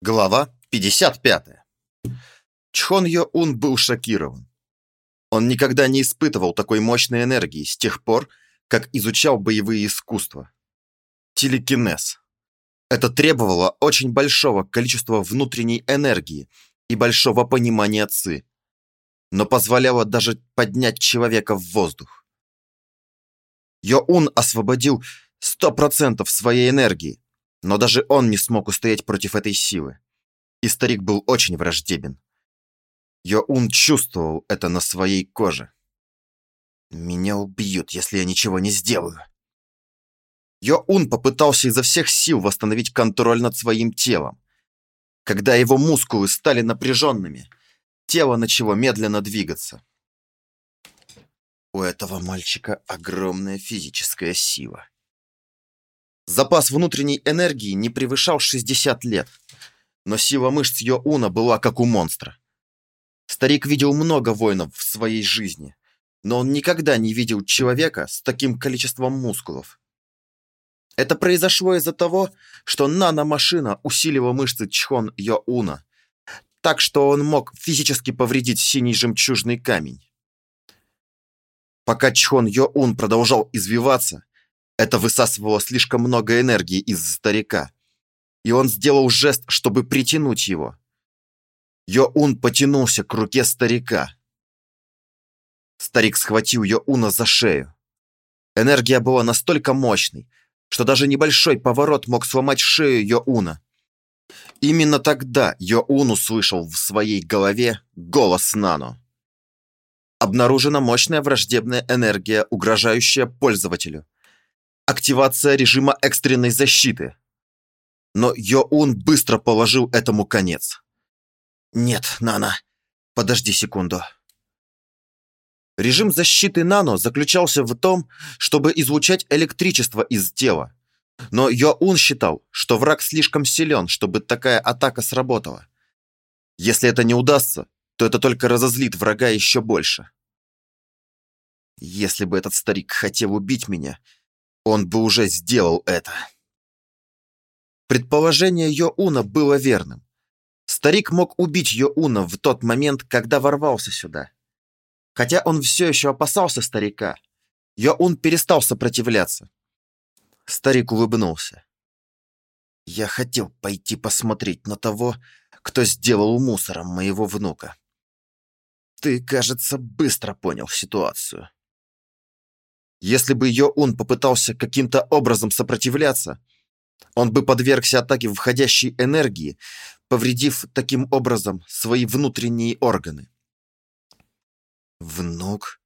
Глава 55. Чхон Йо-Ун был шокирован. Он никогда не испытывал такой мощной энергии с тех пор, как изучал боевые искусства. Телекинез. Это требовало очень большого количества внутренней энергии и большого понимания ци, но позволяло даже поднять человека в воздух. Йо-Ун освободил 100% своей энергии, но даже он не смог устоять против этой силы. И старик был очень враждебен. Йоун чувствовал это на своей коже. «Меня убьют, если я ничего не сделаю». Йоун попытался изо всех сил восстановить контроль над своим телом. Когда его мускулы стали напряженными, тело начало медленно двигаться. У этого мальчика огромная физическая сила. Запас внутренней энергии не превышал 60 лет, но сила мышц Йоуна была как у монстра. Старик видел много воинов в своей жизни, но он никогда не видел человека с таким количеством мускулов. Это произошло из-за того, что наномашина усилила мышцы Чхон Йоуна, так что он мог физически повредить синий жемчужный камень. Пока Чхон Йоун продолжал извиваться, это высасывало слишком много энергии из старика. И он сделал жест, чтобы притянуть его. Йоун потянулся к руке старика. Старик схватил Йоуна за шею. Энергия была настолько мощной, что даже небольшой поворот мог сломать шею Йоуна. Именно тогда Йоун услышал в своей голове голос Нано. Обнаружена мощная враждебная энергия, угрожающая пользователю – активация режима экстренной защиты. Но Йоун быстро положил этому конец. «Нет, Нана, подожди секунду». Режим защиты Нано заключался в том, чтобы излучать электричество из тела. Но Йоун считал, что враг слишком силен, чтобы такая атака сработала. Если это не удастся, то это только разозлит врага еще больше. Если бы этот старик хотел убить меня, он бы уже сделал это. Предположение Йоуна было верным. Старик мог убить Йоуна в тот момент, когда ворвался сюда. Хотя он все еще опасался старика, Йоун перестал сопротивляться. Старик улыбнулся. «Я хотел пойти посмотреть на того, кто сделал мусором моего внука. Ты, кажется, быстро понял ситуацию». Если бы Йоун попытался каким-то образом сопротивляться, он бы подвергся атаке входящей энергии, повредив таким образом свои внутренние органы. Внук?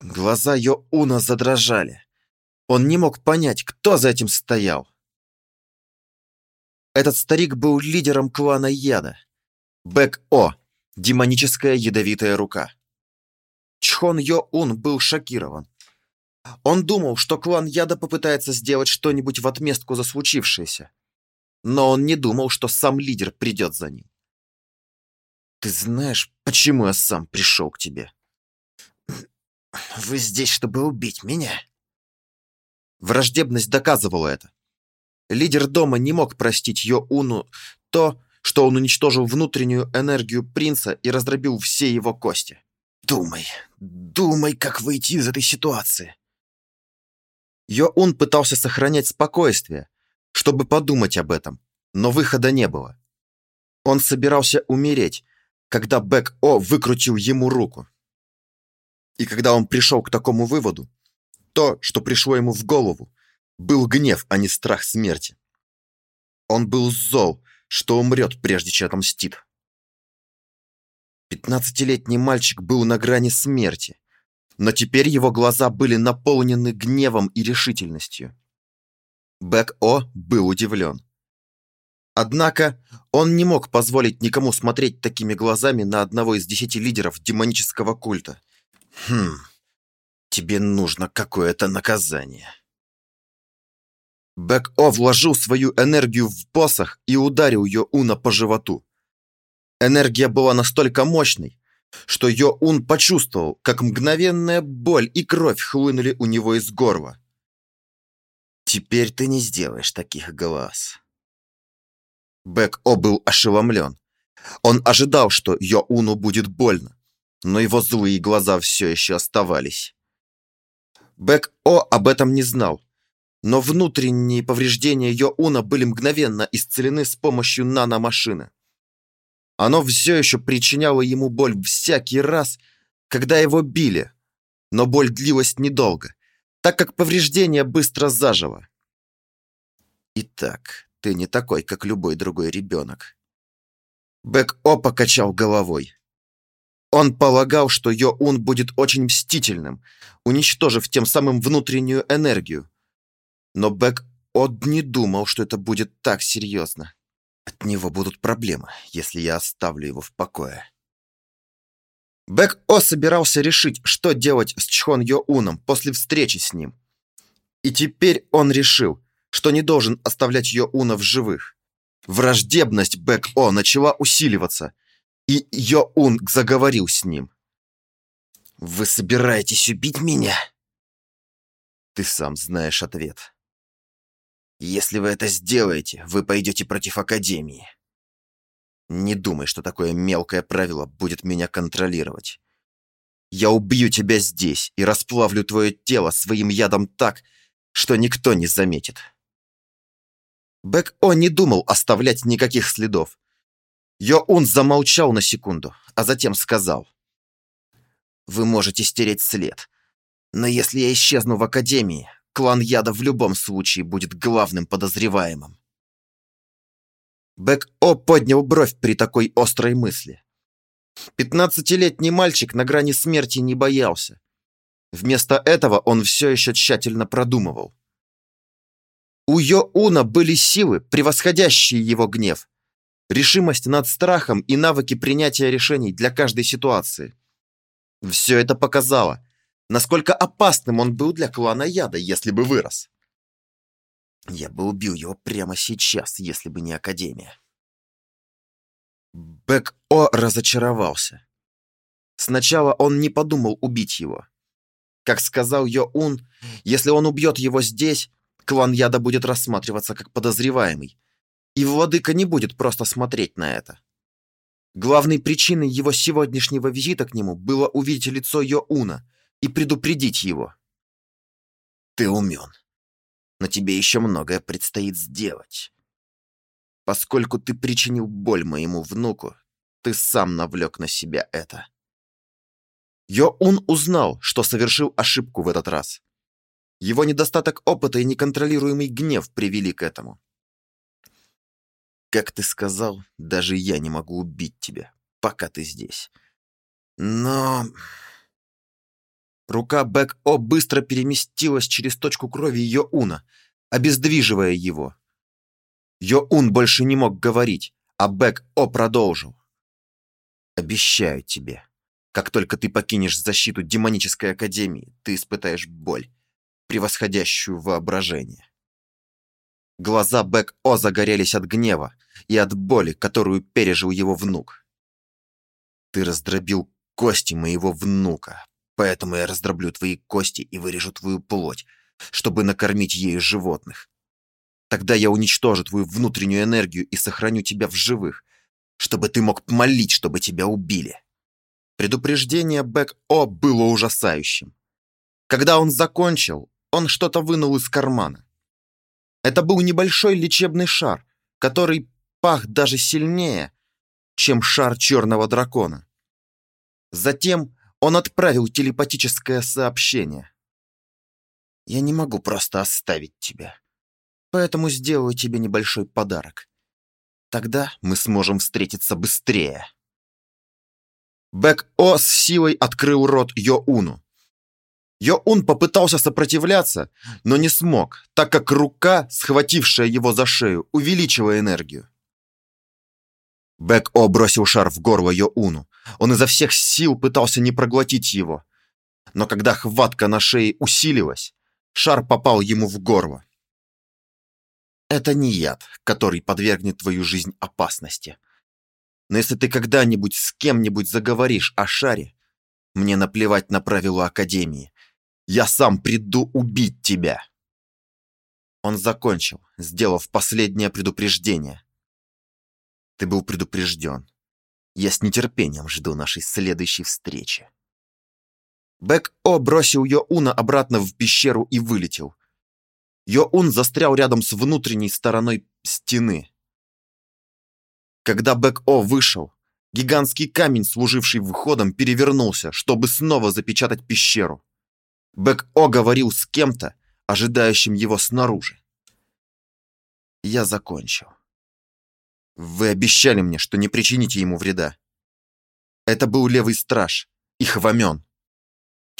Глаза Йоуна задрожали. Он не мог понять, кто за этим стоял. Этот старик был лидером клана Яда. Бэк-О, демоническая ядовитая рука. Чхон Йо-Ун был шокирован. Он думал, что клан Яда попытается сделать что-нибудь в отместку за случившееся. Но он не думал, что сам лидер придет за ним. «Ты знаешь, почему я сам пришел к тебе?» «Вы здесь, чтобы убить меня?» Враждебность доказывала это. Лидер дома не мог простить Йо-Уну то, что он уничтожил внутреннюю энергию принца и раздробил все его кости. Думай, думай, как выйти из этой ситуации. Йоун пытался сохранять спокойствие, чтобы подумать об этом, но выхода не было. Он собирался умереть, когда Бэк-О выкрутил ему руку. И когда он пришел к такому выводу, то, что пришло ему в голову, был гнев, а не страх смерти. Он был зол, что умрет, прежде чем отомстит. Пятнадцатилетний мальчик был на грани смерти, но теперь его глаза были наполнены гневом и решительностью. Бэк-О был удивлен. Однако он не мог позволить никому смотреть такими глазами на одного из десяти лидеров демонического культа. «Хм, тебе нужно какое-то наказание». Бэк-О вложил свою энергию в посох и ударил Йоуна по животу. Энергия была настолько мощной, что Йо-Ун почувствовал, как мгновенная боль и кровь хлынули у него из горла. «Теперь ты не сделаешь таких глаз». Бэк-О был ошеломлен. Он ожидал, что Йо-Уну будет больно, но его злые глаза все еще оставались. Бэк-О об этом не знал, но внутренние повреждения Йо-Уна были мгновенно исцелены с помощью наномашины. Оно все еще причиняло ему боль всякий раз, когда его били, но боль длилась недолго, так как повреждение быстро зажило. Итак, ты не такой, как любой другой ребенок. Бэк-О покачал головой. Он полагал, что Йо-Ун будет очень мстительным, уничтожив тем самым внутреннюю энергию. Но Бэк-О не думал, что это будет так серьезно. От него будут проблемы, если я оставлю его в покое. Бэк-О собирался решить, что делать с Чхон Йо-Уном после встречи с ним. И теперь он решил, что не должен оставлять Йо-Уна в живых. Враждебность Бэк-О начала усиливаться, и Йо-Ун заговорил с ним. «Вы собираетесь убить меня?» Ты сам знаешь ответ. Если вы это сделаете, вы пойдете против Академии. Не думай, что такое мелкое правило будет меня контролировать. Я убью тебя здесь и расплавлю твое тело своим ядом так, что никто не заметит. Бэк-О не думал оставлять никаких следов. Йо-Ун замолчал на секунду, а затем сказал. «Вы можете стереть след, но если я исчезну в Академии, клан Яда в любом случае будет главным подозреваемым». Бэк-О поднял бровь при такой острой мысли. Пятнадцатилетний мальчик на грани смерти не боялся. Вместо этого он все еще тщательно продумывал. У Йоуна были силы, превосходящие его гнев, решимость над страхом и навыки принятия решений для каждой ситуации. Все это показало, насколько опасным он был для клана Яда, если бы вырос. Я бы убил его прямо сейчас, если бы не Академия. Бэк-О разочаровался. Сначала он не подумал убить его. Как сказал Йо-Ун, если он убьет его здесь, клан Яда будет рассматриваться как подозреваемый, и владыка не будет просто смотреть на это. Главной причиной его сегодняшнего визита к нему было увидеть лицо Йоуна и предупредить его. «Ты умен, но тебе еще многое предстоит сделать. Поскольку ты причинил боль моему внуку, ты сам навлек на себя это». Йоун узнал, что совершил ошибку в этот раз. Его недостаток опыта и неконтролируемый гнев привели к этому. Как ты сказал, даже я не могу убить тебя, пока ты здесь. Но... Рука Бэк-О быстро переместилась через точку крови Йоуна, обездвиживая его. Йоун больше не мог говорить, а Бэк-О продолжил. «Обещаю тебе, как только ты покинешь защиту демонической академии, ты испытаешь боль, превосходящую воображение. Глаза Бэк-О загорелись от гнева и от боли, которую пережил его внук. «Ты раздробил кости моего внука, поэтому я раздроблю твои кости и вырежу твою плоть, чтобы накормить ею животных. Тогда я уничтожу твою внутреннюю энергию и сохраню тебя в живых, чтобы ты мог молить, чтобы тебя убили». Предупреждение Бэк-О было ужасающим. Когда он закончил, он что-то вынул из кармана. Это был небольшой лечебный шар, который пах даже сильнее, чем шар черного дракона. Затем он отправил телепатическое сообщение. «Я не могу просто оставить тебя, поэтому сделаю тебе небольшой подарок. Тогда мы сможем встретиться быстрее». Бэк-О с силой открыл рот Йоуну. Йоун попытался сопротивляться, но не смог, так как рука, схватившая его за шею, увеличила энергию. Бэк-О бросил шар в горло Йоуну. Он изо всех сил пытался не проглотить его. Но когда хватка на шее усилилась, шар попал ему в горло. Это не яд, который подвергнет твою жизнь опасности. Но если ты когда-нибудь с кем-нибудь заговоришь о шаре, мне наплевать на правила Академии. Я сам приду убить тебя!» Он закончил, сделав последнее предупреждение. Ты был предупрежден. Я с нетерпением жду нашей следующей встречи. Бэк-О бросил Йоуна обратно в пещеру и вылетел. Йоун застрял рядом с внутренней стороной стены. Когда Бэк-О вышел, гигантский камень, служивший входом, перевернулся, чтобы снова запечатать пещеру. Бэк-О говорил с кем-то, ожидающим его снаружи. Я закончил. Вы обещали мне, что не причините ему вреда. Это был левый страж, и Хвамен.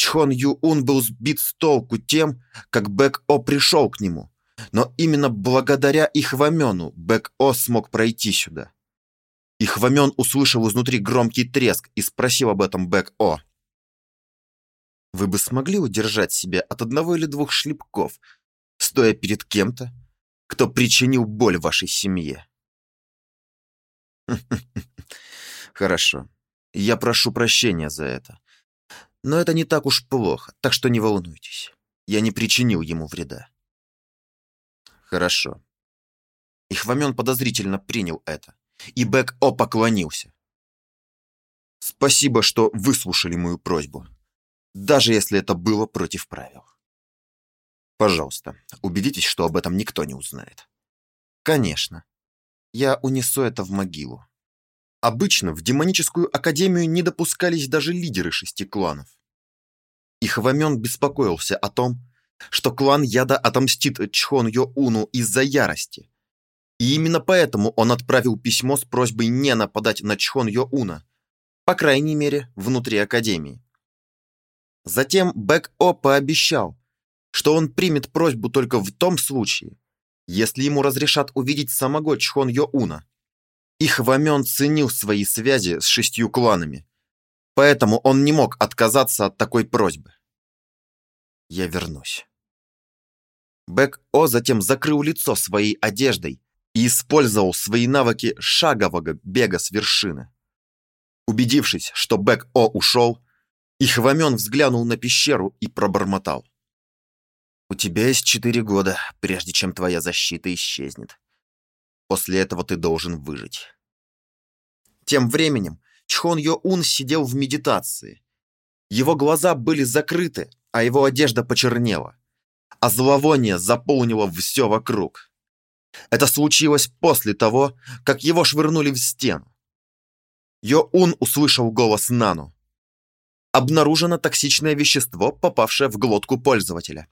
Чхон Юун был сбит с толку тем, как Бэк-О пришел к нему, но именно благодаря Ихвамену Бэк-О смог пройти сюда. Ихвамен услышал изнутри громкий треск и спросил об этом Бэк-О. «Вы бы смогли удержать себя от одного или двух шлепков, стоя перед кем-то, кто причинил боль вашей семье?» «Хорошо. Я прошу прощения за это. Но это не так уж плохо, так что не волнуйтесь. Я не причинил ему вреда. Хорошо. И Хвамен подозрительно принял это, и Бэк-О поклонился. Спасибо, что выслушали мою просьбу, даже если это было против правил. Пожалуйста, убедитесь, что об этом никто не узнает. Конечно. Я унесу это в могилу. Обычно в демоническую академию не допускались даже лидеры шести кланов. И Хвамен беспокоился о том, что клан Яда отомстит Чхон Йо-Уну из-за ярости. И именно поэтому он отправил письмо с просьбой не нападать на Чхон Йо-Уна, по крайней мере, внутри академии. Затем Бэк-О пообещал, что он примет просьбу только в том случае, если ему разрешат увидеть самого Чхон Йо-Уна. И Хвамен ценил свои связи с шестью кланами, поэтому он не мог отказаться от такой просьбы. Я вернусь. Бэк-О затем закрыл лицо своей одеждой и использовал свои навыки шагового бега с вершины. Убедившись, что Бэк-О ушел, Ихвамен взглянул на пещеру и пробормотал. «У тебя есть четыре года, прежде чем твоя защита исчезнет. После этого ты должен выжить. Тем временем Чхон Йо-Ун сидел в медитации. Его глаза были закрыты, а его одежда почернела. А зловоние заполнило все вокруг. Это случилось после того, как его швырнули в стену. Йо-Ун услышал голос Нану. Обнаружено токсичное вещество, попавшее в глотку пользователя.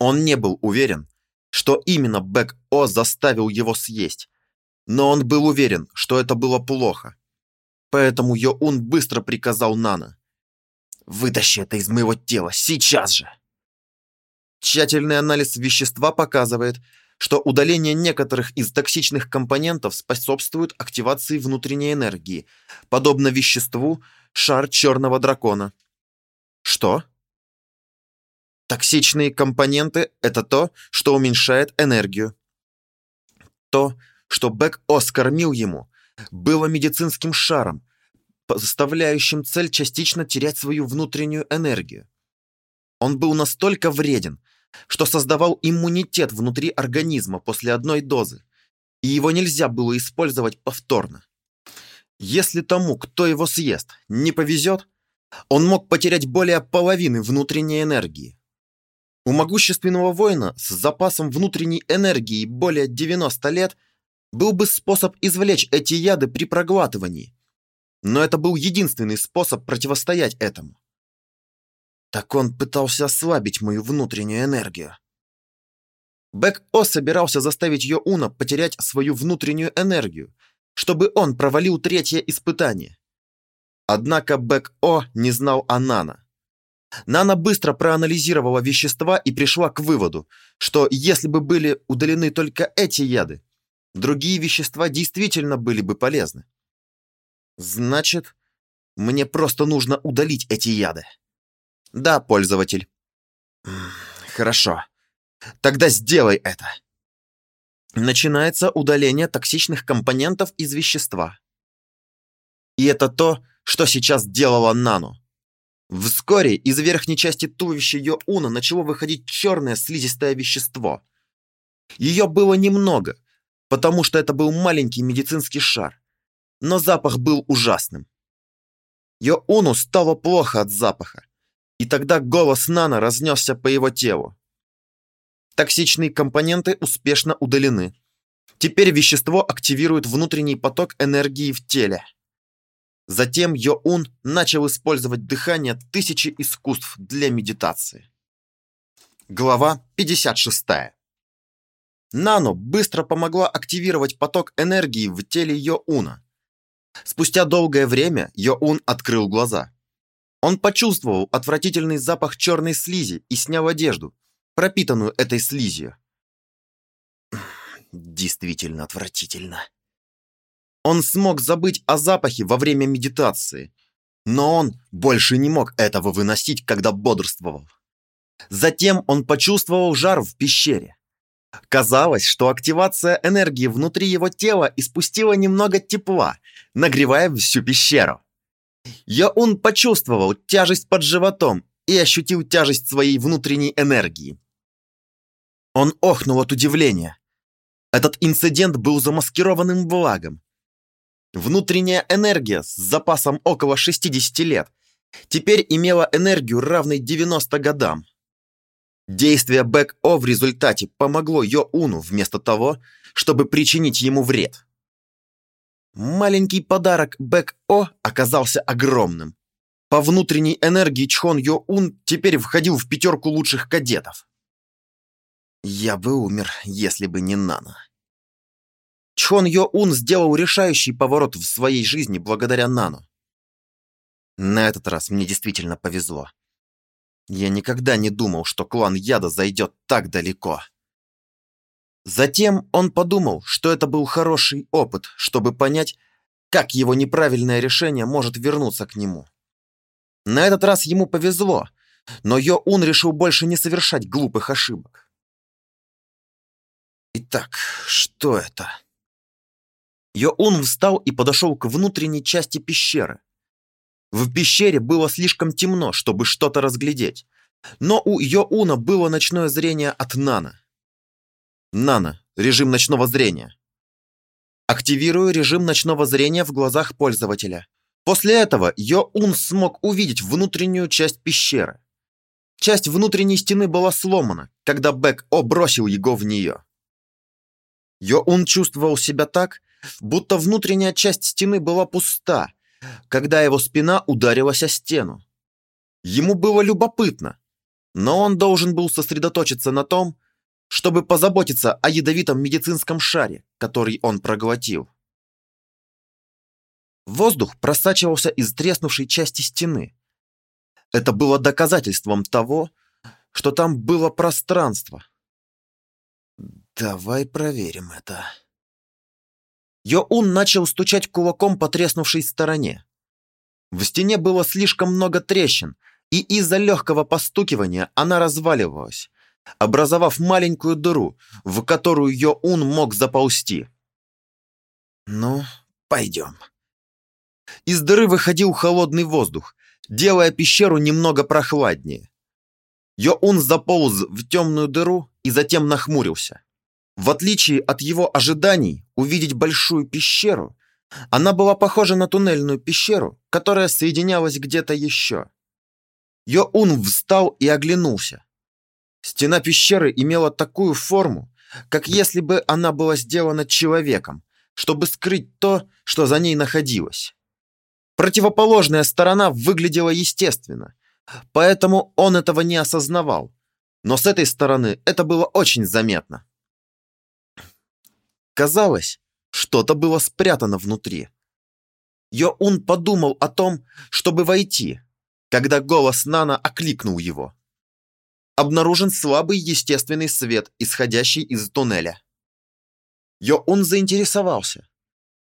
Он не был уверен, что именно Бэк-О заставил его съесть. Но он был уверен, что это было плохо. Поэтому Йоун быстро приказал Нана. «Вытащи это из моего тела, сейчас же!» Тщательный анализ вещества показывает, что удаление некоторых из токсичных компонентов способствует активации внутренней энергии, подобно веществу шар черного дракона. Что? Токсичные компоненты – это то, что уменьшает энергию. То, что Бэк-О скормил ему, было медицинским шаром, заставляющим цель частично терять свою внутреннюю энергию. Он был настолько вреден, что создавал иммунитет внутри организма после одной дозы, и его нельзя было использовать повторно. Если тому, кто его съест, не повезет, он мог потерять более половины внутренней энергии. У могущественного воина с запасом внутренней энергии более 90 лет был бы способ извлечь эти яды при проглатывании. Но это был единственный способ противостоять этому. Так он пытался ослабить мою внутреннюю энергию. Бэк-О собирался заставить Йоуна потерять свою внутреннюю энергию, чтобы он провалил третье испытание. Однако Бэк-О не знал о Нана. Быстро проанализировала вещества и пришла к выводу, что если бы были удалены только эти яды, другие вещества действительно были бы полезны. Значит, мне просто нужно удалить эти яды. Да, пользователь. Хорошо. Тогда сделай это. Начинается удаление токсичных компонентов из вещества. И это то, что сейчас делала Нану. Вскоре из верхней части туловища Йоуна начало выходить черное слизистое вещество. Ее было немного, потому что это был маленький медицинский шар, но запах был ужасным. Йоуну стало плохо от запаха, и тогда голос Нана разнесся по его телу. Токсичные компоненты успешно удалены. Теперь вещество активирует внутренний поток энергии в теле. Затем Йоун начал использовать дыхание тысячи искусств для медитации. Глава 56. Нано быстро помогла активировать поток энергии в теле Йоуна. Спустя долгое время Йоун открыл глаза. Он почувствовал отвратительный запах черной слизи и снял одежду, пропитанную этой слизью. Действительно отвратительно. Он смог забыть о запахе во время медитации, но он больше не мог этого выносить, когда бодрствовал. Затем он почувствовал жар в пещере. Казалось, что активация энергии внутри его тела испустила немного тепла, нагревая всю пещеру. Йоун почувствовал тяжесть под животом и ощутил тяжесть своей внутренней энергии. Он охнул от удивления. Этот инцидент был замаскированным благом. Внутренняя энергия с запасом около 60 лет теперь имела энергию равной 90 годам. Действие Бэк-О в результате помогло Йо-Уну вместо того, чтобы причинить ему вред. Маленький подарок Бэк-О оказался огромным. По внутренней энергии Чхон Йо-Ун теперь входил в пятерку лучших кадетов. Я бы умер, если бы не Нана. Чхон Йо-Ун сделал решающий поворот в своей жизни благодаря Нану. На этот раз мне действительно повезло. Я никогда не думал, что клан Яда зайдет так далеко. Затем он подумал, что это был хороший опыт, чтобы понять, как его неправильное решение может вернуться к нему. На этот раз ему повезло, но Йо-Ун решил больше не совершать глупых ошибок. Итак, что это? Йо-Ун встал и подошел к внутренней части пещеры. В пещере было слишком темно, чтобы что-то разглядеть, но у Йоуна было ночное зрение от Нана. Нана, режим ночного зрения. Активирую режим ночного зрения в глазах пользователя. После этого Йоун смог увидеть внутреннюю часть пещеры. Часть внутренней стены была сломана, когда Бэк О бросил его в нее. Йоун чувствовал себя так, будто внутренняя часть стены была пуста, когда его спина ударилась о стену. Ему было любопытно, но он должен был сосредоточиться на том, чтобы позаботиться о ядовитом медицинском шаре, который он проглотил. Воздух просачивался из треснувшей части стены. Это было доказательством того, что там было пространство. Давай проверим это. Йоун начал стучать кулаком по треснувшей стороне. В стене было слишком много трещин, и из-за легкого постукивания она разваливалась, образовав маленькую дыру, в которую Йоун мог заползти. «Ну, пойдем». Из дыры выходил холодный воздух, делая пещеру немного прохладнее. Йоун заполз в темную дыру и затем нахмурился. В отличие от его ожиданий увидеть большую пещеру, она была похожа на туннельную пещеру, которая соединялась где-то еще. Йоун встал и оглянулся. Стена пещеры имела такую форму, как если бы она была сделана человеком, чтобы скрыть то, что за ней находилось. Противоположная сторона выглядела естественно, поэтому он этого не осознавал, но с этой стороны это было очень заметно. Казалось, что-то было спрятано внутри. Йоун подумал о том, чтобы войти, когда голос Нана окликнул его. Обнаружен слабый естественный свет, исходящий из туннеля. Йоун заинтересовался.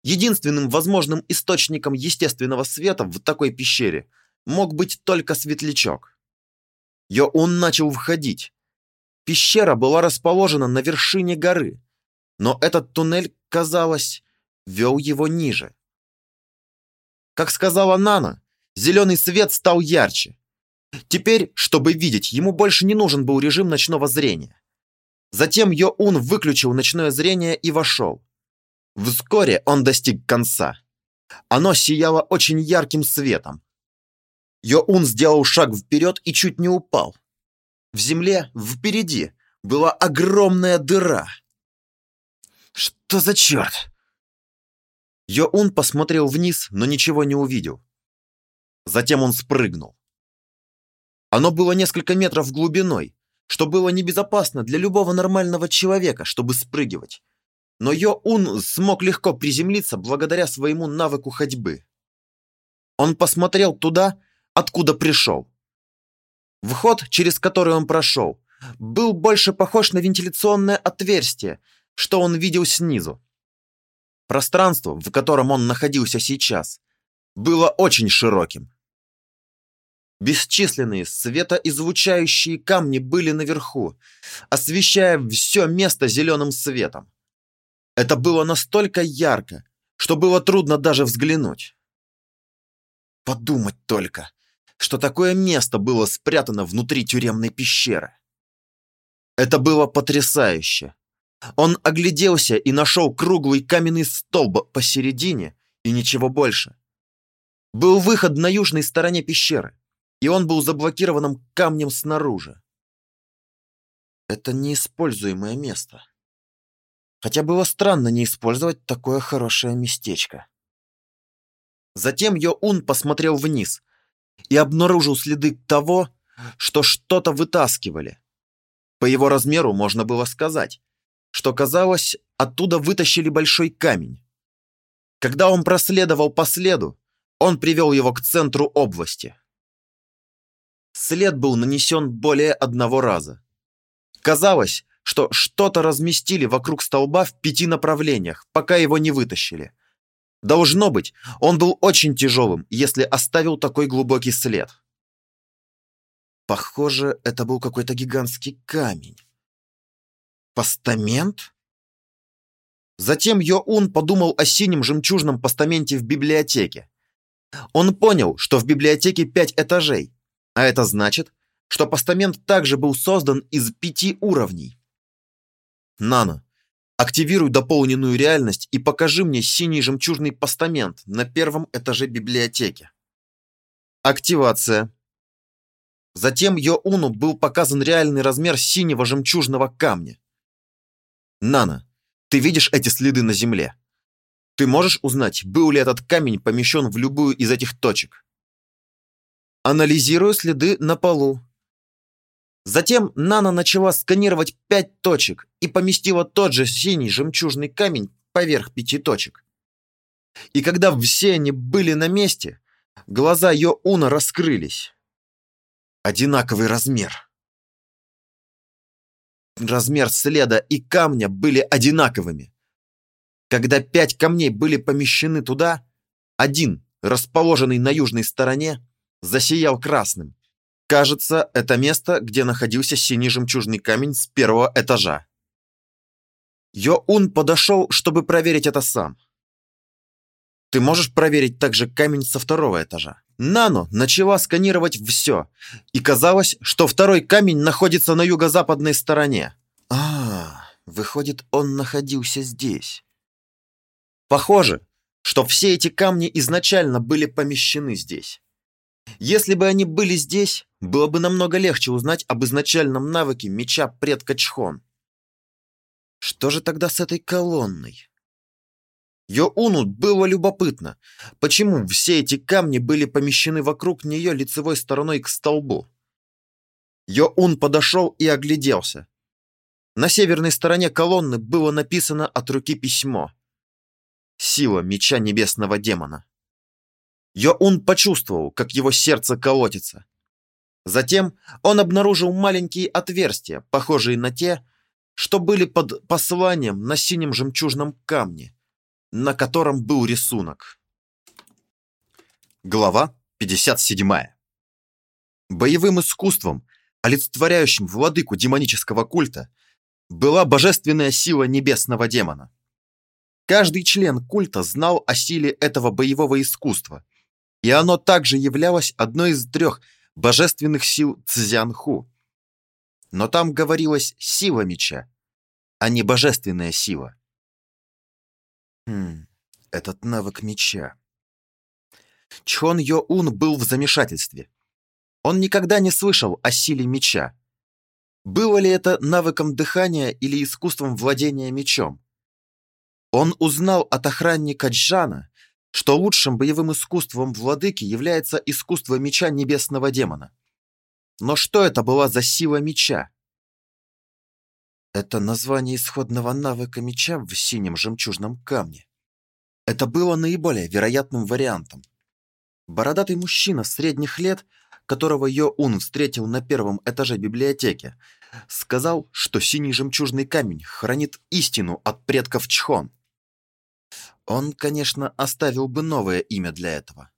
Единственным возможным источником естественного света в такой пещере мог быть только светлячок. Йоун начал входить. Пещера была расположена на вершине горы, но этот туннель, казалось, вел его ниже. Как сказала Нана, Зеленый свет стал ярче. Теперь, чтобы видеть, ему больше не нужен был режим ночного зрения. Затем Йоун выключил ночное зрение и вошел. Вскоре он достиг конца. Оно сияло очень ярким светом. Йоун сделал шаг вперед и чуть не упал. В земле впереди была огромная дыра. Что за черт? Йоун посмотрел вниз, но ничего не увидел. Затем он спрыгнул. Оно было несколько метров глубиной, что было небезопасно для любого нормального человека, чтобы спрыгивать. Но Йо-Ун смог легко приземлиться благодаря своему навыку ходьбы. Он посмотрел туда, откуда пришел. Вход, через который он прошел, был больше похож на вентиляционное отверстие, что он видел снизу. Пространство, в котором он находился сейчас, было очень широким. Бесчисленные светоизлучающие камни были наверху, освещая все место зеленым светом. Это было настолько ярко, что было трудно даже взглянуть. Подумать только, что такое место было спрятано внутри тюремной пещеры. Это было потрясающе. Он огляделся и нашел круглый каменный столб посередине и ничего больше. Был выход на южной стороне пещеры, и он был заблокированным камнем снаружи. Это неиспользуемое место. Хотя было странно не использовать такое хорошее местечко. Затем Йоун посмотрел вниз и обнаружил следы того, что что-то вытаскивали. По его размеру можно было сказать, что казалось, оттуда вытащили большой камень. Когда он проследовал по следу, он привел его к центру области. След был нанесен более одного раза. Казалось, что что-то разместили вокруг столба в пяти направлениях, пока его не вытащили. Должно быть, он был очень тяжелым, если оставил такой глубокий след. Похоже, это был какой-то гигантский камень. Постамент? Затем Йоун подумал о синем жемчужном постаменте в библиотеке. Он понял, что в библиотеке пять этажей, а это значит, что постамент также был создан из пяти уровней. Нано, активируй дополненную реальность и покажи мне синий жемчужный постамент на первом этаже библиотеки. Активация. Затем Йоуну был показан реальный размер синего жемчужного камня. Нано, ты видишь эти следы на земле? Ты можешь узнать, был ли этот камень помещен в любую из этих точек? Анализирую следы на полу. Затем Нана начала сканировать пять точек и поместила тот же синий жемчужный камень поверх пяти точек. И когда все они были на месте, глаза Йоуна раскрылись. Одинаковый размер. Размер следа и камня были одинаковыми. Когда пять камней были помещены туда, один, расположенный на южной стороне, засиял красным. Кажется, это место, где находился синий жемчужный камень с первого этажа. Йоун подошел, чтобы проверить это сам. Ты можешь проверить также камень со второго этажа. Нано начала сканировать все, и казалось, что второй камень находится на юго-западной стороне. А, выходит, он находился здесь. Похоже, что все эти камни изначально были помещены здесь. Если бы они были здесь, было бы намного легче узнать об изначальном навыке меча предка Чхон. Что же тогда с этой колонной? Йоуну было любопытно, почему все эти камни были помещены вокруг нее лицевой стороной к столбу. Йоун подошел и огляделся. На северной стороне колонны было написано от руки письмо. «Сила меча небесного демона». Йоун почувствовал, как его сердце колотится. Затем он обнаружил маленькие отверстия, похожие на те, что были под посланием на синем жемчужном камне, на котором был рисунок. Глава 57. Боевым искусством, олицетворяющим владыку демонического культа, была божественная сила небесного демона. Каждый член культа знал о силе этого боевого искусства – и оно также являлось одной из трех божественных сил Цзянху. Но там говорилось «сила меча», а не божественная сила. Хм, этот навык меча. Чхон Йо-Ун был в замешательстве. Он никогда не слышал о силе меча. Было ли это навыком дыхания или искусством владения мечом? Он узнал от охранника Джана, что лучшим боевым искусством владыки является искусство меча небесного демона. Но что это была за сила меча? Это название исходного навыка меча в синем жемчужном камне. Это было наиболее вероятным вариантом. Бородатый мужчина средних лет, которого Йо-Ун встретил на первом этаже библиотеки, сказал, что синий жемчужный камень хранит истину от предков Чхон. Он, конечно, оставил бы новое имя для этого.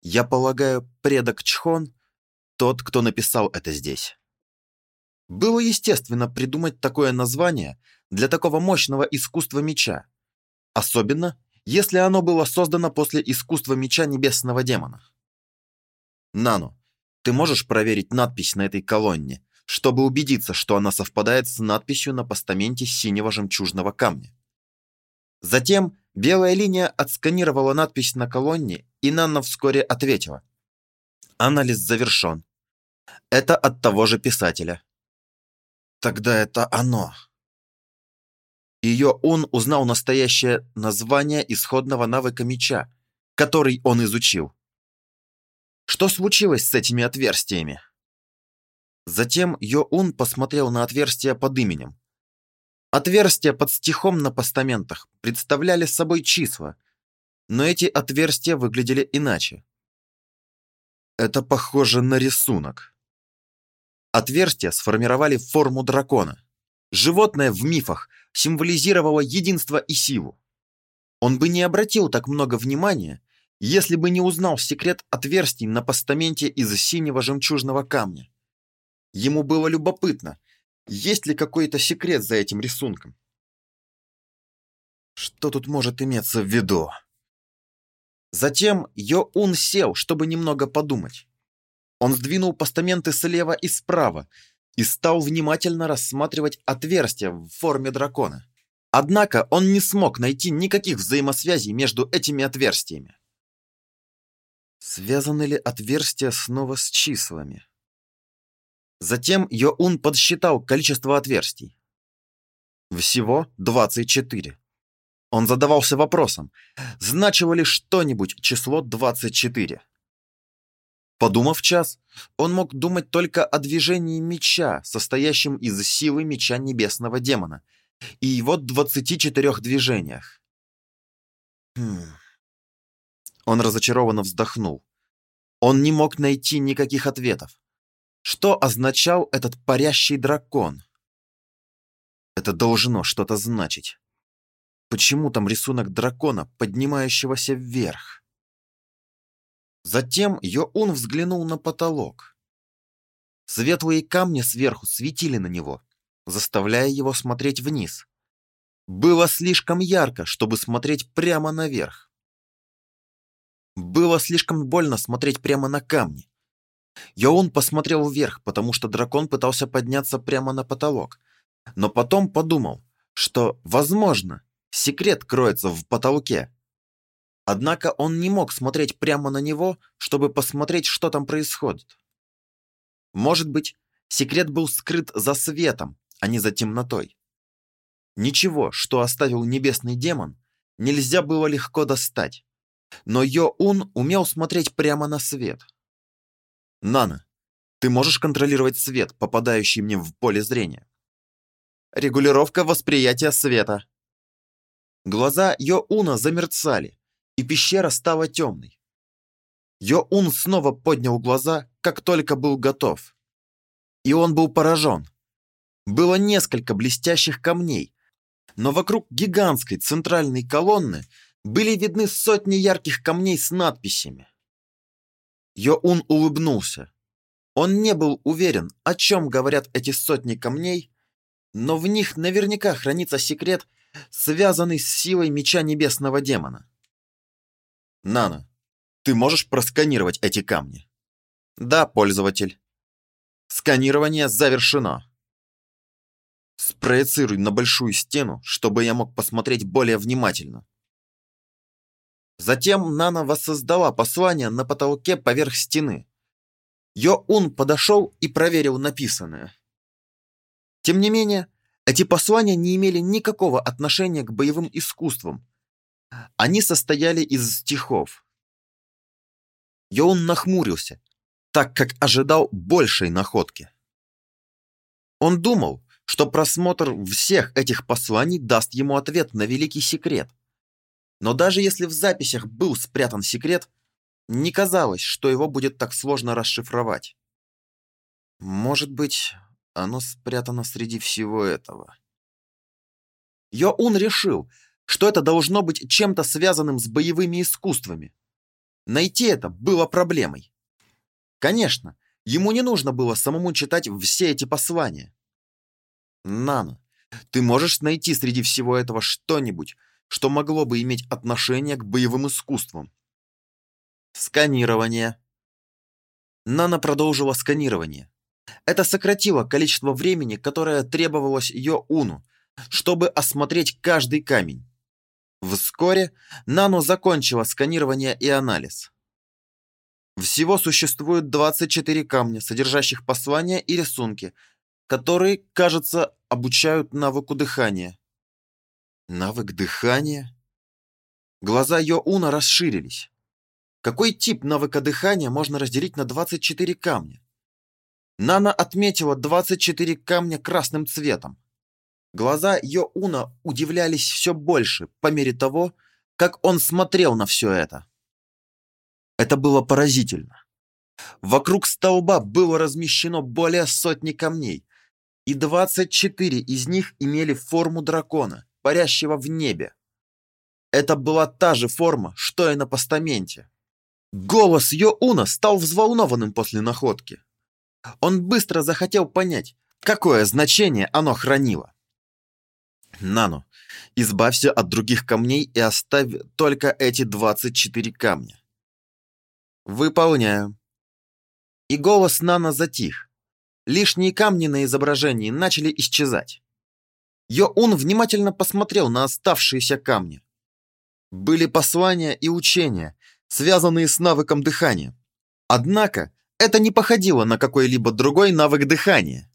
Я полагаю, предок Чхон — тот, кто написал это здесь. Было естественно придумать такое название для такого мощного искусства меча, особенно если оно было создано после искусства меча небесного демона. Нану, ты можешь проверить надпись на этой колонне, чтобы убедиться, что она совпадает с надписью на постаменте синего жемчужного камня. Затем белая линия отсканировала надпись на колонне, и Нанна вскоре ответила. Анализ завершен. Это от того же писателя. Тогда это оно. Ее он узнал настоящее название исходного навыка меча, который он изучил. Что случилось с этими отверстиями? Затем Йоун посмотрел на отверстия под именем. Отверстия под стихом на постаментах представляли собой числа, но эти отверстия выглядели иначе. Это похоже на рисунок. Отверстия сформировали форму дракона. Животное в мифах символизировало единство и силу. Он бы не обратил так много внимания, если бы не узнал секрет отверстий на постаменте из синего жемчужного камня. Ему было любопытно, есть ли какой-то секрет за этим рисунком. Что тут может иметься в виду? Затем Йо-Ун сел, чтобы немного подумать. Он сдвинул постаменты слева и справа и стал внимательно рассматривать отверстия в форме дракона. Однако он не смог найти никаких взаимосвязей между этими отверстиями. Связаны ли отверстия снова с числами? Затем Йоун подсчитал количество отверстий. Всего 24. Он задавался вопросом, значило ли что-нибудь число 24? Подумав час, он мог думать только о движении меча, состоящем из силы меча небесного демона, и его 24 движениях. Хм. Он разочарованно вздохнул. Он не мог найти никаких ответов. Что означал этот парящий дракон? Это должно что-то значить. Почему там рисунок дракона, поднимающегося вверх? Затем Йоун взглянул на потолок. Светлые камни сверху светили на него, заставляя его смотреть вниз. Было слишком ярко, чтобы смотреть прямо наверх. Было слишком больно смотреть прямо на камни. Йоун посмотрел вверх, потому что дракон пытался подняться прямо на потолок. Но потом подумал, что, возможно, секрет кроется в потолке. Однако он не мог смотреть прямо на него, чтобы посмотреть, что там происходит. Может быть, секрет был скрыт за светом, а не за темнотой. Ничего, что оставил небесный демон, нельзя было легко достать. Но Йо-Ун умел смотреть прямо на свет. «Нана, ты можешь контролировать свет, попадающий мне в поле зрения?» «Регулировка восприятия света». Глаза Йо-Уна замерцали, и пещера стала темной. Йоун снова поднял глаза, как только был готов. И он был поражен. Было несколько блестящих камней, но вокруг гигантской центральной колонны были видны сотни ярких камней с надписями. Йоун улыбнулся. Он не был уверен, о чем говорят эти сотни камней, но в них наверняка хранится секрет, связанный с силой меча небесного демона. Нана, ты можешь просканировать эти камни? Да, пользователь. Сканирование завершено. Спроецируй на большую стену, чтобы я мог посмотреть более внимательно. Затем Нана воссоздала послание на потолке поверх стены. Йо-Ун подошел и проверил написанное. Тем не менее, эти послания не имели никакого отношения к боевым искусствам. Они состояли из стихов. Йоун нахмурился, так как ожидал большей находки. Он думал, что просмотр всех этих посланий даст ему ответ на великий секрет. Но даже если в записях был спрятан секрет, не казалось, что его будет так сложно расшифровать. Может быть, оно спрятано среди всего этого. Йоун решил, что это должно быть чем-то связанным с боевыми искусствами. Найти это было проблемой. Конечно, ему не нужно было самому читать все эти послания. Нано, ты можешь найти среди всего этого что-нибудь, что могло бы иметь отношение к боевым искусствам? Сканирование. Нана продолжила сканирование. Это сократило количество времени, которое требовалось Йо-Уну, чтобы осмотреть каждый камень. Вскоре Нано закончила сканирование и анализ. Всего существует 24 камня, содержащих послания и рисунки, которые, кажется, обучают навыку дыхания. Навык дыхания? Глаза Йо-Уна расширились. Какой тип навыка дыхания можно разделить на 24 камня? Нана отметила 24 камня красным цветом. Глаза Йо-Уна удивлялись все больше по мере того, как он смотрел на все это. Это было поразительно. Вокруг столба было размещено более сотни камней, и 24 из них имели форму дракона, парящего в небе. Это была та же форма, что и на постаменте. Голос Йоуна стал взволнованным после находки. Он быстро захотел понять, какое значение оно хранило. Нано, избавься от других камней и оставь только эти 24 камня. Выполняю. И голос Нано затих. Лишние камни на изображении начали исчезать. Йоун внимательно посмотрел на оставшиеся камни. Были послания и учения, связанные с навыком дыхания. Однако, это не походило на какой-либо другой навык дыхания.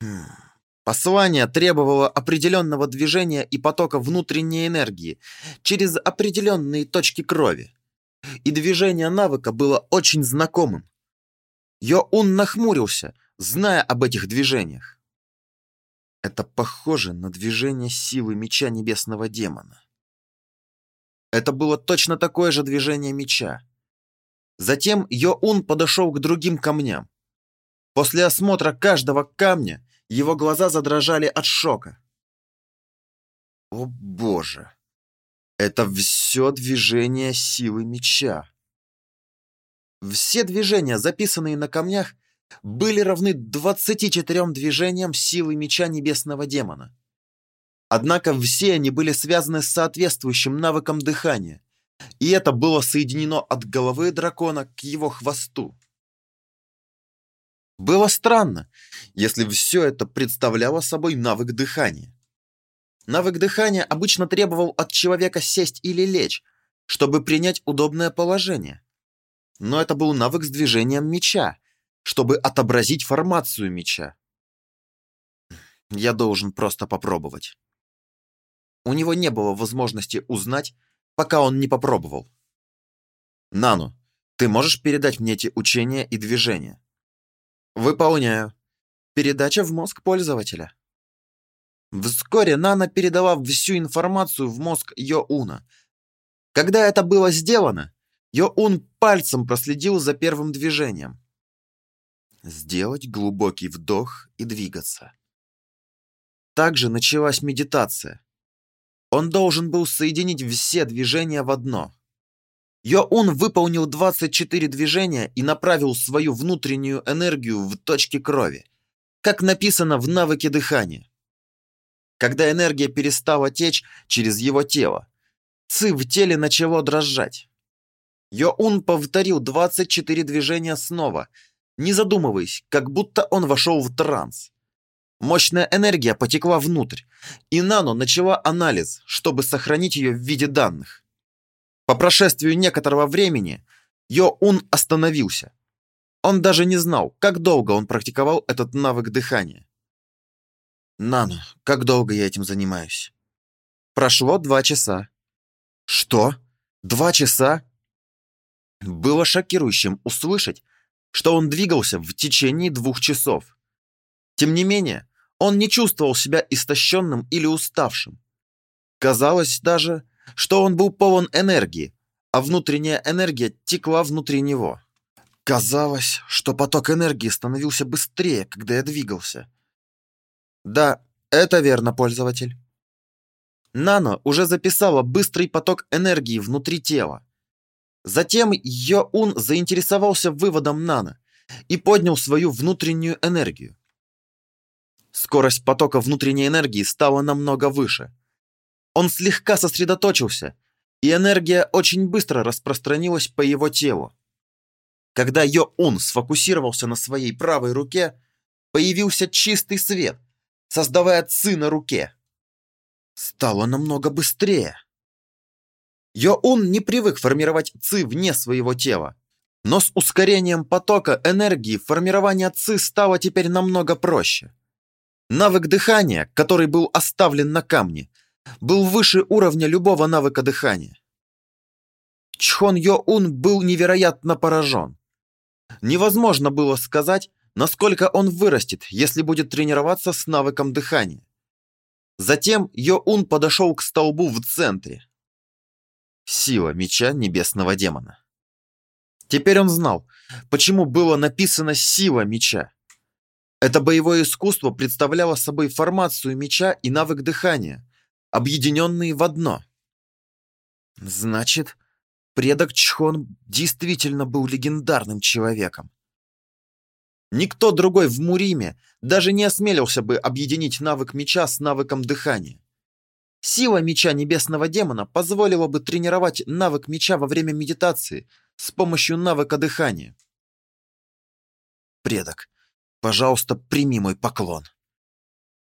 Хм. Послание требовало определенного движения и потока внутренней энергии через определенные точки крови. И движение навыка было очень знакомым. Йоун нахмурился, зная об этих движениях. Это похоже на движение силы меча небесного демона. Это было точно такое же движение меча. Затем Йоун подошел к другим камням. После осмотра каждого камня его глаза задрожали от шока. О боже! Это все движение силы меча. Все движения, записанные на камнях, были равны 24 движениям силы меча небесного демона. Однако все они были связаны с соответствующим навыком дыхания, и это было соединено от головы дракона к его хвосту. Было странно, если все это представляло собой навык дыхания. Навык дыхания обычно требовал от человека сесть или лечь, чтобы принять удобное положение. Но это был навык с движением меча, чтобы отобразить формацию меча. Я должен просто попробовать. У него не было возможности узнать, пока он не попробовал. Нану, ты можешь передать мне эти учения и движения? Выполняю. Передача в мозг пользователя. Вскоре Нана передала всю информацию в мозг Йоуна. Когда это было сделано, Йоун пальцем проследил за первым движением сделать глубокий вдох и двигаться. Также началась медитация. Он должен был соединить все движения в одно. Йоун выполнил 24 движения и направил свою внутреннюю энергию в точки крови, как написано в навыке дыхания. Когда энергия перестала течь через его тело, ци в теле начало дрожать. Йоун повторил 24 движения снова – не задумываясь, как будто он вошел в транс. Мощная энергия потекла внутрь, и Нано начала анализ, чтобы сохранить ее в виде данных. По прошествию некоторого времени Йо-Ун остановился. Он даже не знал, как долго он практиковал этот навык дыхания. «Нано, как долго я этим занимаюсь?» «Прошло два часа». «Что? Два часа?» Было шокирующим услышать, что он двигался в течение двух часов. Тем не менее, он не чувствовал себя истощенным или уставшим. Казалось даже, что он был полон энергии, а внутренняя энергия текла внутри него. Казалось, что поток энергии становился быстрее, когда я двигался. Да, это верно, пользователь. Нано уже записала быстрый поток энергии внутри тела. Затем Йоун заинтересовался выводом Нано и поднял свою внутреннюю энергию. Скорость потока внутренней энергии стала намного выше. Он слегка сосредоточился, и энергия очень быстро распространилась по его телу. Когда Йоун сфокусировался на своей правой руке, появился чистый свет, создавая ци на руке. Стало намного быстрее. Йоун не привык формировать ци вне своего тела, но с ускорением потока энергии формирование ци стало теперь намного проще. Навык дыхания, который был оставлен на камне, был выше уровня любого навыка дыхания. Чхон Йо-Ун был невероятно поражен. Невозможно было сказать, насколько он вырастет, если будет тренироваться с навыком дыхания. Затем Йо-Ун подошел к столбу в центре. Сила меча небесного демона. Теперь он знал, почему было написано «сила меча». Это боевое искусство представляло собой формацию меча и навык дыхания, объединенные в одно. Значит, предок Чхон действительно был легендарным человеком. Никто другой в Муриме даже не осмелился бы объединить навык меча с навыком дыхания. Сила меча небесного демона позволила бы тренировать навык меча во время медитации с помощью навыка дыхания. Предок, Пожалуйста, прими мой поклон.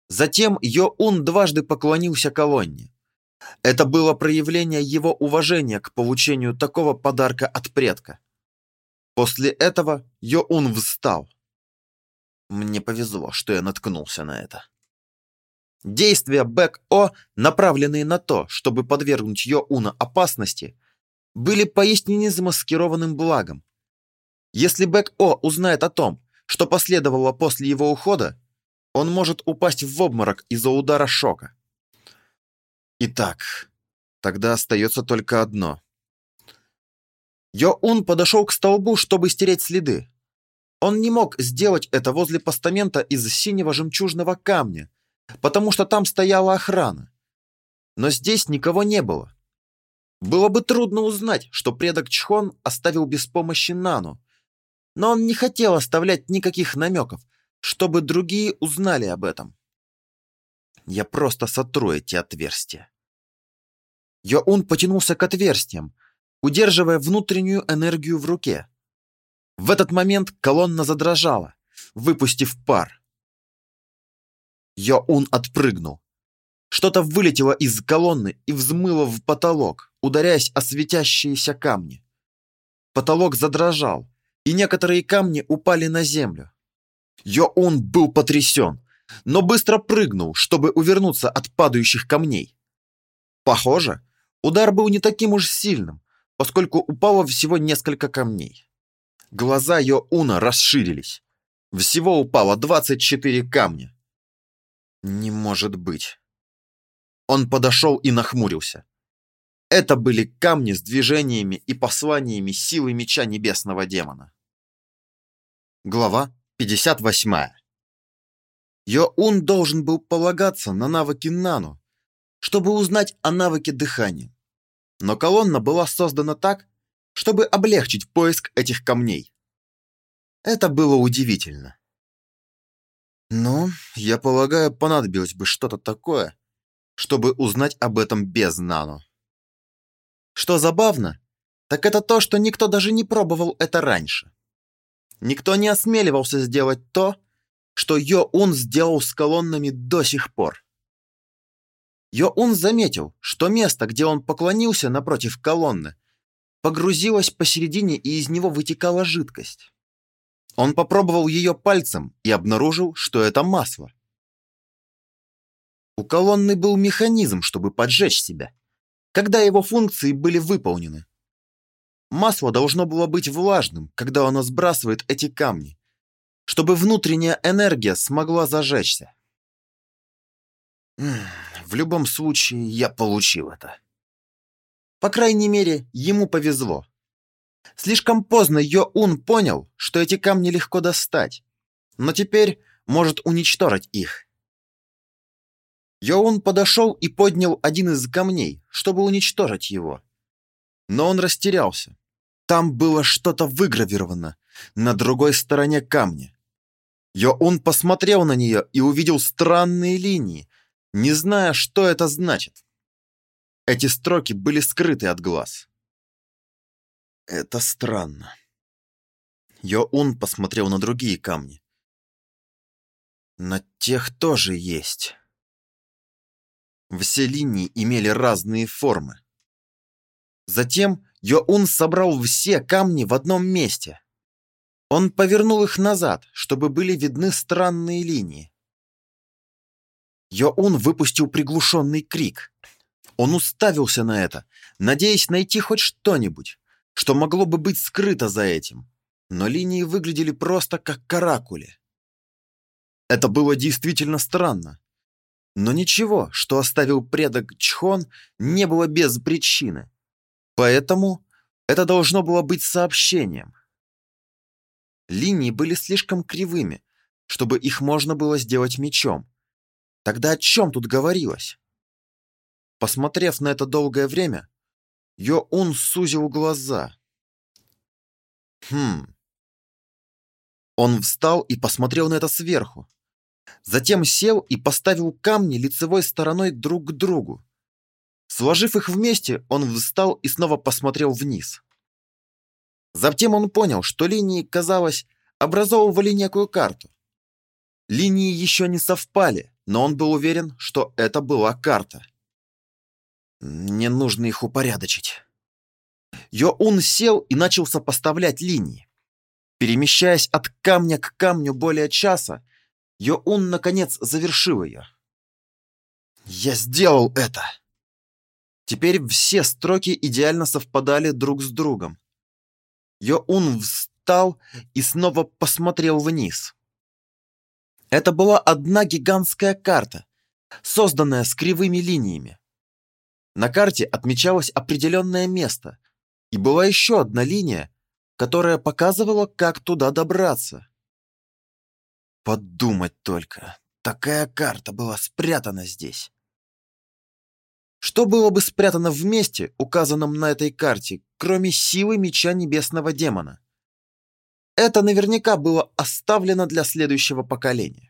Затем Йоун дважды поклонился колонне. Это было проявление его уважения к получению такого подарка от предка. После этого Йоун встал. Мне повезло, что я наткнулся на это. Действия Бэк-О, направленные на то, чтобы подвергнуть Йоуна опасности, были поистине замаскированным благом. Если Бэк-О узнает о том, что последовало после его ухода, он может упасть в обморок из-за удара шока. Итак, тогда остается только одно. Йо-Ун подошел к столбу, чтобы стереть следы. Он не мог сделать это возле постамента из синего жемчужного камня, потому что там стояла охрана. Но здесь никого не было. Было бы трудно узнать, что предок Чхон оставил без помощи Нану, но он не хотел оставлять никаких намеков, чтобы другие узнали об этом. Я просто сотру эти отверстия. Йоун потянулся к отверстиям, удерживая внутреннюю энергию в руке. В этот момент колонна задрожала, выпустив пар. Йоун отпрыгнул. Что-то вылетело из колонны и взмыло в потолок, ударяясь о светящиеся камни. Потолок задрожал, и некоторые камни упали на землю. Йоун был потрясен, но быстро прыгнул, чтобы увернуться от падающих камней. Похоже, удар был не таким уж сильным, поскольку упало всего несколько камней. Глаза Йоуна расширились. Всего упало 24 камня. Не может быть. Он подошел и нахмурился. Это были камни с движениями и посланиями силы меча небесного демона. Глава 58. Йоун должен был полагаться на навыки Нану, чтобы узнать о навыке дыхания. Но колонна была создана так, чтобы облегчить поиск этих камней. Это было удивительно. Но, я полагаю, понадобилось бы что-то такое, чтобы узнать об этом без Нану. Что забавно, так это то, что никто даже не пробовал это раньше. Никто не осмеливался сделать то, что Йо-Ун сделал с колоннами до сих пор. Йо-Ун заметил, что место, где он поклонился напротив колонны, погрузилась посередине, и из него вытекала жидкость. Он попробовал ее пальцем и обнаружил, что это масло. У колонны был механизм, чтобы поджечь себя, когда его функции были выполнены. Масло должно было быть влажным, когда оно сбрасывает эти камни, чтобы внутренняя энергия смогла зажечься. В любом случае, я получил это. По крайней мере, ему повезло. Слишком поздно Йо-Ун понял, что эти камни легко достать, но теперь может уничтожить их. Йоун подошел и поднял один из камней, чтобы уничтожить его. Но он растерялся. Там было что-то выгравировано на другой стороне камня. Йоун посмотрел на нее и увидел странные линии, не зная, что это значит. Эти строки были скрыты от глаз. Это странно. Йоун посмотрел на другие камни. На тех тоже есть. Все линии имели разные формы. Затем Йоун собрал все камни в одном месте. Он повернул их назад, чтобы были видны странные линии. Йоун выпустил приглушенный крик. Он уставился на это, надеясь найти хоть что-нибудь, что могло бы быть скрыто за этим. Но линии выглядели просто как каракули. Это было действительно странно. Но ничего, что оставил предок Чхон, не было без причины. Поэтому это должно было быть сообщением. Линии были слишком кривыми, чтобы их можно было сделать мечом, Тогда о чем тут говорилось? Посмотрев на это долгое время, Йо-Ун сузил глаза. Хм. Он встал и посмотрел на это сверху. Затем сел и поставил камни лицевой стороной друг к другу. Сложив их вместе, он встал и снова посмотрел вниз. Затем он понял, что линии, казалось, образовывали некую карту. Линии еще не совпали, но он был уверен, что это была карта. Мне нужно их упорядочить. Йоун сел и начал сопоставлять линии. Перемещаясь от камня к камню более часа, Йоун наконец завершил ее. Я сделал это! Теперь все строки идеально совпадали друг с другом. Йоун встал и снова посмотрел вниз. Это была одна гигантская карта, созданная с кривыми линиями. На карте отмечалось определенное место, и была еще одна линия, которая показывала, как туда добраться. Подумать только, такая карта была спрятана здесь. Что было бы спрятано в месте, указанном на этой карте, кроме силы меча небесного демона? Это наверняка было оставлено для следующего поколения.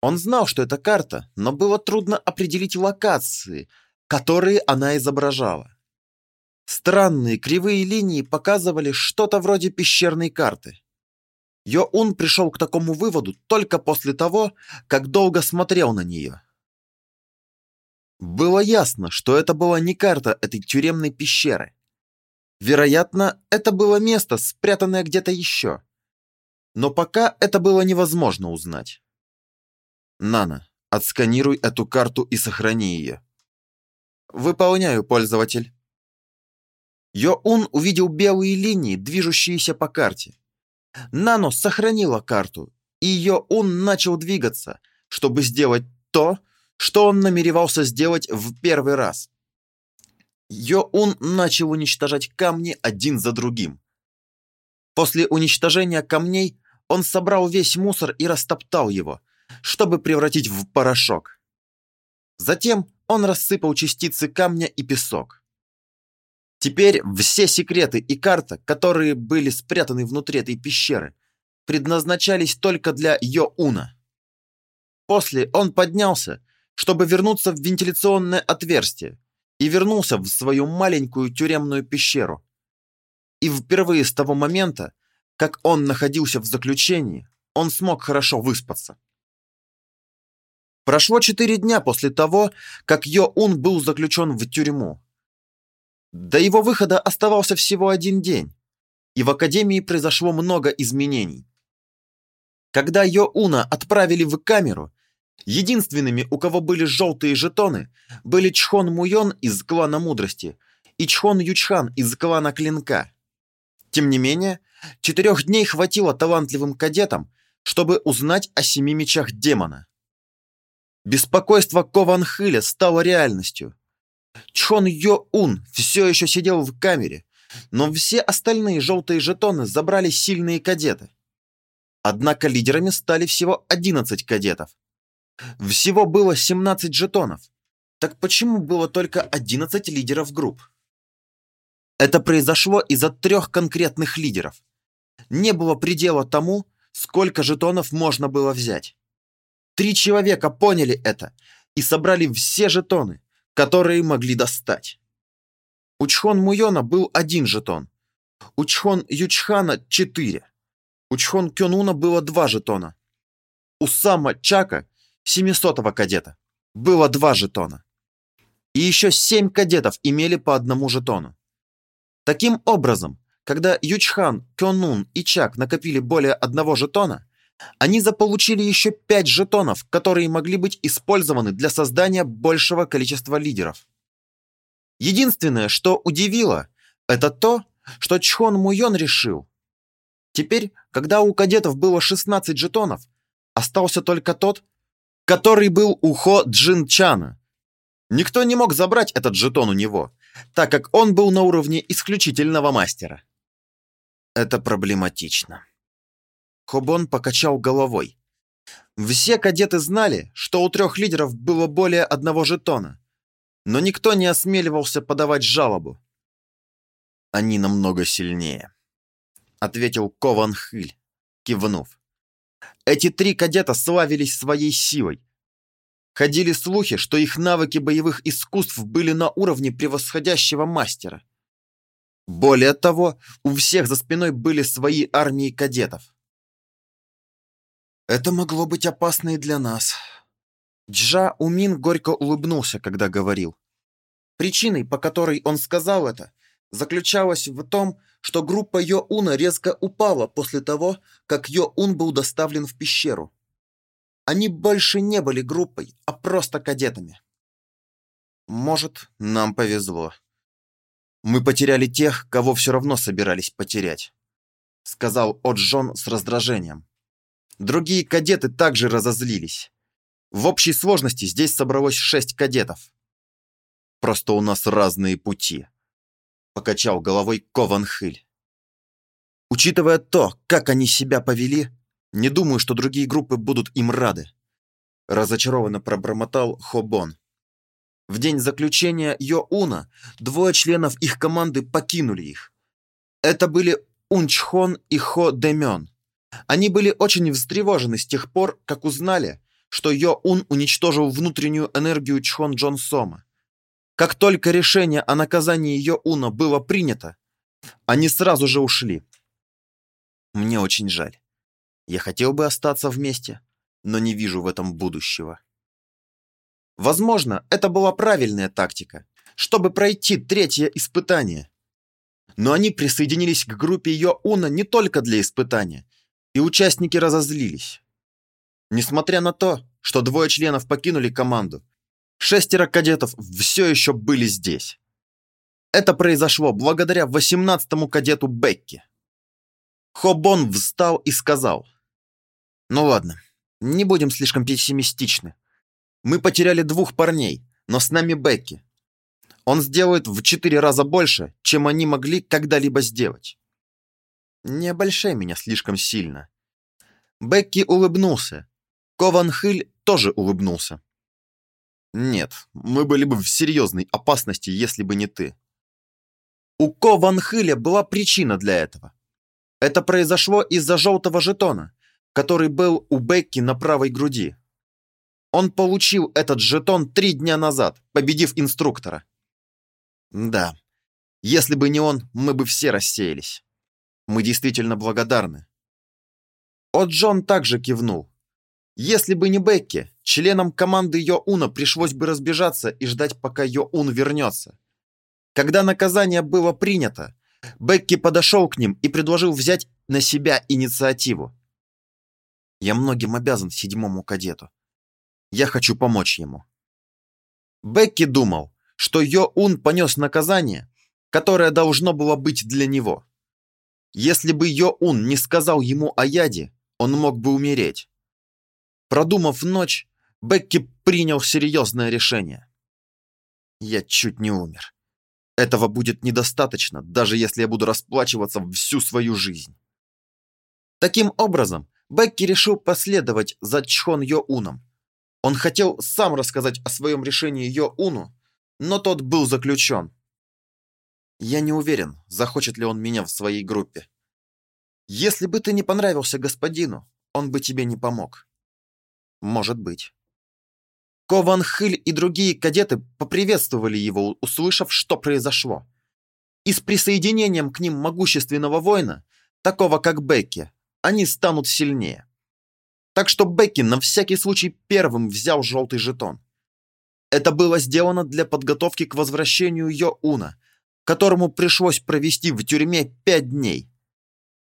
Он знал, что это карта, но было трудно определить локации, которые она изображала. Странные кривые линии показывали что-то вроде пещерной карты. Йоун пришел к такому выводу только после того, как долго смотрел на нее. Было ясно, что это была не карта этой тюремной пещеры. Вероятно, это было место, спрятанное где-то еще. Но пока это было невозможно узнать. Нана, отсканируй эту карту и сохрани ее. Выполняю, пользователь. Йоун увидел белые линии, движущиеся по карте. Нано сохранила карту, и Йоун начал двигаться, чтобы сделать то, что он намеревался сделать в первый раз. Йоун начал уничтожать камни один за другим. После уничтожения камней он собрал весь мусор и растоптал его, чтобы превратить в порошок. Затем он рассыпал частицы камня и песок. Теперь все секреты и карта, которые были спрятаны внутри этой пещеры, предназначались только для Йоуна. После он поднялся, чтобы вернуться в вентиляционное отверстие, и вернулся в свою маленькую тюремную пещеру. И впервые с того момента, как он находился в заключении, он смог хорошо выспаться. Прошло четыре дня после того, как Йо-Ун был заключен в тюрьму. До его выхода оставался всего один день, и в Академии произошло много изменений. Когда Йоуна отправили в камеру, единственными, у кого были желтые жетоны, были Чхон Муйон из клана Мудрости и Чхон Ючхан из клана Клинка. Тем не менее, четырех дней хватило талантливым кадетам, чтобы узнать о семи мечах демона. Беспокойство Кован Хыля стало реальностью. Чхон Йо-Ун все еще сидел в камере, но все остальные желтые жетоны забрали сильные кадеты. Однако лидерами стали всего 11 кадетов. Всего было 17 жетонов. Так почему было только 11 лидеров групп? Это произошло из-за трех конкретных лидеров. Не было предела тому, сколько жетонов можно было взять. Три человека поняли это и собрали все жетоны, которые могли достать. У Чхон Муйона был один жетон. У Чхон Ючхана – четыре. У Чхон Кёнуна было два жетона. У Сама Чака, 700-го кадета, было два жетона. И еще семь кадетов имели по одному жетону. Таким образом, когда Ючхан, Кёнун и Чак накопили более одного жетона, они заполучили еще пять жетонов, которые могли быть использованы для создания большего количества лидеров. Единственное, что удивило, это то, что Чхон Муйон решил, Теперь, когда у кадетов было 16 жетонов, остался только тот, который был у Хо Джин Чана. Никто не мог забрать этот жетон у него, так как он был на уровне исключительного мастера. Это проблематично. Хобон покачал головой. Все кадеты знали, что у трех лидеров было более одного жетона, но никто не осмеливался подавать жалобу. Они намного сильнее ответил Кован Хыль, кивнув. Эти три кадета славились своей силой. Ходили слухи, что их навыки боевых искусств были на уровне превосходящего мастера. Более того, у всех за спиной были свои армии кадетов. Это могло быть опасно и для нас. Джа Умин горько улыбнулся, когда говорил. Причиной, по которой он сказал это, заключалась в том, что группа Йоуна резко упала после того, как Йоун был доставлен в пещеру. Они больше не были группой, а просто кадетами. Может, нам повезло. Мы потеряли тех, кого все равно собирались потерять, сказал Оджон с раздражением. Другие кадеты также разозлились. В общей сложности здесь собралось шесть кадетов. Просто у нас разные пути покачал головой Кованхыль. Учитывая то, как они себя повели, не думаю, что другие группы будут им рады. Разочарованно пробормотал Хобон. В день заключения Йоуна двое членов их команды покинули их. Это были Унчхон и Хо Демён. Они были очень встревожены с тех пор, как узнали, что Йоун уничтожил внутреннюю энергию Чхон Джон Сома. Как только решение о наказании Йоуна было принято, они сразу же ушли. Мне очень жаль. Я хотел бы остаться вместе, но не вижу в этом будущего. Возможно, это была правильная тактика, чтобы пройти третье испытание. Но они присоединились к группе Йоуна не только для испытания, и участники разозлились. Несмотря на то, что двое членов покинули команду, Шестеро кадетов все еще были здесь. Это произошло благодаря 18-му кадету Бекки. Хобон встал и сказал. «Ну ладно, не будем слишком пессимистичны. Мы потеряли двух парней, но с нами Бекки. Он сделает в четыре раза больше, чем они могли когда-либо сделать. Не обольщай меня слишком сильно». Бекки улыбнулся. Кован Хыль тоже улыбнулся. Нет, мы были бы в серьезной опасности, если бы не ты. У Ко Ван Хыля была причина для этого. Это произошло из-за желтого жетона, который был у Бекки на правой груди. Он получил этот жетон три дня назад, победив инструктора. Да, если бы не он, мы бы все рассеялись. Мы действительно благодарны. О Джон также кивнул. Если бы не Бекки, членам команды Йоуна пришлось бы разбежаться и ждать, пока Йоун вернется. Когда наказание было принято, Бекки подошел к ним и предложил взять на себя инициативу. Я многим обязан седьмому кадету. Я хочу помочь ему. Бекки думал, что Йо-Ун понес наказание, которое должно было быть для него. Если бы Йо-Ун не сказал ему о яде, он мог бы умереть. Продумав ночь, Бекки принял серьезное решение. Я чуть не умер. Этого будет недостаточно, даже если я буду расплачиваться всю свою жизнь. Таким образом, Бекки решил последовать за Чхон Йо-Уном. Он хотел сам рассказать о своем решении Йо-Уну, но тот был заключен. Я не уверен, захочет ли он меня в своей группе. Если бы ты не понравился господину, он бы тебе не помог. Может быть. Кован Хыль и другие кадеты поприветствовали его, услышав, что произошло. И с присоединением к ним могущественного воина, такого как Бекки, они станут сильнее. Так что Бекки на всякий случай первым взял желтый жетон. Это было сделано для подготовки к возвращению Йо-Уна, которому пришлось провести в тюрьме пять дней.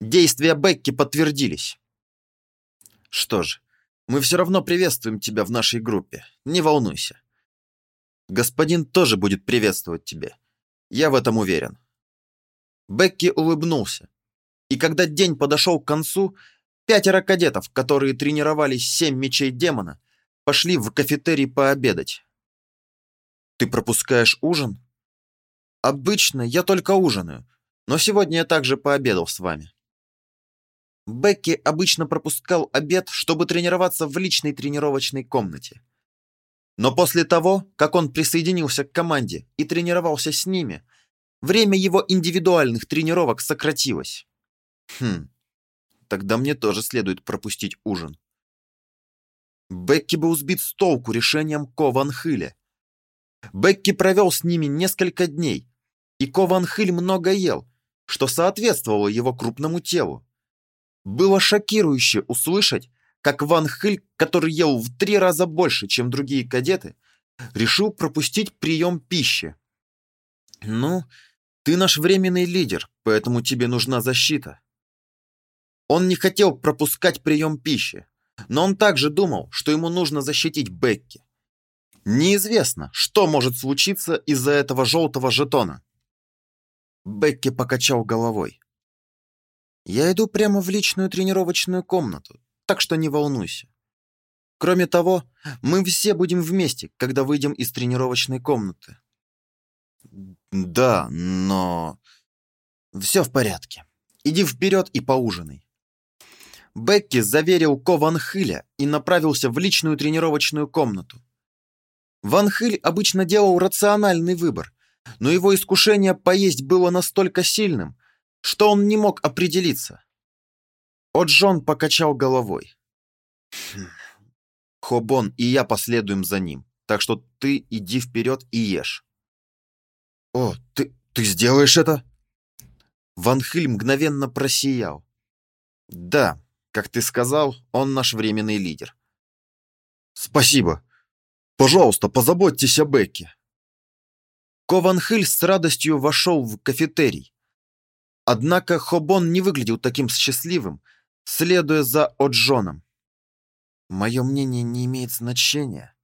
Действия Бекки подтвердились. Что ж, мы все равно приветствуем тебя в нашей группе. Не волнуйся. Господин тоже будет приветствовать тебя. Я в этом уверен. Бекки улыбнулся. И когда день подошел к концу, пятеро кадетов, которые тренировались семь мечей демона, пошли в кафетерий пообедать. Ты пропускаешь ужин? Обычно я только ужинаю, но сегодня я также пообедал с вами. Бекки обычно пропускал обед, чтобы тренироваться в личной тренировочной комнате. Но после того, как он присоединился к команде и тренировался с ними, время его индивидуальных тренировок сократилось. Хм, тогда мне тоже следует пропустить ужин. Бекки был сбит с толку решением Ко Ван Хыля. Бекки провел с ними несколько дней, и Ко Ван Хыль много ел, что соответствовало его крупному телу. Было шокирующе услышать, как Ван Хыль, который ел в три раза больше, чем другие кадеты, решил пропустить прием пищи. «Ну, ты наш временный лидер, поэтому тебе нужна защита». Он не хотел пропускать прием пищи, но он также думал, что ему нужно защитить Бекки. Неизвестно, что может случиться из-за этого желтого жетона. Бекки покачал головой. Я иду прямо в личную тренировочную комнату, так что не волнуйся. Кроме того, мы все будем вместе, когда выйдем из тренировочной комнаты. Да, но... Все в порядке. Иди вперед и поужинай. Бекки заверил Ко Ван Хыля и направился в личную тренировочную комнату. Ван Хыль обычно делал рациональный выбор, но его искушение поесть было настолько сильным, что он не мог определиться. О'Джон покачал головой. «Хм, Хобон и я последуем за ним, так что ты иди вперед и ешь. О, ты, ты сделаешь это? Ван Хиль мгновенно просиял. Да, как ты сказал, он наш временный лидер. Спасибо. Пожалуйста, позаботьтесь о Бекке. Кован Хиль с радостью вошел в кафетерий, Однако Хобон не выглядел таким счастливым, следуя за О'Джоном. Мое мнение не имеет значения.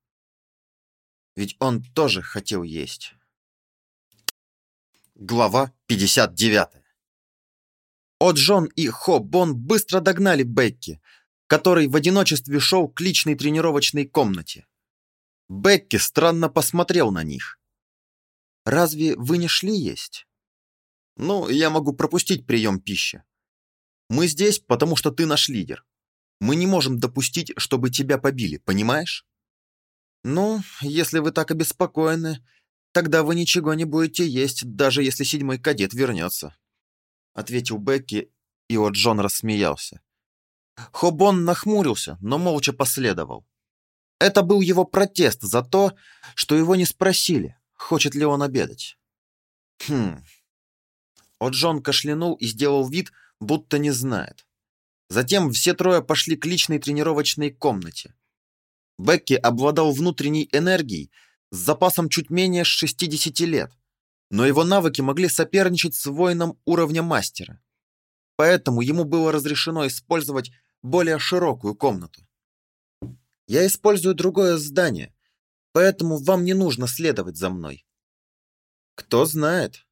Ведь он тоже хотел есть. Глава 59 О'Джон и Хобон быстро догнали Бекки, который в одиночестве шел к личной тренировочной комнате. Бекки странно посмотрел на них. «Разве вы не шли есть?» Ну, я могу пропустить прием пищи. Мы здесь, потому что ты наш лидер. Мы не можем допустить, чтобы тебя побили, понимаешь? Ну, если вы так обеспокоены, тогда вы ничего не будете есть, даже если седьмой кадет вернется. Ответил Бекки, и вот Джон рассмеялся. Хобон нахмурился, но молча последовал. Это был его протест за то, что его не спросили, хочет ли он обедать. Хм, О'Джон кашлянул и сделал вид, будто не знает. Затем все трое пошли к личной тренировочной комнате. Бекки обладал внутренней энергией с запасом чуть менее 60 лет. но его навыки могли соперничать с воином уровня мастера. Поэтому ему было разрешено использовать более широкую комнату. Я использую другое здание, поэтому вам не нужно следовать за мной. Кто знает.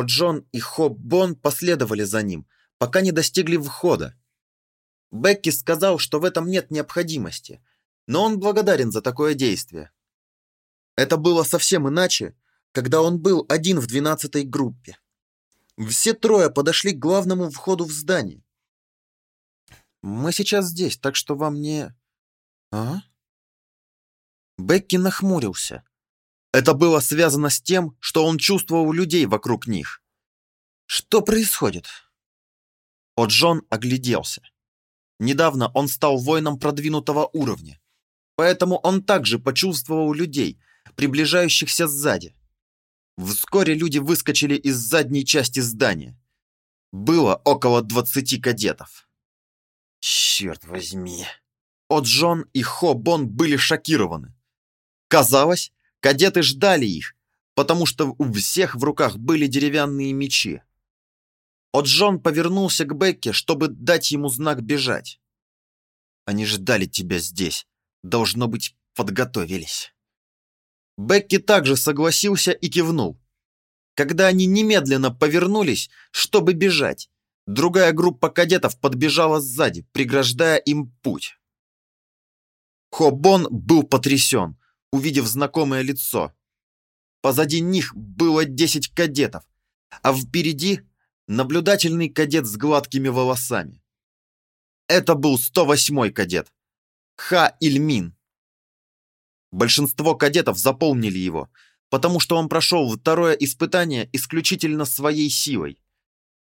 О'Джон и Хоб Бон последовали за ним, пока не достигли входа. Бекки сказал, что в этом нет необходимости, но он благодарен за такое действие. Это было совсем иначе, когда он был один в двенадцатой группе. Все трое подошли к главному входу в здание. «Мы сейчас здесь, так что вам не...» «А?» Бекки нахмурился. Это было связано с тем, что он чувствовал людей вокруг них. «Что происходит?» О'Джон огляделся. Недавно он стал воином продвинутого уровня, поэтому он также почувствовал людей, приближающихся сзади. Вскоре люди выскочили из задней части здания. Было около двадцати кадетов. Черт возьми. О'Джон и Хо Бон были шокированы. Казалось, кадеты ждали их, потому что у всех в руках были деревянные мечи. О'Джон повернулся к Бекке, чтобы дать ему знак бежать. Они ждали тебя здесь. Должно быть, подготовились. Бекки также согласился и кивнул. Когда они немедленно повернулись, чтобы бежать, другая группа кадетов подбежала сзади, преграждая им путь. Хобон был потрясен, увидев знакомое лицо. Позади них было 10 кадетов, а впереди наблюдательный кадет с гладкими волосами. Это был 108-й кадет, Ха Ильмин. Большинство кадетов заполнили его, потому что он прошел второе испытание исключительно своей силой.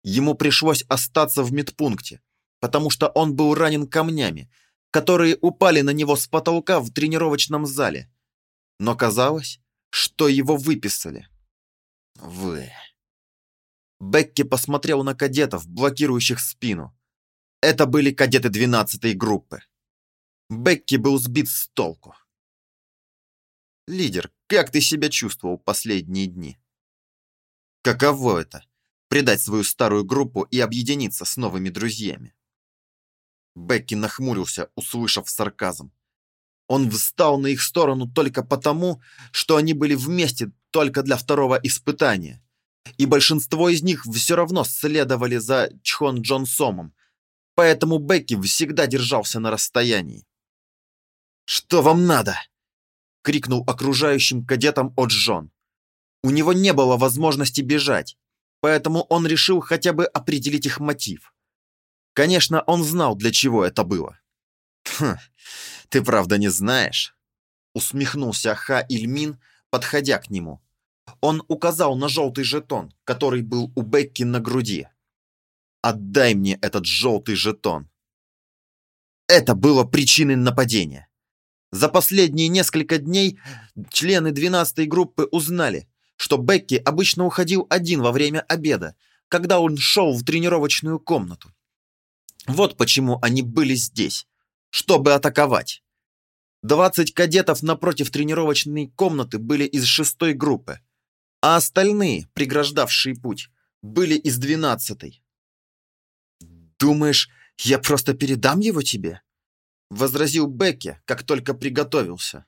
Ему пришлось остаться в медпункте, потому что он был ранен камнями, которые упали на него с потолка в тренировочном зале. Но казалось, что его выписали. Вы. Бекки посмотрел на кадетов, блокирующих спину. Это были кадеты 12-й группы. Бекки был сбит с толку. Лидер, как ты себя чувствовал последние дни? Каково это – предать свою старую группу и объединиться с новыми друзьями? Бекки нахмурился, услышав сарказм. Он встал на их сторону только потому, что они были вместе только для второго испытания, и большинство из них все равно следовали за Чхон Джон Сомом, поэтому Бекки всегда держался на расстоянии. «Что вам надо?» крикнул окружающим кадетам О'Джон. У него не было возможности бежать, поэтому он решил хотя бы определить их мотив. Конечно, он знал, для чего это было. «Хм, ты правда не знаешь?» Усмехнулся Ха Ильмин, подходя к нему. Он указал на желтый жетон, который был у Бекки на груди. «Отдай мне этот желтый жетон!» Это было причиной нападения. За последние несколько дней члены 12-й группы узнали, что Бекки обычно уходил один во время обеда, когда он шел в тренировочную комнату. Вот почему они были здесь, чтобы атаковать. 20 кадетов напротив тренировочной комнаты были из шестой группы, а остальные, преграждавшие путь, были из двенадцатой. «Думаешь, я просто передам его тебе?» возразил Бекке, как только приготовился.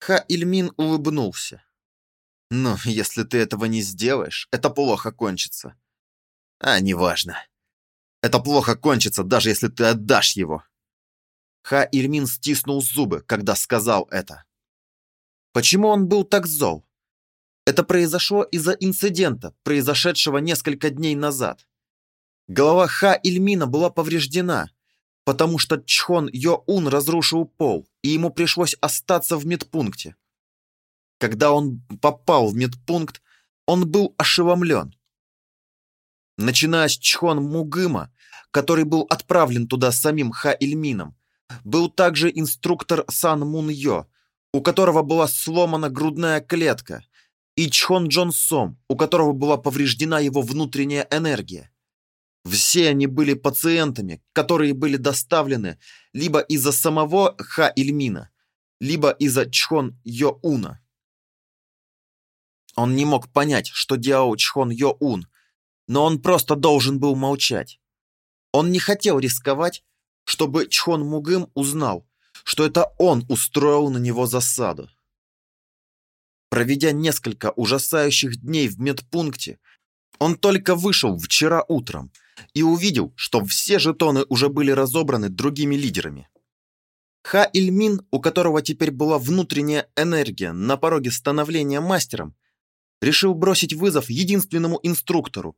Ха Ильмин улыбнулся. «Ну, если ты этого не сделаешь, это плохо кончится». «А, неважно. Это плохо кончится, даже если ты отдашь его». Ха Ильмин стиснул зубы, когда сказал это. Почему он был так зол? Это произошло из-за инцидента, произошедшего несколько дней назад. Голова Ха Ильмина была повреждена, потому что Чхон Йо-Ун разрушил пол, и ему пришлось остаться в медпункте. Когда он попал в медпункт, он был ошеломлен. Начиная с Чхон Мугыма, который был отправлен туда самим Ха Ильмином, был также инструктор Сан Мун Йо, у которого была сломана грудная клетка, и Чхон Джон Сом, у которого была повреждена его внутренняя энергия. Все они были пациентами, которые были доставлены либо из-за самого Ха Ильмина, либо из-за Чхон Йоуна. Он не мог понять, что делал Чхон Йо-Ун, но он просто должен был молчать. Он не хотел рисковать, чтобы Чхон Мугым узнал, что это он устроил на него засаду. Проведя несколько ужасающих дней в медпункте, он только вышел вчера утром и увидел, что все жетоны уже были разобраны другими лидерами. Ха Ильмин, у которого теперь была внутренняя энергия на пороге становления мастером, решил бросить вызов единственному инструктору,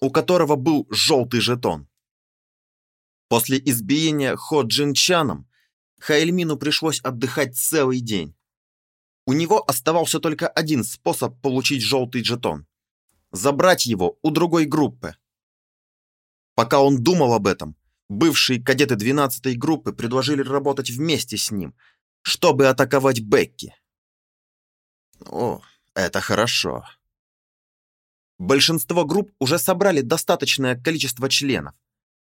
у которого был желтый жетон. После избиения Хо Джинчаном Хаэльмину пришлось отдыхать целый день. У него оставался только один способ получить желтый жетон – забрать его у другой группы. Пока он думал об этом, бывшие кадеты 12-й группы предложили работать вместе с ним, чтобы атаковать Бекки. О, это хорошо. Большинство групп уже собрали достаточное количество членов.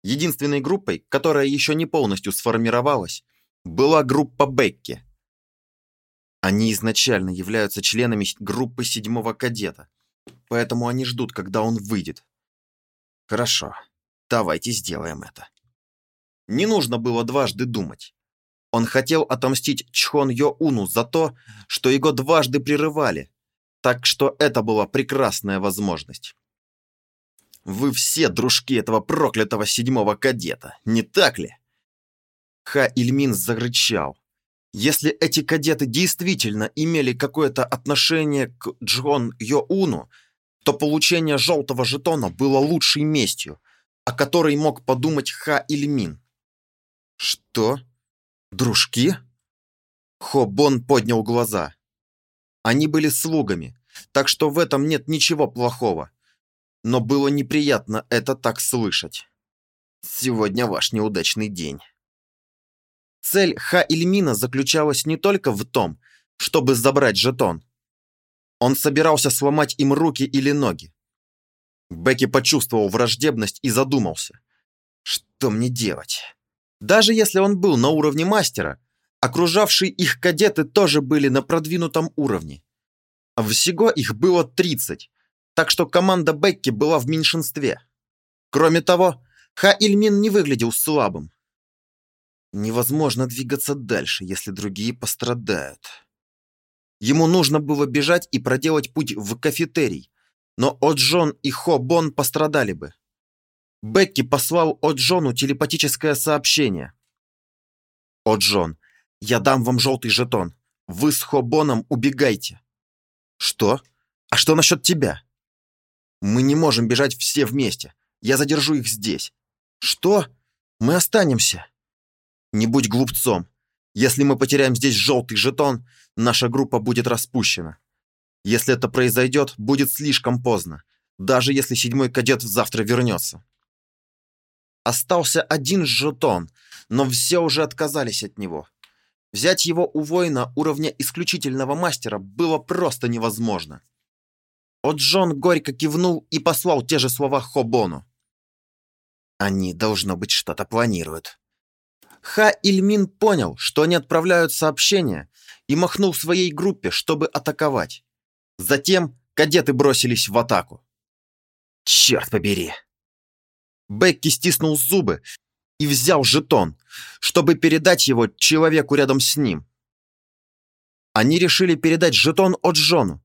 Единственной группой, которая еще не полностью сформировалась, была группа Бекки. Они изначально являются членами группы седьмого кадета, поэтому они ждут, когда он выйдет. Хорошо, давайте сделаем это. Не нужно было дважды думать. Он хотел отомстить Чхон Йо Уну за то, что его дважды прерывали, так что это была прекрасная возможность. Вы все дружки этого проклятого седьмого кадета, не так ли? Ха Ильмин зарычал. Если эти кадеты действительно имели какое-то отношение к Джон Йоуну, то получение желтого жетона было лучшей местью, о которой мог подумать Ха Ильмин. Что? Дружки? Хо Бон поднял глаза. Они были слугами, так что в этом нет ничего плохого. Но было неприятно это так слышать. Сегодня ваш неудачный день. Цель Ха-Ильмина заключалась не только в том, чтобы забрать жетон. Он собирался сломать им руки или ноги. Бекки почувствовал враждебность и задумался. Что мне делать? Даже если он был на уровне мастера, окружавшие их кадеты тоже были на продвинутом уровне. Всего их было 30, так что команда Бекки была в меньшинстве. Кроме того, Ха-Ильмин не выглядел слабым. Невозможно двигаться дальше, если другие пострадают. Ему нужно было бежать и проделать путь в кафетерий, но О'Джон и Хо Бон пострадали бы. Бекки послал О'Джону телепатическое сообщение. «О'Джон, я дам вам желтый жетон. Вы с Хо Боном убегайте». «Что? А что насчет тебя?» «Мы не можем бежать все вместе. Я задержу их здесь». «Что? Мы останемся». Не будь глупцом. Если мы потеряем здесь желтый жетон, наша группа будет распущена. Если это произойдет, будет слишком поздно, даже если седьмой кадет завтра вернется. Остался один жетон, но все уже отказались от него. Взять его у воина уровня исключительного мастера было просто невозможно. О'Джон горько кивнул и послал те же слова Хобону. «Они, должно быть, что-то планируют. Ха Ильмин понял, что они отправляют сообщение, и махнул своей группе, чтобы атаковать. Затем кадеты бросились в атаку. Черт побери! Бекки стиснул зубы и взял жетон, чтобы передать его человеку рядом с ним. Они решили передать жетон от Джону,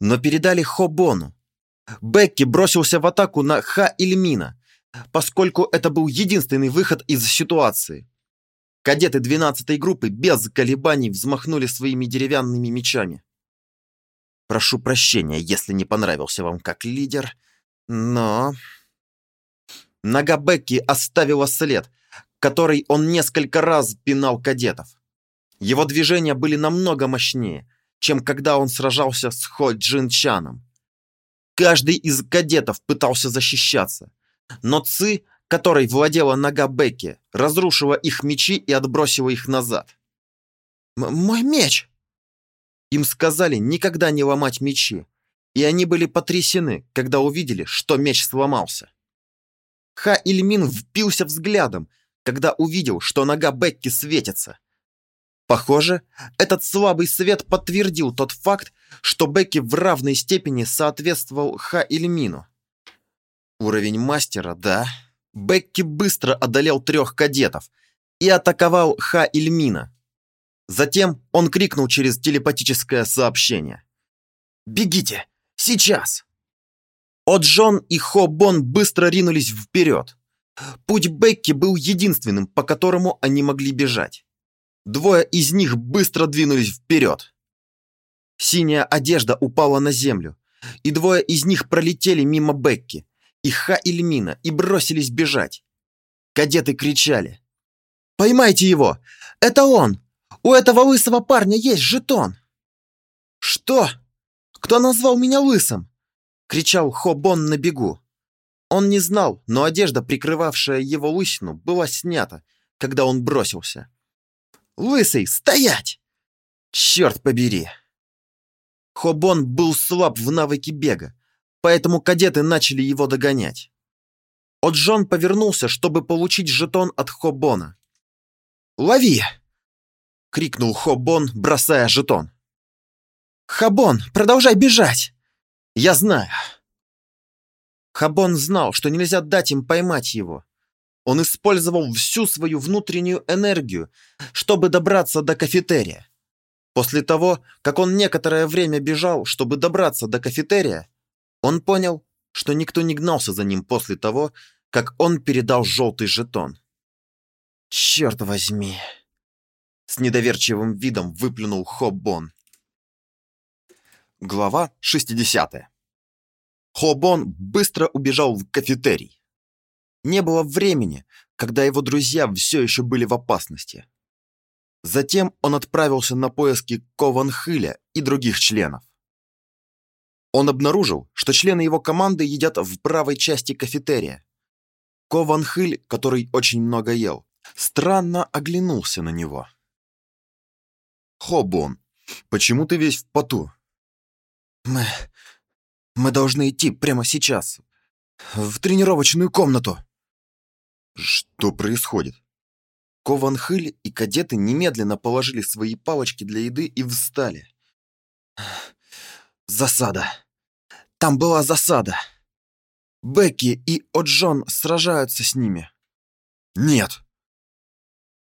но передали Хобону. Бекки бросился в атаку на Ха Ильмина, поскольку это был единственный выход из ситуации. Кадеты 12-й группы без колебаний взмахнули своими деревянными мечами. Прошу прощения, если не понравился вам как лидер, но... Нога Бекки оставила след, который он несколько раз пинал кадетов. Его движения были намного мощнее, чем когда он сражался с Хо Джин. Каждый из кадетов пытался защищаться, но Ци которой владела нога Бекки, разрушила их мечи и отбросила их назад. «Мой меч!» Им сказали никогда не ломать мечи, и они были потрясены, когда увидели, что меч сломался. Ха Ильмин впился взглядом, когда увидел, что нога Бекки светится. Похоже, этот слабый свет подтвердил тот факт, что Бекки в равной степени соответствовал Ха Ильмину. Уровень мастера, да. Бекки быстро одолел трех кадетов и атаковал Ха Ильмина. Затем он крикнул через телепатическое сообщение. «Бегите! Сейчас!» О'Джон и Хо Бон быстро ринулись вперед. Путь Бекки был единственным, по которому они могли бежать. Двое из них быстро двинулись вперед. Синяя одежда упала на землю, и двое из них пролетели мимо Бекки, и Ха Ильмина, и бросились бежать. Кадеты кричали. «Поймайте его! Это он! У этого лысого парня есть жетон!» «Что? Кто назвал меня лысым?» кричал Хобон на бегу. Он не знал, но одежда, прикрывавшая его лысину, была снята, когда он бросился. «Лысый, стоять!» «Черт побери!» Хобон был слаб в навыке бега, поэтому кадеты начали его догонять. Оджон повернулся, чтобы получить жетон от Хобона. «Лови!» — крикнул Хобон, бросая жетон. «Хабон, продолжай бежать!» Я знаю. Хабон знал, что нельзя дать им поймать его. Он использовал всю свою внутреннюю энергию, чтобы добраться до кафетерия. После того, как он некоторое время бежал, чтобы добраться до кафетерия, он понял, что никто не гнался за ним после того, как он передал желтый жетон. «Черт возьми!» С недоверчивым видом выплюнул Хоббон. Глава 60. Хобон быстро убежал в кафетерий. Не было времени, когда его друзья все еще были в опасности. Затем он отправился на поиски Кованхыля и других членов. Он обнаружил, что члены его команды едят в правой части кафетерия. Кованхыль, который очень много ел, странно оглянулся на него. «Хобон, почему ты весь в поту?» Мы... Мы должны идти прямо сейчас. В тренировочную комнату. Что происходит? Кованхыль и кадеты немедленно положили свои палочки для еды и встали. Засада. Там была засада. Бекки и О'Джон сражаются с ними. Нет.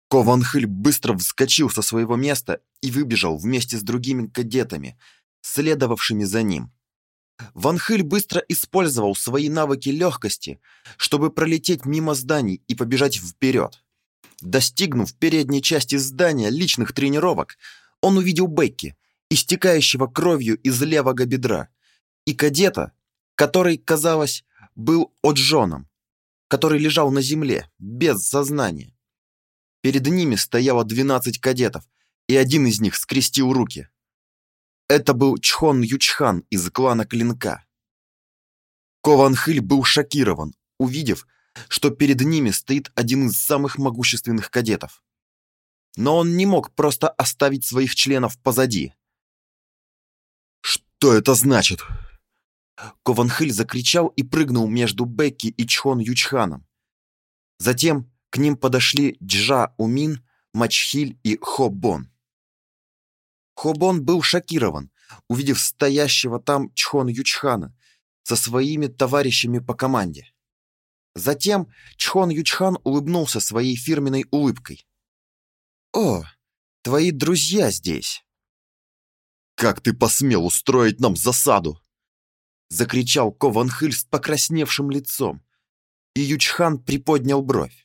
Кованхыль быстро вскочил со своего места и выбежал вместе с другими кадетами, следовавшими за ним. Ван Хыль быстро использовал свои навыки легкости, чтобы пролететь мимо зданий и побежать вперед. Достигнув передней части здания личных тренировок, он увидел Бекки, истекающего кровью из левого бедра, и кадета, который, казалось, был Оджоном, который лежал на земле, без сознания. Перед ними стояло 12 кадетов, и один из них скрестил руки. Это был Чхон Ючхан из клана Клинка. Кованхыль был шокирован, увидев, что перед ними стоит один из самых могущественных кадетов. Но он не мог просто оставить своих членов позади. «Что это значит?» Кованхыль закричал и прыгнул между Бекки и Чхон Ючханом. Затем к ним подошли Джа Умин, Мачхиль и Хобон. Хобон был шокирован, увидев стоящего там Чхон Ючхана со своими товарищами по команде. Затем Чхон Ючхан улыбнулся своей фирменной улыбкой. «О, твои друзья здесь!» «Как ты посмел устроить нам засаду?» Закричал Кованхыль с покрасневшим лицом, и Ючхан приподнял бровь.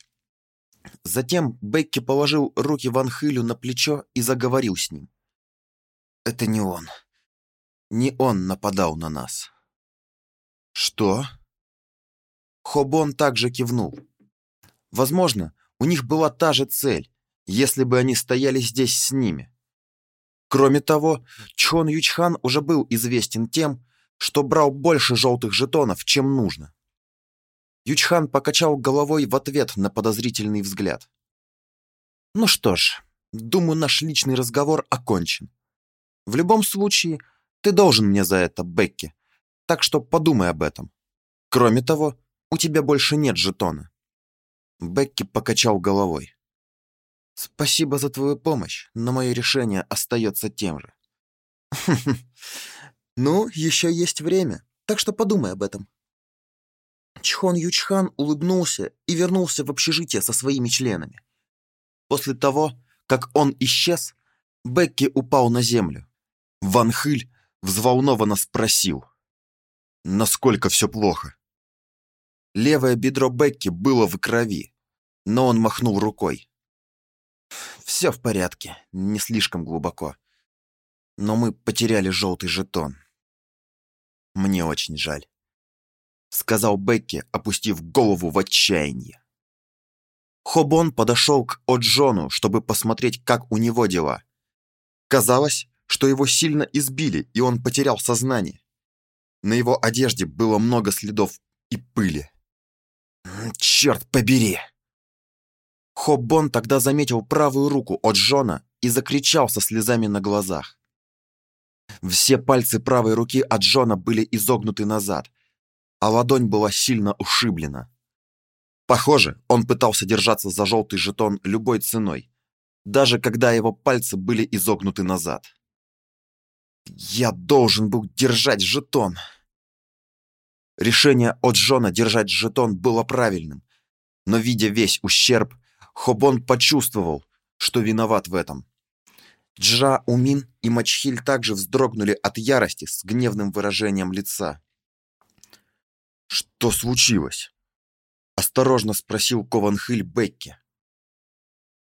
Затем Бекки положил руки Ван Хылю на плечо и заговорил с ним. Это не он. Не он нападал на нас. Что? Хобон также кивнул. Возможно, у них была та же цель, если бы они стояли здесь с ними. Кроме того, Чхон Ючхан уже был известен тем, что брал больше желтых жетонов, чем нужно. Ючхан покачал головой в ответ на подозрительный взгляд. Ну что ж, думаю, наш личный разговор окончен. В любом случае, ты должен мне за это, Бекки. Так что подумай об этом. Кроме того, у тебя больше нет жетона. Бекки покачал головой. Спасибо за твою помощь, но мое решение остается тем же. Ну, еще есть время, так что подумай об этом. Чхон Ючхан улыбнулся и вернулся в общежитие со своими членами. После того, как он исчез, Бекки упал на землю. Ван Хыль взволнованно спросил, насколько все плохо. Левое бедро Бекки было в крови, но он махнул рукой. Все в порядке, не слишком глубоко. Но мы потеряли желтый жетон. Мне очень жаль сказал Бекки, опустив голову в отчаянии. Хобон подошел к О'Джону, чтобы посмотреть, как у него дела. Казалось, что его сильно избили, и он потерял сознание. На его одежде было много следов и пыли. «Черт побери!» Хоббон тогда заметил правую руку от Джона и закричал со слезами на глазах. Все пальцы правой руки от Джона были изогнуты назад, а ладонь была сильно ушиблена. Похоже, он пытался держаться за желтый жетон любой ценой, даже когда его пальцы были изогнуты назад. «Я должен был держать жетон!» Решение от Джона держать жетон было правильным, но, видя весь ущерб, Хобон почувствовал, что виноват в этом. Джа Умин и Мачхиль также вздрогнули от ярости с гневным выражением лица. «Что случилось?» — осторожно спросил Кованхыль Бекки.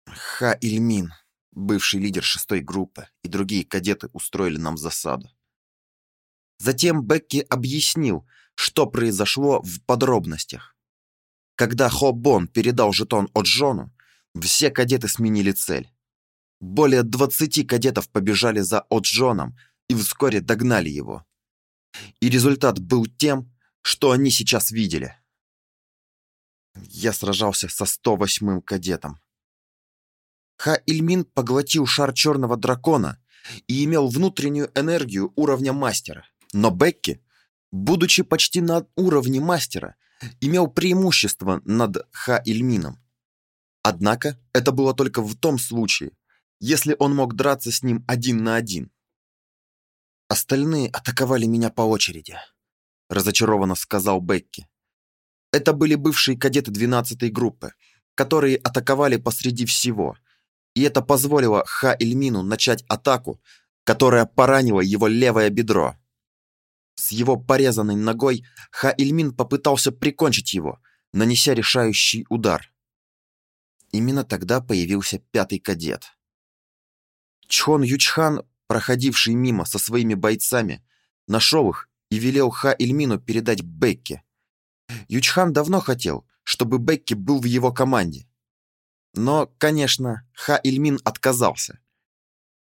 Ха Ильмин, бывший лидер шестой группы, и другие кадеты устроили нам засаду. Затем Бекки объяснил, что произошло в подробностях. Когда Хо Бон передал жетон от Джону, все кадеты сменили цель. Более 20 кадетов побежали за Оджоном и вскоре догнали его. И результат был тем, что они сейчас видели? Я сражался со 108-м кадетом. Ха-Ильмин поглотил шар черного дракона и имел внутреннюю энергию уровня мастера. Но Бекки, будучи почти на уровне мастера, имел преимущество над Ха-Ильмином. Однако это было только в том случае, если он мог драться с ним один на один. Остальные атаковали меня по очереди разочарованно сказал Бекки. Это были бывшие кадеты 12-й группы, которые атаковали посреди всего. И это позволило Ха Ильмину начать атаку, которая поранила его левое бедро. С его порезанной ногой Ха Ильмин попытался прикончить его, нанеся решающий удар. Именно тогда появился пятый кадет. Чхон Ючхан, проходивший мимо со своими бойцами, нашел их и велел Ха Ильмину передать Бекке. Ючхан давно хотел, чтобы Бекки был в его команде. Но, конечно, Ха Ильмин отказался.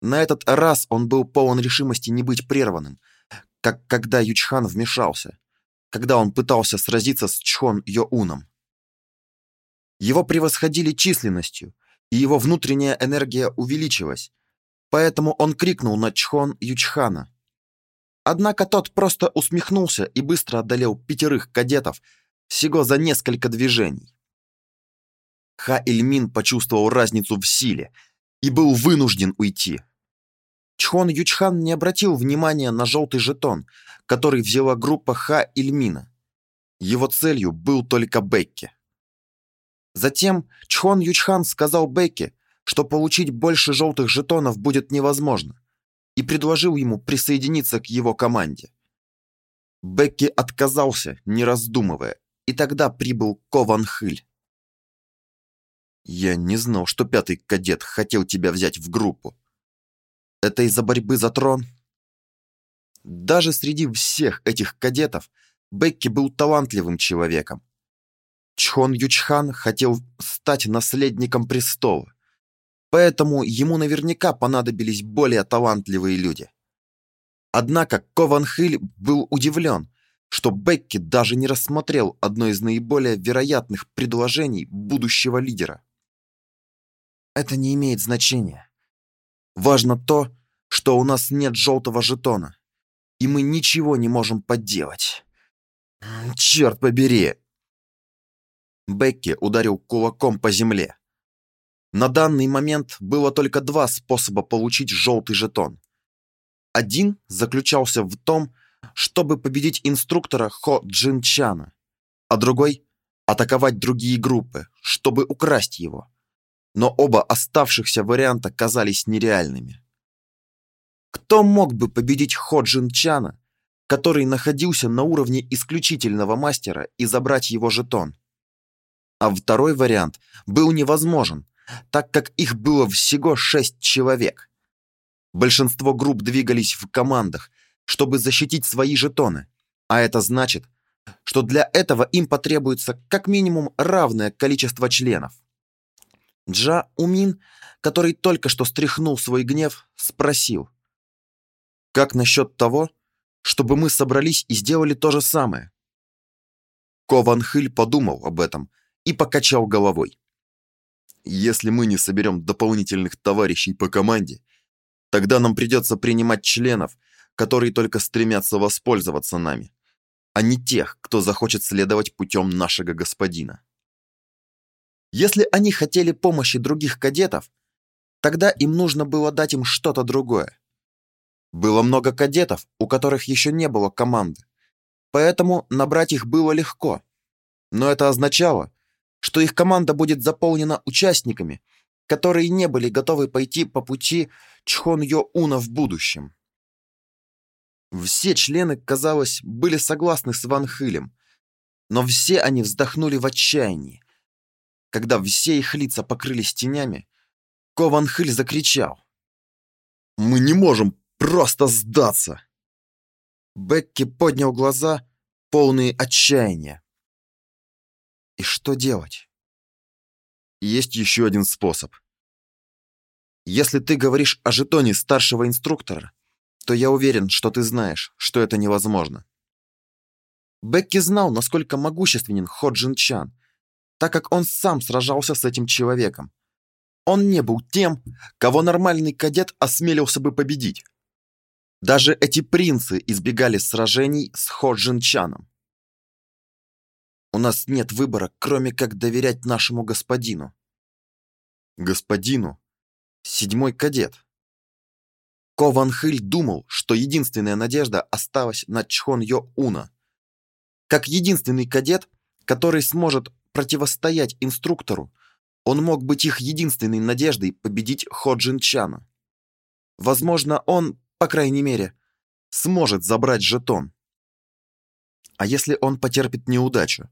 На этот раз он был полон решимости не быть прерванным, как когда Ючхан вмешался, когда он пытался сразиться с Чхон Йоуном. Его превосходили численностью, и его внутренняя энергия увеличилась, поэтому он крикнул на Чхон Ючхана – Однако тот просто усмехнулся и быстро одолел пятерых кадетов всего за несколько движений. Ха Ильмин почувствовал разницу в силе и был вынужден уйти. Чхон Ючхан не обратил внимания на желтый жетон, который взяла группа Ха Ильмина. Его целью был только Бекки. Затем Чхон Ючхан сказал Бекки, что получить больше желтых жетонов будет невозможно, и предложил ему присоединиться к его команде. Бекки отказался, не раздумывая, и тогда прибыл Кован Хыль. «Я не знал, что пятый кадет хотел тебя взять в группу. Это из-за борьбы за трон?» Даже среди всех этих кадетов Бекки был талантливым человеком. Чхон Ючхан хотел стать наследником престола. Поэтому ему наверняка понадобились более талантливые люди. Однако Кован Хиль был удивлен, что Бекки даже не рассмотрел одно из наиболее вероятных предложений будущего лидера. Это не имеет значения. Важно то, что у нас нет желтого жетона, и мы ничего не можем подделать. Черт побери! Бекки ударил кулаком по земле. На данный момент было только два способа получить желтый жетон. Один заключался в том, чтобы победить инструктора Хо Джин Чана, а другой – атаковать другие группы, чтобы украсть его. Но оба оставшихся варианта казались нереальными. Кто мог бы победить Хо Джин Чана, который находился на уровне исключительного мастера и забрать его жетон? А второй вариант был невозможен, так как их было всего шесть человек. Большинство групп двигались в командах, чтобы защитить свои жетоны, а это значит, что для этого им потребуется как минимум равное количество членов. Джа Умин, который только что стряхнул свой гнев, спросил. «Как насчет того, чтобы мы собрались и сделали то же самое?» Ко Хиль подумал об этом и покачал головой. «Если мы не соберем дополнительных товарищей по команде, тогда нам придется принимать членов, которые только стремятся воспользоваться нами, а не тех, кто захочет следовать путем нашего господина. Если они хотели помощи других кадетов, тогда им нужно было дать им что-то другое. Было много кадетов, у которых еще не было команды, поэтому набрать их было легко. Но это означало, что их команда будет заполнена участниками, которые не были готовы пойти по пути Чхон Йо Уна в будущем. Все члены, казалось, были согласны с Ван Хилем, но все они вздохнули в отчаянии. Когда все их лица покрылись тенями, Ко Ван Хиль закричал. «Мы не можем просто сдаться!» Бекки поднял глаза, полные отчаяния. «И что делать?» «Есть еще один способ. Если ты говоришь о жетоне старшего инструктора, то я уверен, что ты знаешь, что это невозможно. Бекки знал, насколько могущественен Ходжин Чан, так как он сам сражался с этим человеком. Он не был тем, кого нормальный кадет осмелился бы победить. Даже эти принцы избегали сражений с Ходжин Чаном. У нас нет выбора, кроме как доверять нашему господину. Господину? Седьмой кадет. Ко Хиль думал, что единственная надежда осталась на Чхон Йо Уна. Как единственный кадет, который сможет противостоять инструктору, он мог быть их единственной надеждой победить Хо Чана. Возможно, он, по крайней мере, сможет забрать жетон. А если он потерпит неудачу?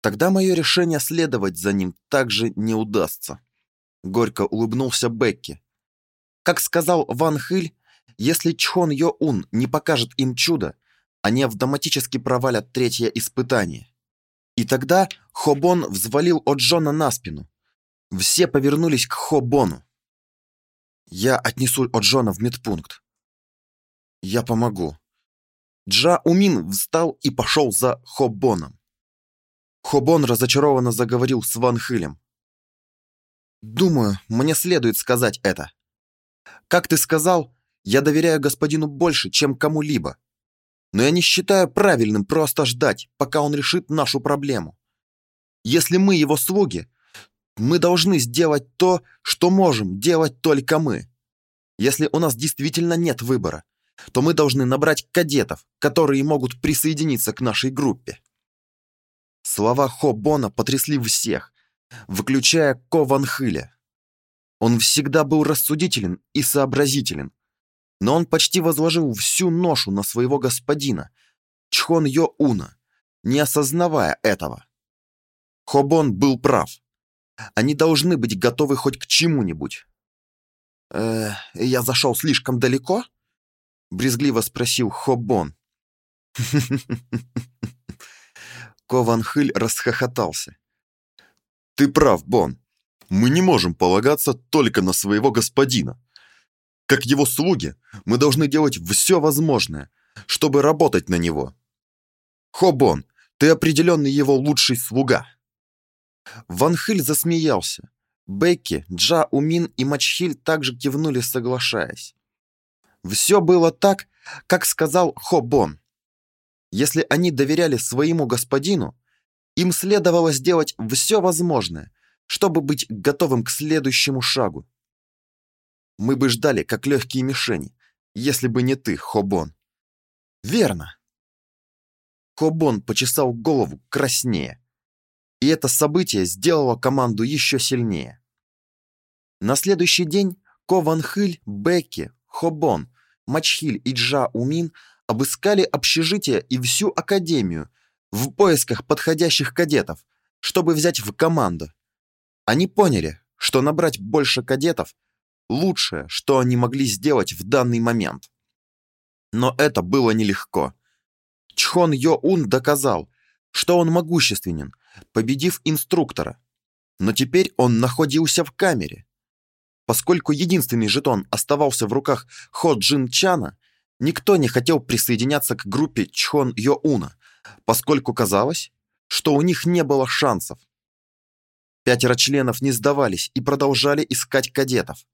Тогда мое решение следовать за ним также не удастся. Горько улыбнулся Бекки, как сказал Ван Хиль, если Чхон Йо Ун не покажет им чудо, они автоматически провалят третье испытание. И тогда Хобон взвалил Оджона на спину. Все повернулись к Хобону. Я отнесу Оджона в медпункт. Я помогу. Джа Умин встал и пошел за Хобоном. Хобон разочарованно заговорил с Ван Хилем. «Думаю, мне следует сказать это. Как ты сказал, я доверяю господину больше, чем кому-либо. Но я не считаю правильным просто ждать, пока он решит нашу проблему. Если мы его слуги, мы должны сделать то, что можем делать только мы. Если у нас действительно нет выбора, то мы должны набрать кадетов, которые могут присоединиться к нашей группе. Слова Хо Бона потрясли всех, выключая Ко Ван Хиля. Он всегда был рассудителен и сообразителен, но он почти возложил всю ношу на своего господина, Чхон Йо Уна, не осознавая этого. Хобон был прав. Они должны быть готовы хоть к чему-нибудь. «Э, я зашел слишком далеко?» — брезгливо спросил Хобон. Кованхыль расхохотался. «Ты прав, Бон. Мы не можем полагаться только на своего господина. Как его слуги, мы должны делать все возможное, чтобы работать на него. Хобон, ты определенный его лучший слуга. Ван Хиль засмеялся. Бекки, Джа Умин и Мачхиль также кивнули, соглашаясь. Все было так, как сказал Хобон. Если они доверяли своему господину, им следовало сделать все возможное, чтобы быть готовым к следующему шагу. Мы бы ждали, как легкие мишени, если бы не ты, Хобон. Верно. Хобон почесал голову краснее. И это событие сделало команду еще сильнее. На следующий день Кованхыль, Бекки, Хобон, Мачхиль и Джа Умин обыскали общежитие и всю академию в поисках подходящих кадетов, чтобы взять в команду. Они поняли, что набрать больше кадетов – лучшее, что они могли сделать в данный момент. Но это было нелегко. Чхон Йо-Ун доказал, что он могущественен, победив инструктора. Но теперь он находился в камере. Поскольку единственный жетон оставался в руках Хо Джин Чана, никто не хотел присоединяться к группе Чхон Йо-Уна, поскольку казалось, что у них не было шансов. Пятеро членов не сдавались и продолжали искать кадетов.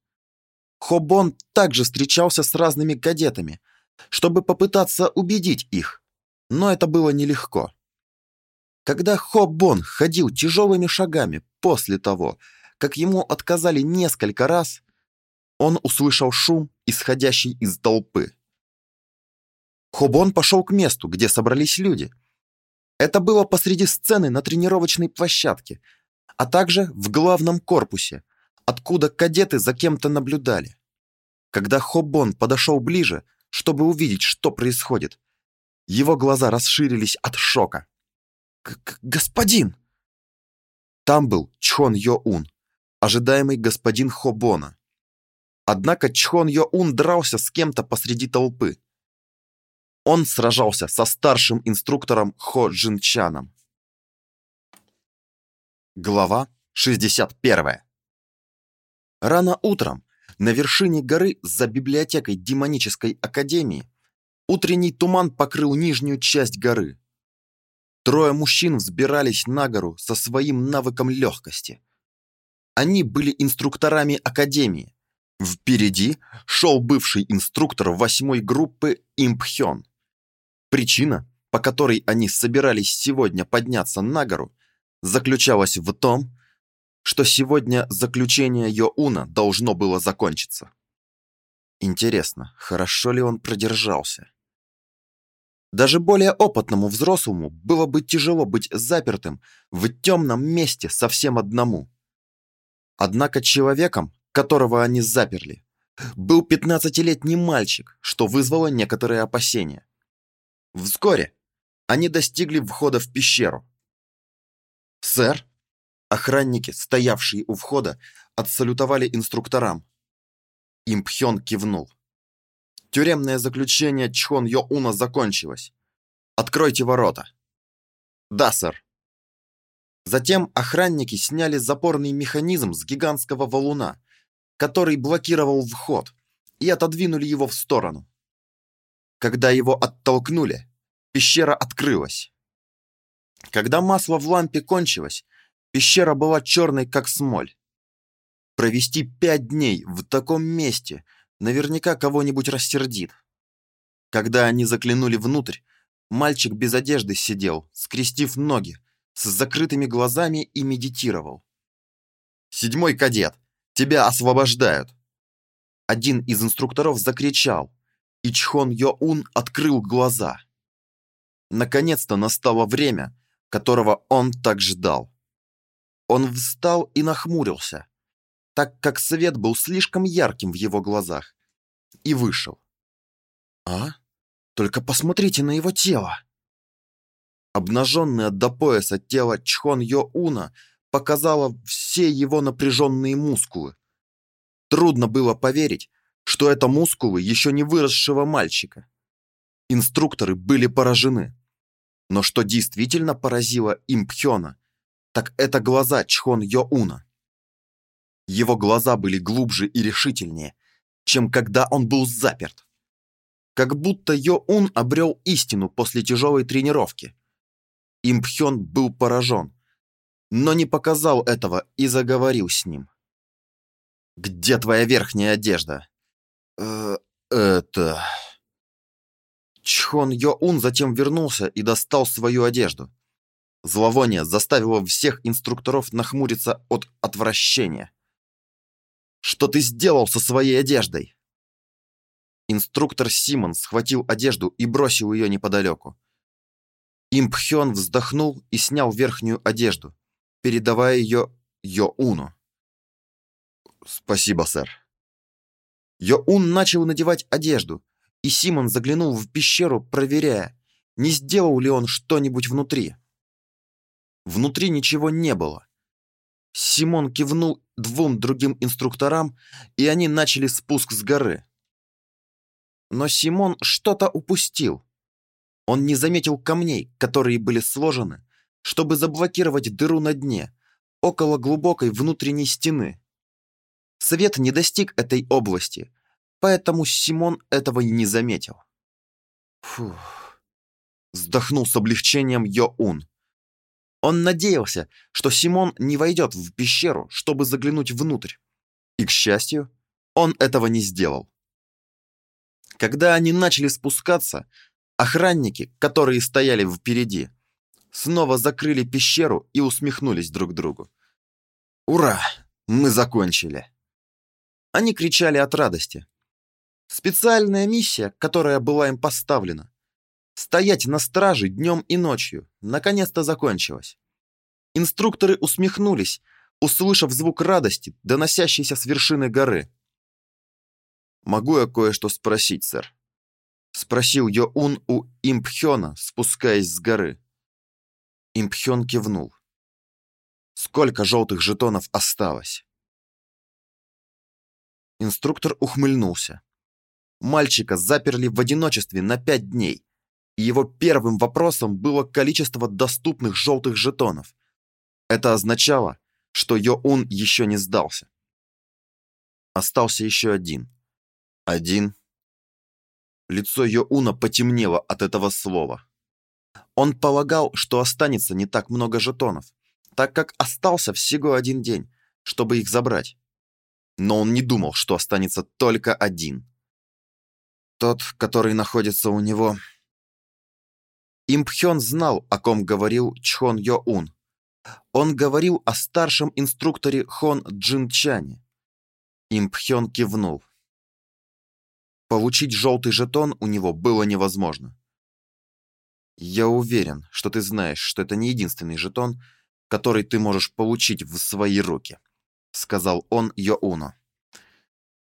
Хобон также встречался с разными кадетами, чтобы попытаться убедить их, но это было нелегко. Когда Хобон ходил тяжелыми шагами после того, как ему отказали несколько раз, он услышал шум, исходящий из толпы. Хобон пошел к месту, где собрались люди. Это было посреди сцены на тренировочной площадке, а также в главном корпусе, откуда кадеты за кем-то наблюдали. Когда Хобон подошел ближе, чтобы увидеть, что происходит, его глаза расширились от шока. «Господин!» Там был Чхон Йо-Ун, ожидаемый господин Хобона. Однако Чхон Йо-Ун дрался с кем-то посреди толпы. Он сражался со старшим инструктором Хо Джинчаном. Глава 61. Рано утром на вершине горы за библиотекой демонической академии утренний туман покрыл нижнюю часть горы. Трое мужчин взбирались на гору со своим навыком легкости. Они были инструкторами академии. Впереди шел бывший инструктор восьмой группы Импхён. Причина, по которой они собирались сегодня подняться на гору, заключалась в том, что сегодня заключение Йоуна должно было закончиться. Интересно, хорошо ли он продержался? Даже более опытному взрослому было бы тяжело быть запертым в темном месте совсем одному. Однако человеком, которого они заперли, был 15-летний мальчик, что вызвало некоторые опасения. Вскоре они достигли входа в пещеру. «Сэр?» Охранники, стоявшие у входа, отсалютовали инструкторам. Импхён кивнул. Тюремное заключение Чхон Йо-Уна закончилось. Откройте ворота. Да, сэр. Затем охранники сняли запорный механизм с гигантского валуна, который блокировал вход, и отодвинули его в сторону. Когда его оттолкнули, пещера открылась. Когда масло в лампе кончилось, пещера была черной, как смоль. Провести пять дней в таком месте наверняка кого-нибудь рассердит. Когда они заглянули внутрь, мальчик без одежды сидел, скрестив ноги, с закрытыми глазами и медитировал. «Седьмой кадет, тебя освобождают!» Один из инструкторов закричал, и Чхон Йоун открыл глаза. Наконец-то настало время, которого он так ждал. Он встал и нахмурился, так как свет был слишком ярким в его глазах, и вышел. «А? Только посмотрите на его тело!» Обнаженное до пояса тело Чхон Йо-Уна показало все его напряженные мускулы. Трудно было поверить, что это мускулы еще не выросшего мальчика. Инструкторы были поражены. Но что действительно поразило им Пхёна, так это глаза Чхон Йо-Уна. Его глаза были глубже и решительнее, чем когда он был заперт. Как будто Йо-Ун обрел истину после тяжелой тренировки. Импхён был поражен, но не показал этого и заговорил с ним. «Где твоя верхняя одежда?» «Э, это...» Чхон Йо-Ун затем вернулся и достал свою одежду. Зловоние заставило всех инструкторов нахмуриться от отвращения. «Что ты сделал со своей одеждой?» Инструктор Симон схватил одежду и бросил ее неподалеку. Импхён вздохнул и снял верхнюю одежду, передавая ее Йоуну. «Спасибо, сэр». Йоун начал надевать одежду, и Симон заглянул в пещеру, проверяя, не сделал ли он что-нибудь внутри. Внутри ничего не было. Симон кивнул двум другим инструкторам, и они начали спуск с горы. Но Симон что-то упустил. Он не заметил камней, которые были сложены, чтобы заблокировать дыру на дне, около глубокой внутренней стены. Свет не достиг этой области, поэтому Симон этого не заметил. Фух. Вздохнул с облегчением Йоун. Он надеялся, что Симон не войдет в пещеру, чтобы заглянуть внутрь. И, к счастью, он этого не сделал. Когда они начали спускаться, охранники, которые стояли впереди, снова закрыли пещеру и усмехнулись друг другу. «Ура! Мы закончили!» Они кричали от радости. Специальная миссия, которая была им поставлена, стоять на страже днем и ночью, наконец-то закончилась. Инструкторы усмехнулись, услышав звук радости, доносящийся с вершины горы. «Могу я кое-что спросить, сэр?» Спросил Йоун у Импхёна, спускаясь с горы. Импхён кивнул. «Сколько желтых жетонов осталось?» Инструктор ухмыльнулся. Мальчика заперли в одиночестве на пять дней, и его первым вопросом было количество доступных желтых жетонов. Это означало, что Йоун еще не сдался. Остался еще один. Один. Лицо Йоуна потемнело от этого слова. Он полагал, что останется не так много жетонов, так как остался всего один день, чтобы их забрать. Но он не думал, что останется только один. Тот, который находится у него. Импхён знал, о ком говорил Чхон Йоун. Он говорил о старшем инструкторе Хон Джинчане. Импхён кивнул. Получить желтый жетон у него было невозможно. Я уверен, что ты знаешь, что это не единственный жетон, который ты можешь получить в свои руки, сказал он Йоуну.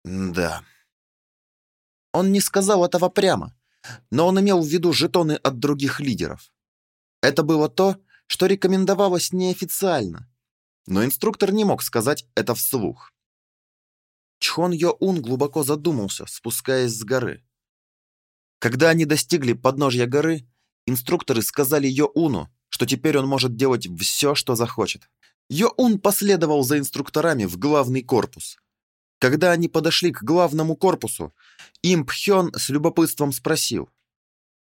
Да. Он не сказал этого прямо, но он имел в виду жетоны от других лидеров. Это было то, что рекомендовалось неофициально, но инструктор не мог сказать это вслух. Чхон Йо-Ун глубоко задумался, спускаясь с горы. Когда они достигли подножья горы, инструкторы сказали Йо-Уну, что теперь он может делать все, что захочет. Йо-Ун последовал за инструкторами в главный корпус, когда они подошли к главному корпусу, Им Пхён с любопытством спросил.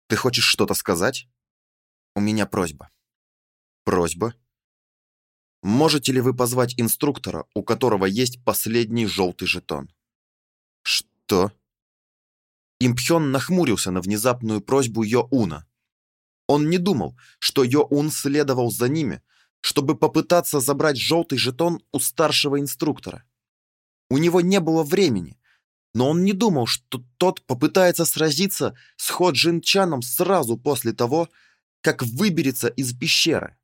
«Ты хочешь что-то сказать?» «У меня просьба». «Просьба?» «Можете ли вы позвать инструктора, у которого есть последний желтый жетон?» «Что?» Импхён нахмурился на внезапную просьбу Йо-Уна. Он не думал, что Йо-Ун следовал за ними, чтобы попытаться забрать желтый жетон у старшего инструктора. У него не было времени, но он не думал, что тот попытается сразиться с Хо Джин Чаном сразу после того, как выберется из пещеры.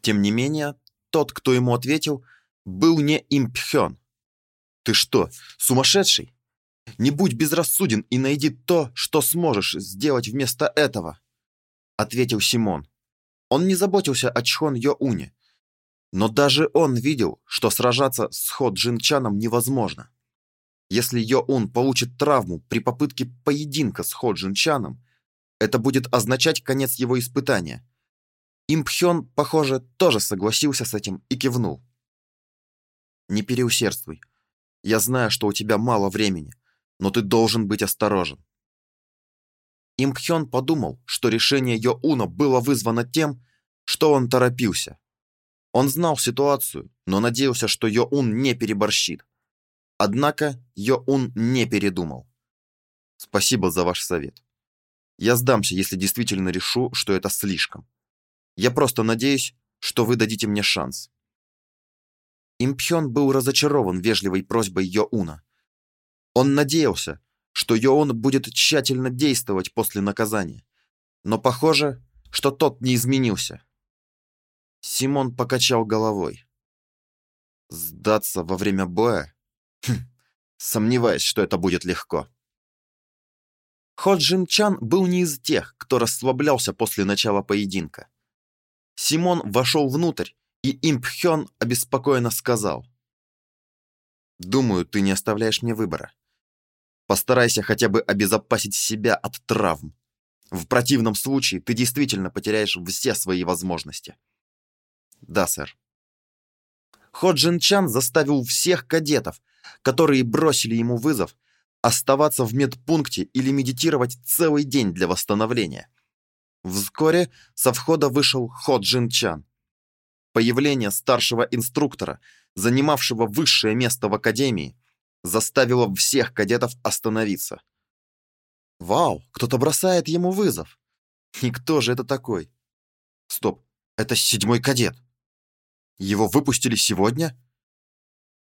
Тем не менее, тот, кто ему ответил, был не Импхён. «Ты что, сумасшедший? Не будь безрассуден и найди то, что сможешь сделать вместо этого», ответил Симон. Он не заботился о Чхон Йо-Уне, но даже он видел, что сражаться с Хо Джинчаном невозможно. Если Йо-Ун получит травму при попытке поединка с Хо Джинчаном, это будет означать конец его испытания. Импхён, похоже, тоже согласился с этим и кивнул. «Не переусердствуй. Я знаю, что у тебя мало времени, но ты должен быть осторожен». Импхён подумал, что решение Йо-Уна было вызвано тем, что он торопился. Он знал ситуацию, но надеялся, что Йоун не переборщит. Однако Йоун не передумал. Спасибо за ваш совет. Я сдамся, если действительно решу, что это слишком. Я просто надеюсь, что вы дадите мне шанс. Импхён был разочарован вежливой просьбой Йоуна. Он надеялся, что Йоун будет тщательно действовать после наказания, но похоже, что тот не изменился. Симон покачал головой. Сдаться во время боя? Хм, сомневаюсь, что это будет легко. Ходжин Чан был не из тех, кто расслаблялся после начала поединка. Симон вошел внутрь, и Импхён обеспокоенно сказал. «Думаю, ты не оставляешь мне выбора. Постарайся хотя бы обезопасить себя от травм. В противном случае ты действительно потеряешь все свои возможности». «Да, сэр». Ходжин Чан заставил всех кадетов, которые бросили ему вызов, оставаться в медпункте или медитировать целый день для восстановления. Вскоре со входа вышел Хо Джин Чан. Появление старшего инструктора, занимавшего высшее место в академии, заставило всех кадетов остановиться. Вау, кто-то бросает ему вызов. И кто же это такой? Стоп, это седьмой кадет. Его выпустили сегодня?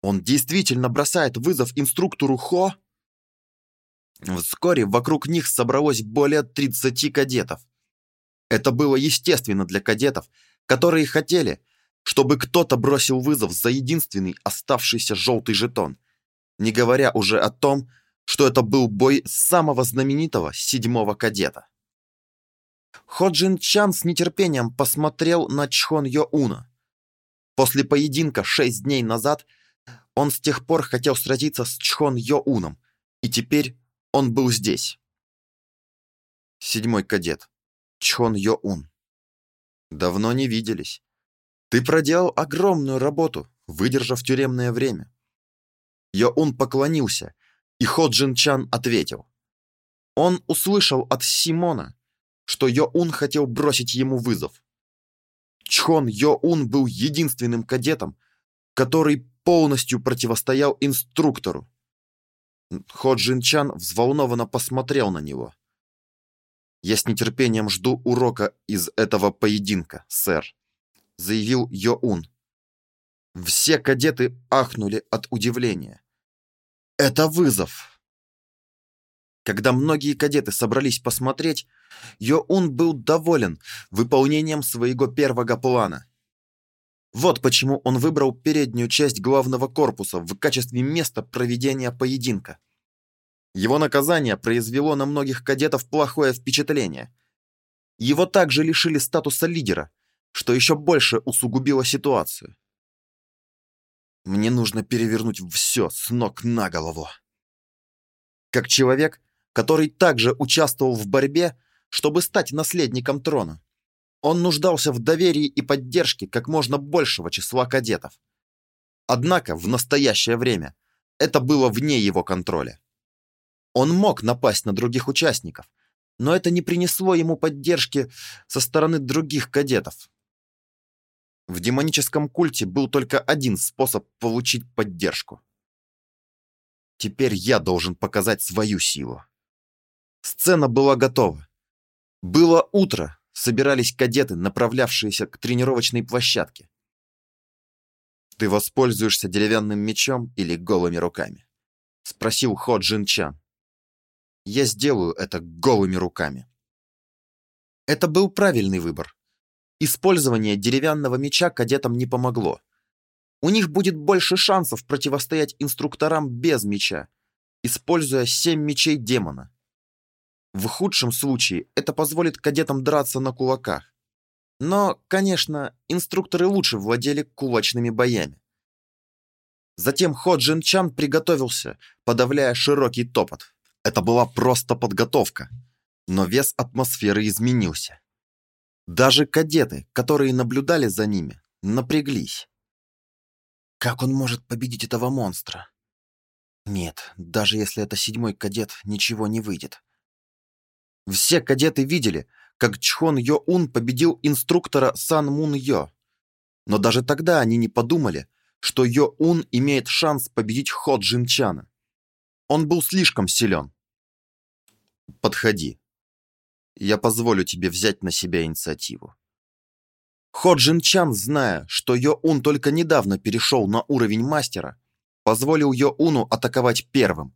Он действительно бросает вызов инструктору Хо? Вскоре вокруг них собралось более 30 кадетов. Это было естественно для кадетов, которые хотели, чтобы кто-то бросил вызов за единственный оставшийся желтый жетон, не говоря уже о том, что это был бой самого знаменитого седьмого кадета. Ходжин Чан с нетерпением посмотрел на Чхон Йоуна. После поединка шесть дней назад он с тех пор хотел сразиться с Чхон Йоуном, и теперь он был здесь. Седьмой кадет. Чхон Йо-ун. Давно не виделись. Ты проделал огромную работу, выдержав тюремное время. Йо-ун поклонился, и Хо Джин Чан ответил. Он услышал от Симона, что Йо-ун хотел бросить ему вызов. Чхон Йо-ун был единственным кадетом, который полностью противостоял инструктору. Хо Джин Чан взволнованно посмотрел на него. «Я с нетерпением жду урока из этого поединка, сэр», заявил Йоун. Все кадеты ахнули от удивления. «Это вызов!» Когда многие кадеты собрались посмотреть, Йоун был доволен выполнением своего первого плана. Вот почему он выбрал переднюю часть главного корпуса в качестве места проведения поединка. Его наказание произвело на многих кадетов плохое впечатление. Его также лишили статуса лидера, что еще больше усугубило ситуацию. Мне нужно перевернуть все с ног на голову. Как человек, который также участвовал в борьбе, чтобы стать наследником трона, он нуждался в доверии и поддержке как можно большего числа кадетов. Однако в настоящее время это было вне его контроля. Он мог напасть на других участников, но это не принесло ему поддержки со стороны других кадетов. В демоническом культе был только один способ получить поддержку. Теперь я должен показать свою силу. Сцена была готова. Было утро, собирались кадеты, направлявшиеся к тренировочной площадке. «Ты воспользуешься деревянным мечом или голыми руками?» — спросил Хо Джин Чан. «Я сделаю это голыми руками». Это был правильный выбор. Использование деревянного меча кадетам не помогло. У них будет больше шансов противостоять инструкторам без меча, используя семь мечей демона. В худшем случае это позволит кадетам драться на кулаках. Но, конечно, инструкторы лучше владели кулачными боями. Затем Хо Джин Чан приготовился, подавляя широкий топот. Это была просто подготовка, но вес атмосферы изменился. Даже кадеты, которые наблюдали за ними, напряглись. Как он может победить этого монстра? Нет, даже если это седьмой кадет, ничего не выйдет. Все кадеты видели, как Чхон Йо-ун победил инструктора Сан Мун Йо. Но даже тогда они не подумали, что Йо-ун имеет шанс победить Хо Джин Чана. Он был слишком силен. Подходи. Я позволю тебе взять на себя инициативу. Хо Джин Чан, зная, что Йо Ун только недавно перешел на уровень мастера, позволил Йо Уну атаковать первым.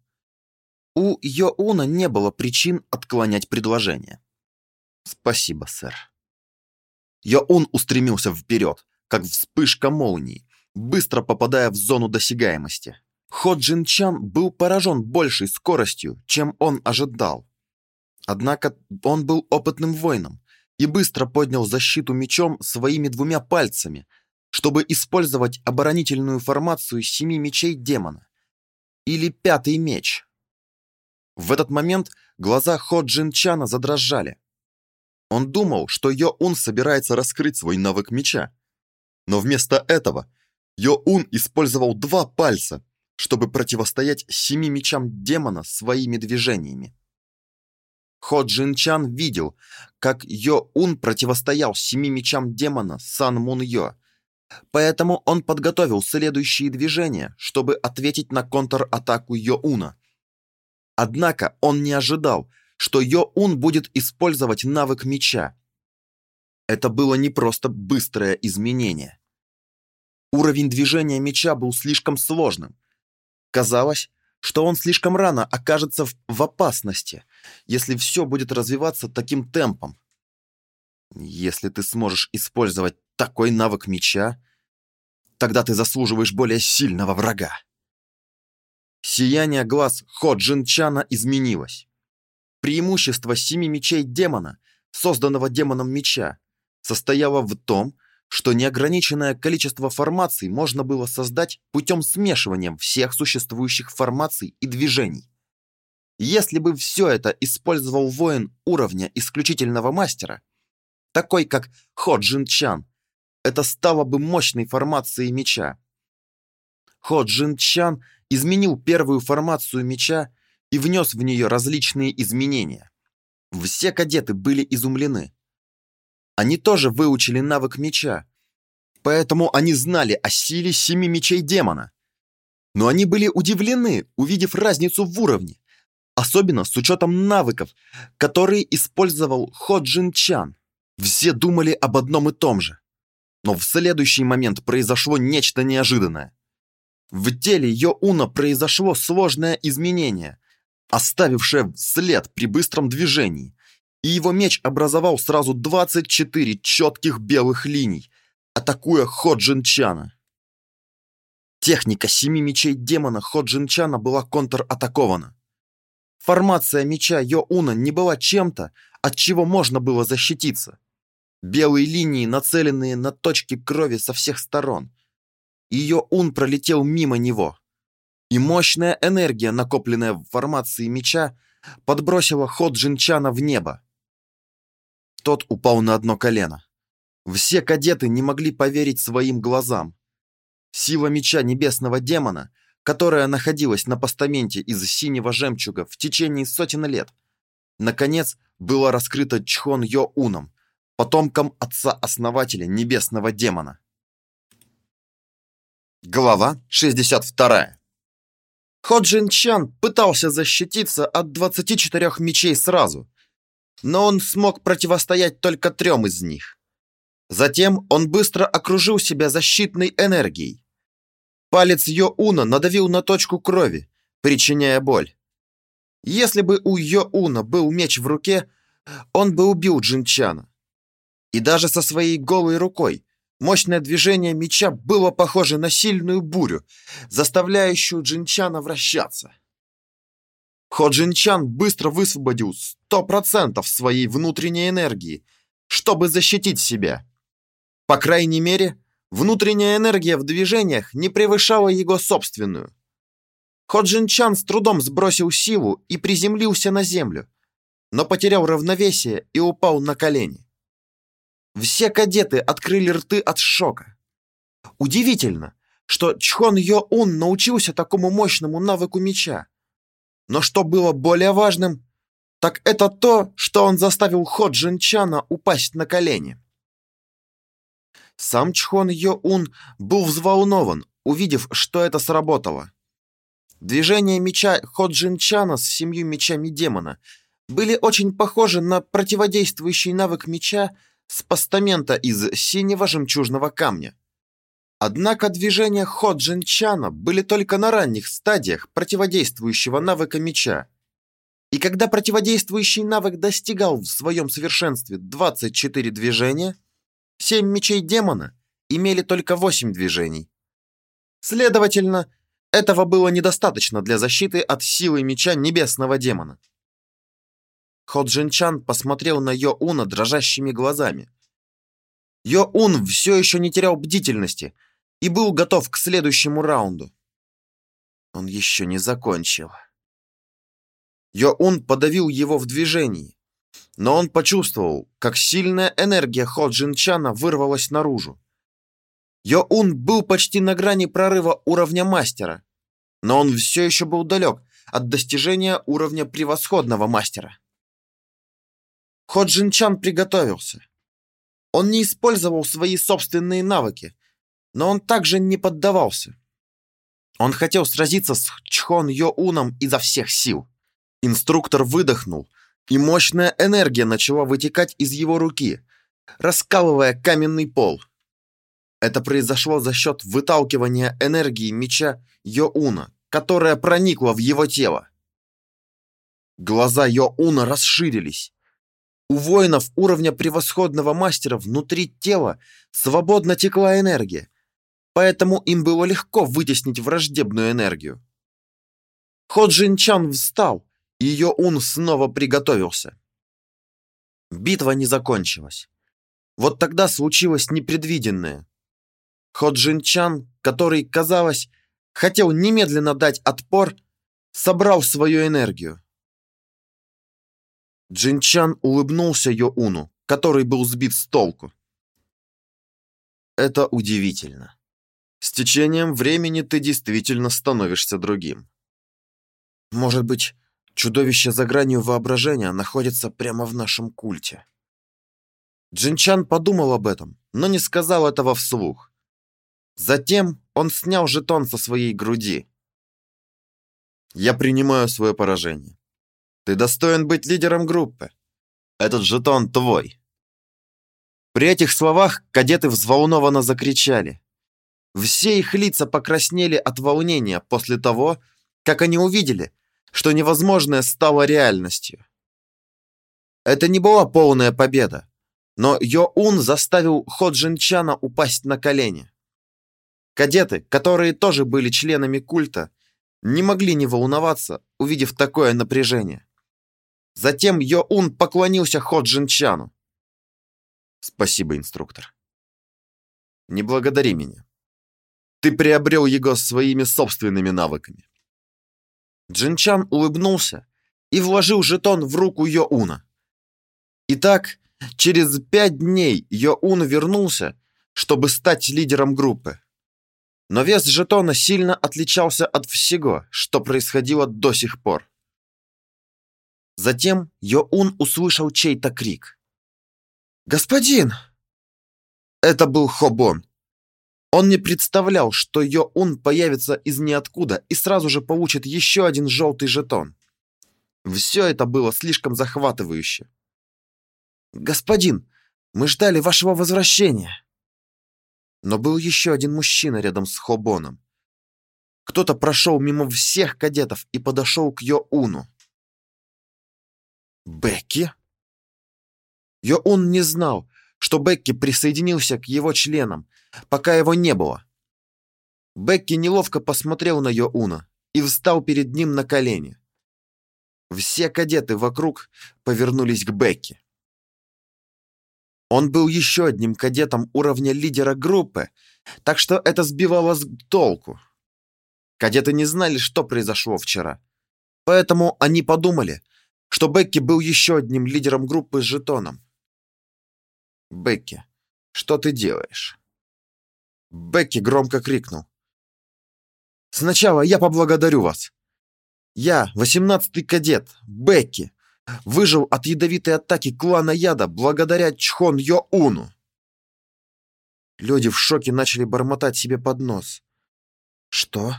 У Йо Уна не было причин отклонять предложение. «Спасибо, сэр». Йо Ун устремился вперед, как вспышка молнии, быстро попадая в зону досягаемости. Хо Джин Чан был поражен большей скоростью, чем он ожидал. Однако он был опытным воином и быстро поднял защиту мечом своими двумя пальцами, чтобы использовать оборонительную формацию семи мечей демона. Или пятый меч. В этот момент глаза Хо Джин Чана задрожали. Он думал, что Йо Ун собирается раскрыть свой навык меча. Но вместо этого Йо Ун использовал два пальца, чтобы противостоять семи мечам демона своими движениями. Хо Джин Чан видел, как Йо Ун противостоял семи мечам демона Сан Мун Йо. Поэтому он подготовил следующие движения, чтобы ответить на контратаку Йо Уна. Однако он не ожидал, что Йо Ун будет использовать навык меча. Это было не просто быстрое изменение. Уровень движения меча был слишком сложным. Казалось, что он слишком рано окажется в, в опасности, если все будет развиваться таким темпом. Если ты сможешь использовать такой навык меча, тогда ты заслуживаешь более сильного врага. Сияние глаз Хо Джинчана изменилось. Преимущество семи мечей демона, созданного демоном меча, состояло в том, что неограниченное количество формаций можно было создать путем смешивания всех существующих формаций и движений. Если бы все это использовал воин уровня исключительного мастера, такой как Хо Джин Чан, это стало бы мощной формацией меча. Хо Джин Чан изменил первую формацию меча и внес в нее различные изменения. Все кадеты были изумлены. Они тоже выучили навык меча, поэтому они знали о силе семи мечей демона. Но они были удивлены, увидев разницу в уровне, особенно с учетом навыков, которые использовал Хо Джин Чан. Все думали об одном и том же. Но в следующий момент произошло нечто неожиданное. В теле Йо Уна произошло сложное изменение, оставившее след при быстром движении, и его меч образовал сразу 24 четких белых линий, атакуя Ходжинчана. Техника семи мечей демона Ходжинчана была контратакована. Формация меча Йо-Уна не была чем-то, от чего можно было защититься. Белые линии, нацеленные на точки крови со всех сторон. Йо-Ун пролетел мимо него. И мощная энергия, накопленная в формации меча, подбросила Ходжинчана в небо. Тот упал на одно колено. Все кадеты не могли поверить своим глазам. Сила меча небесного демона, которая находилась на постаменте из синего жемчуга в течение сотен лет, наконец была раскрыта Чхон Йо Уном, потомком отца-основателя небесного демона. Глава 62. Ходжин Чан пытался защититься от 24 мечей сразу, но он смог противостоять только трем из них. Затем он быстро окружил себя защитной энергией. Палец Йо-Уна надавил на точку крови, причиняя боль. Если бы у Йо-Уна был меч в руке, он бы убил Джинчана. И даже со своей голой рукой мощное движение меча было похоже на сильную бурю, заставляющую Джинчана вращаться. Хо Джинчан быстро высвободил 100% своей внутренней энергии, чтобы защитить себя. По крайней мере, внутренняя энергия в движениях не превышала его собственную. Ходжин Чан с трудом сбросил силу и приземлился на землю, но потерял равновесие и упал на колени. Все кадеты открыли рты от шока. Удивительно, что Чхон Йо Ун научился такому мощному навыку меча. Но что было более важным, так это то, что он заставил Ходжин Чана упасть на колени. Сам Чхон Йо-Ун был взволнован, увидев, что это сработало. Движения меча Ходжин Чана с семью мечами демона были очень похожи на противодействующий навык меча, с постамента из синего жемчужного камня. Однако движения Хо Джинчана были только на ранних стадиях противодействующего навыка меча. И когда противодействующий навык достигал в своем совершенстве 24 движения, 7 мечей демона имели только 8 движений. Следовательно, этого было недостаточно для защиты от силы меча небесного демона. Ходжинчан посмотрел на Йо-Уна дрожащими глазами. Йо-Ун все еще не терял бдительности – и был готов к следующему раунду. Он еще не закончил. Йоун подавил его в движении, но он почувствовал, как сильная энергия Хо Джинчана вырвалась наружу. Йоун был почти на грани прорыва уровня мастера, но он все еще был далек от достижения уровня превосходного мастера. Хо Джинчан приготовился. Он не использовал свои собственные навыки, но он также не поддавался. Он хотел сразиться с Чхон Йоуном изо всех сил. Инструктор выдохнул, и мощная энергия начала вытекать из его руки, раскалывая каменный пол. Это произошло за счет выталкивания энергии меча Йоуна, которая проникла в его тело. Глаза Йоуна расширились. У воинов уровня превосходного мастера внутри тела свободно текла энергия, поэтому им было легко вытеснить враждебную энергию. Хо Джинчан встал, и ее ун снова приготовился. Битва не закончилась. Вот тогда случилось непредвиденное. Хо Джинчан, который, казалось, хотел немедленно дать отпор, собрал свою энергию. Джинчан улыбнулся Йоуну, который был сбит с толку. Это удивительно. С течением времени ты действительно становишься другим. Может быть, чудовище за гранью воображения находится прямо в нашем культе. Джинчан подумал об этом, но не сказал этого вслух. Затем он снял жетон со своей груди. Я принимаю свое поражение. Ты достоин быть лидером группы. Этот жетон твой. При этих словах кадеты взволнованно закричали. Все их лица покраснели от волнения после того, как они увидели, что невозможное стало реальностью. Это не была полная победа, но Йо-Ун заставил Хо Джинчана упасть на колени. Кадеты, которые тоже были членами культа, не могли не волноваться, увидев такое напряжение. Затем Йо-Ун поклонился Хо Джинчану. «Спасибо, инструктор. Не благодари меня. Ты приобрел его своими собственными навыками. Джинчан улыбнулся и вложил жетон в руку Йоуна. Итак, через пять дней Йоун вернулся, чтобы стать лидером группы. Но вес жетона сильно отличался от всего, что происходило до сих пор. Затем Йоун услышал чей-то крик. «Господин!» Это был Хобон. Он не представлял, что Йо-Ун появится из ниоткуда и сразу же получит еще один желтый жетон. Все это было слишком захватывающе. «Господин, мы ждали вашего возвращения!» Но был еще один мужчина рядом с Хобоном. Кто-то прошел мимо всех кадетов и подошел к Йо-Уну. «Бекки?» Йо-Ун не знал, что Бекки присоединился к его членам, пока его не было. Бекки неловко посмотрел на Йоуна и встал перед ним на колени. Все кадеты вокруг повернулись к Бекки. Он был еще одним кадетом уровня лидера группы, так что это сбивало с толку. Кадеты не знали, что произошло вчера. Поэтому они подумали, что Бекки был еще одним лидером группы с жетоном. «Бекки, что ты делаешь?» Бекки громко крикнул. «Сначала я поблагодарю вас. Я, восемнадцатый кадет, Бекки, выжил от ядовитой атаки клана Яда благодаря Чхон Йо-Уну». Люди в шоке начали бормотать себе под нос. «Что?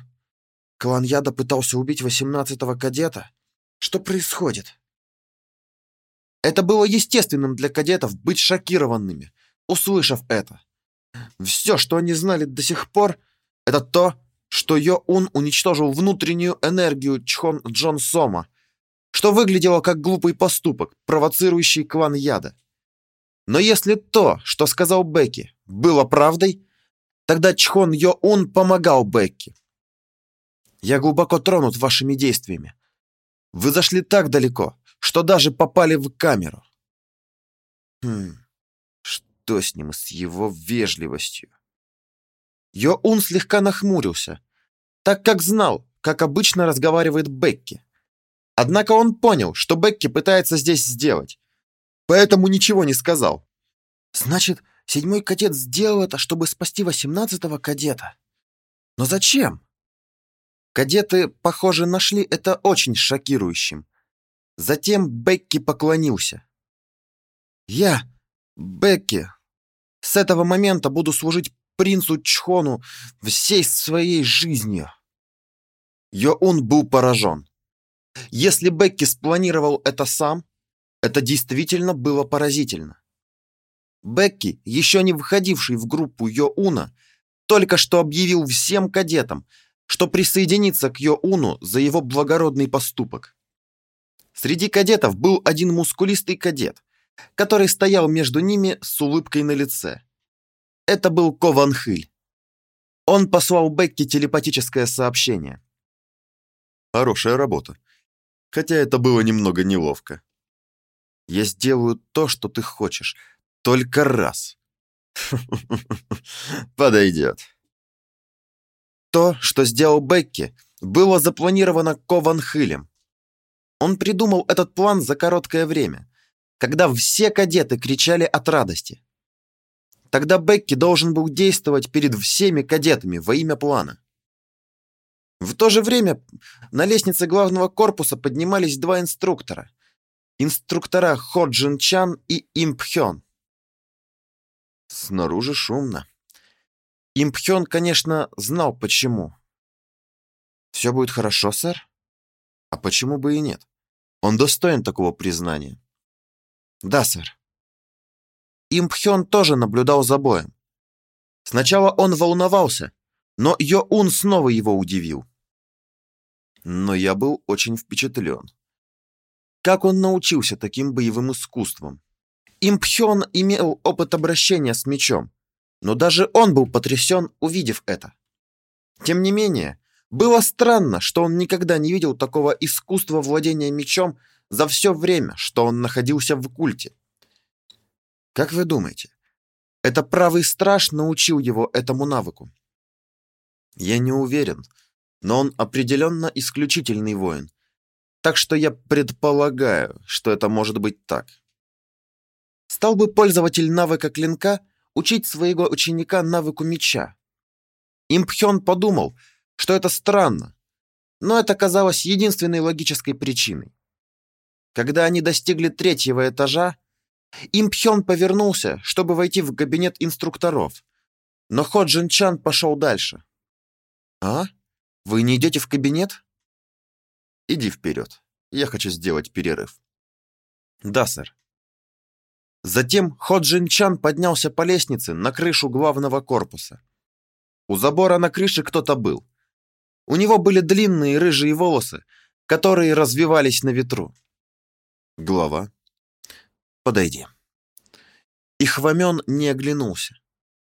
Клан Яда пытался убить восемнадцатого кадета? Что происходит?» Это было естественным для кадетов быть шокированными, услышав это. Все, что они знали до сих пор, это то, что Йо-Ун уничтожил внутреннюю энергию Чхон Джон Сома, что выглядело как глупый поступок, провоцирующий клан яда. Но если то, что сказал Бекки, было правдой, тогда Чхон Йо-Ун помогал Бекки. Я глубоко тронут вашими действиями. Вы зашли так далеко, что даже попали в камеру. Хм, что с ним, с его вежливостью? Йоун слегка нахмурился, так как знал, как обычно разговаривает Бекки. Однако он понял, что Бекки пытается здесь сделать, поэтому ничего не сказал. Значит, седьмой кадет сделал это, чтобы спасти восемнадцатого кадета. Но зачем? Кадеты, похоже, нашли это очень шокирующим. Затем Бекки поклонился. «Я, Бекки, с этого момента буду служить принцу Чхону всей своей жизнью». Йоун был поражен. Если Бекки спланировал это сам, это действительно было поразительно. Бекки, еще не входивший в группу Йоуна, только что объявил всем кадетам, что присоединиться к Йоуну за его благородный поступок. Среди кадетов был один мускулистый кадет, который стоял между ними с улыбкой на лице. Это был Кован Хыль. Он послал Бекке телепатическое сообщение. Хорошая работа. Хотя это было немного неловко. Я сделаю то, что ты хочешь, только раз. Подойдет. То, что сделал Бекки, было запланировано Кован Хылем. Он придумал этот план за короткое время, когда все кадеты кричали от радости. Тогда Бекки должен был действовать перед всеми кадетами во имя плана. В то же время на лестнице главного корпуса поднимались два инструктора. Инструктора Хо Джин Чан и Им Пхён. Снаружи шумно. Импхён, конечно, знал почему. «Все будет хорошо, сэр?» «А почему бы и нет? Он достоин такого признания». «Да, сэр». Импхён тоже наблюдал за боем. Сначала он волновался, но Йоун снова его удивил. Но я был очень впечатлен. Как он научился таким боевым искусствам? Импхён имел опыт обращения с мечом, но даже он был потрясен, увидев это. Тем не менее, было странно, что он никогда не видел такого искусства владения мечом за все время, что он находился в культе. Как вы думаете, это правый страж научил его этому навыку? Я не уверен, но он определенно исключительный воин. Так что я предполагаю, что это может быть так. Стал бы пользователь навыка клинка учить своего ученика навыку меча. Импхён подумал, что это странно, но это казалось единственной логической причиной. Когда они достигли третьего этажа, Импхён повернулся, чтобы войти в кабинет инструкторов, но Хо Джин Чан пошел дальше. «А? Вы не идете в кабинет?» «Иди вперед. Я хочу сделать перерыв». «Да, сэр». Затем Хо Джин Чан поднялся по лестнице на крышу главного корпуса. У забора на крыше кто-то был. У него были длинные рыжие волосы, которые развивались на ветру. Глава. Подойди. И Хвамен не оглянулся.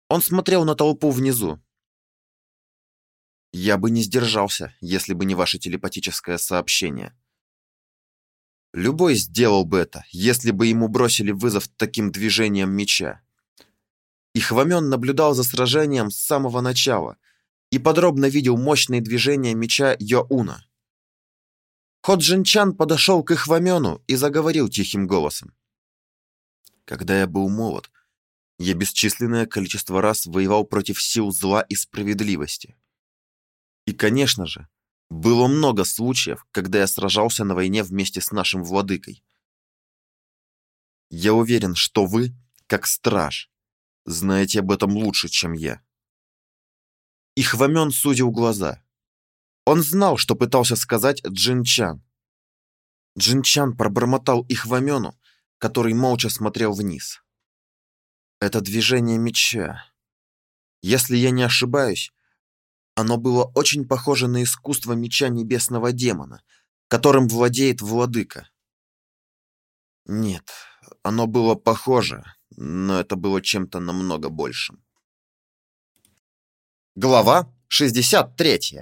Он смотрел на толпу внизу. Я бы не сдержался, если бы не ваше телепатическое сообщение. Любой сделал бы это, если бы ему бросили вызов таким движением меча. И Хвамен наблюдал за сражением с самого начала и подробно видел мощные движения меча Йоуна. Ходжинчан подошел к Ихвамену и заговорил тихим голосом. «Когда я был молод, я бесчисленное количество раз воевал против сил зла и справедливости. И, конечно же, было много случаев, когда я сражался на войне вместе с нашим владыкой. Я уверен, что вы, как страж, знаете об этом лучше, чем я. И Хвамен судил глаза. Он знал, что пытался сказать Джинчан. Джинчан пробормотал Ихвамену, который молча смотрел вниз. Это движение меча. Если я не ошибаюсь, оно было очень похоже на искусство меча небесного демона, которым владеет владыка. Нет, оно было похоже, но это было чем-то намного большим. Глава 63.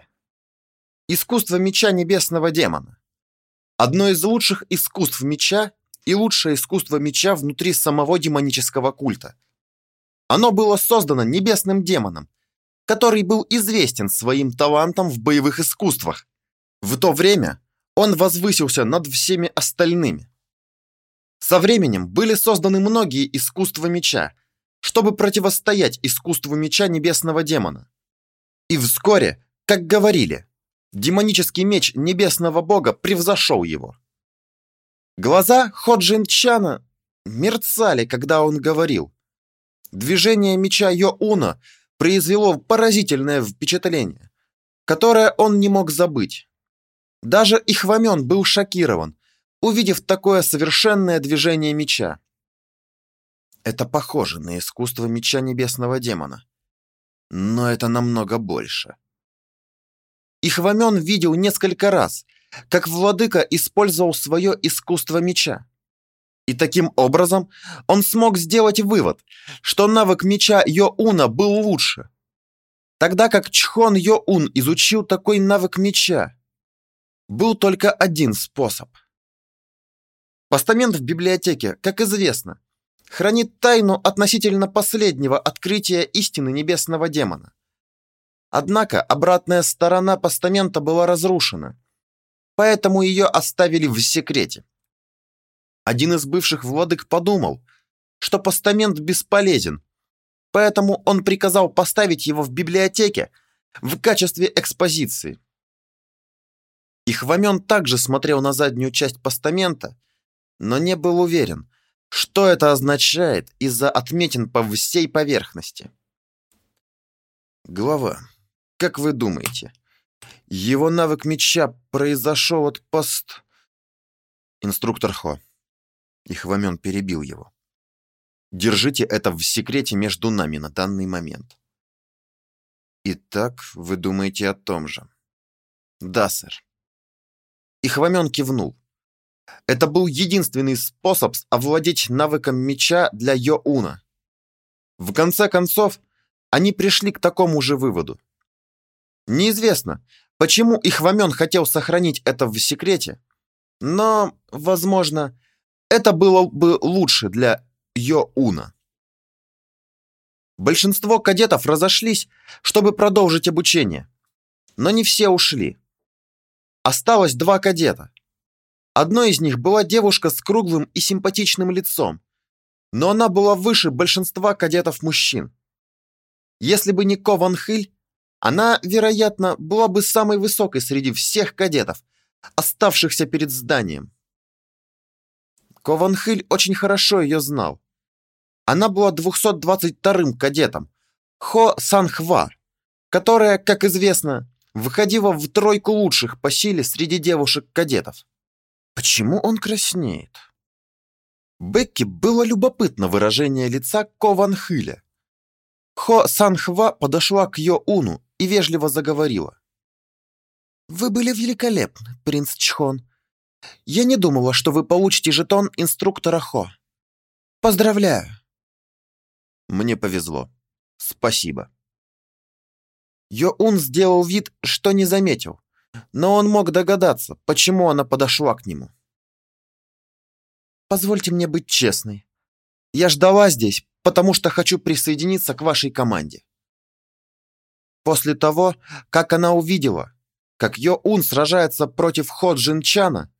Искусство меча небесного демона. Одно из лучших искусств меча и лучшее искусство меча внутри самого демонического культа. Оно было создано небесным демоном, который был известен своим талантом в боевых искусствах. В то время он возвысился над всеми остальными. Со временем были созданы многие искусства меча, чтобы противостоять искусству меча небесного демона. И вскоре, как говорили, демонический меч небесного бога превзошел его. Глаза Ходжин Чана мерцали, когда он говорил. Движение меча Йоуна произвело поразительное впечатление, которое он не мог забыть. Даже Ихвамен был шокирован, увидев такое совершенное движение меча. Это похоже на искусство меча небесного демона. Но это намного больше. Ихвамен видел несколько раз, как владыка использовал свое искусство меча. И таким образом он смог сделать вывод, что навык меча Йоуна был лучше. Тогда как Чхон Йоун изучил такой навык меча, был только один способ. Постамент в библиотеке, как известно, хранит тайну относительно последнего открытия истины небесного демона. Однако обратная сторона постамента была разрушена, поэтому ее оставили в секрете. Один из бывших владык подумал, что постамент бесполезен, поэтому он приказал поставить его в библиотеке в качестве экспозиции. Ихвамен также смотрел на заднюю часть постамента, но не был уверен, что это означает из-за отметин по всей поверхности. Глава, как вы думаете, его навык меча произошел от пост... Инструктор Хо. Ихвамен перебил его. Держите это в секрете между нами на данный момент. Итак, вы думаете о том же? Да, сэр. Ихвамен кивнул. Это был единственный способ овладеть навыком меча для Йоуна. В конце концов, они пришли к такому же выводу. Неизвестно, почему Ихвамен хотел сохранить это в секрете, но, возможно, это было бы лучше для Йоуна. Большинство кадетов разошлись, чтобы продолжить обучение, но не все ушли. Осталось два кадета. Одной из них была девушка с круглым и симпатичным лицом, но она была выше большинства кадетов-мужчин. Если бы не Кован Хиль, она, вероятно, была бы самой высокой среди всех кадетов, оставшихся перед зданием. Кован Хиль очень хорошо ее знал. Она была 222-м кадетом, Хо Санхва, которая, как известно, выходила в тройку лучших по силе среди девушек-кадетов. Почему он краснеет? Бекки было любопытно выражение лица Кованхыля. Хо Санхва подошла к Йо-Уну и вежливо заговорила. «Вы были великолепны, принц Чхон. Я не думала, что вы получите жетон инструктора Хо. Поздравляю!» «Мне повезло. Спасибо». Йоун сделал вид, что не заметил, но он мог догадаться, почему она подошла к нему. «Позвольте мне быть честной. Я ждала здесь, потому что хочу присоединиться к вашей команде». После того, как она увидела, как Йо-Ун сражается против Хо Джин-чана,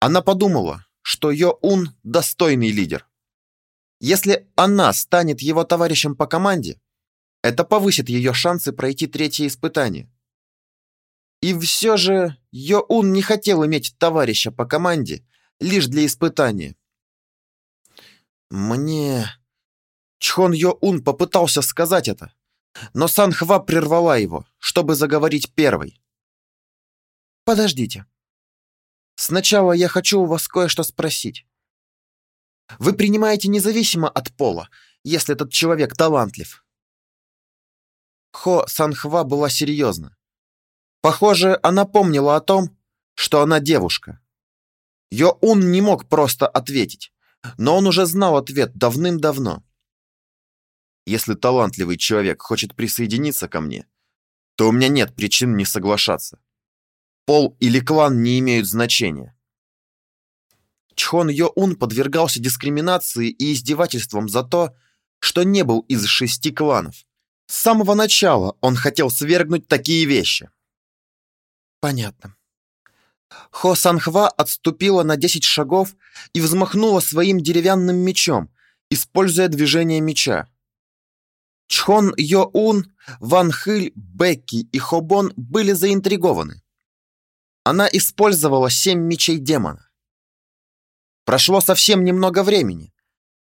она подумала, что Йо-Ун достойный лидер. Если она станет его товарищем по команде, это повысит ее шансы пройти третье испытание. И все же Йоун не хотел иметь товарища по команде лишь для испытания. Мне... Чхон Йоун попытался сказать это, но Санхва прервала его, чтобы заговорить первой. «Подождите. Сначала я хочу у вас кое-что спросить. Вы принимаете независимо от пола, если этот человек талантлив. Хо Санхва была серьезна. Похоже, она помнила о том, что она девушка. Йо-Ун не мог просто ответить, но он уже знал ответ давным-давно. Если талантливый человек хочет присоединиться ко мне, то у меня нет причин не соглашаться. Пол или клан не имеют значения. Чхон Йо-Ун подвергался дискриминации и издевательствам за то, что не был из шести кланов. С самого начала он хотел свергнуть такие вещи. Понятно. Хо Санхва отступила на 10 шагов и взмахнула своим деревянным мечом, используя движение меча. Чхон Йо-Ун, Ван Хыль, Бекки и Хобон были заинтригованы. Она использовала семь мечей демона. Прошло совсем немного времени,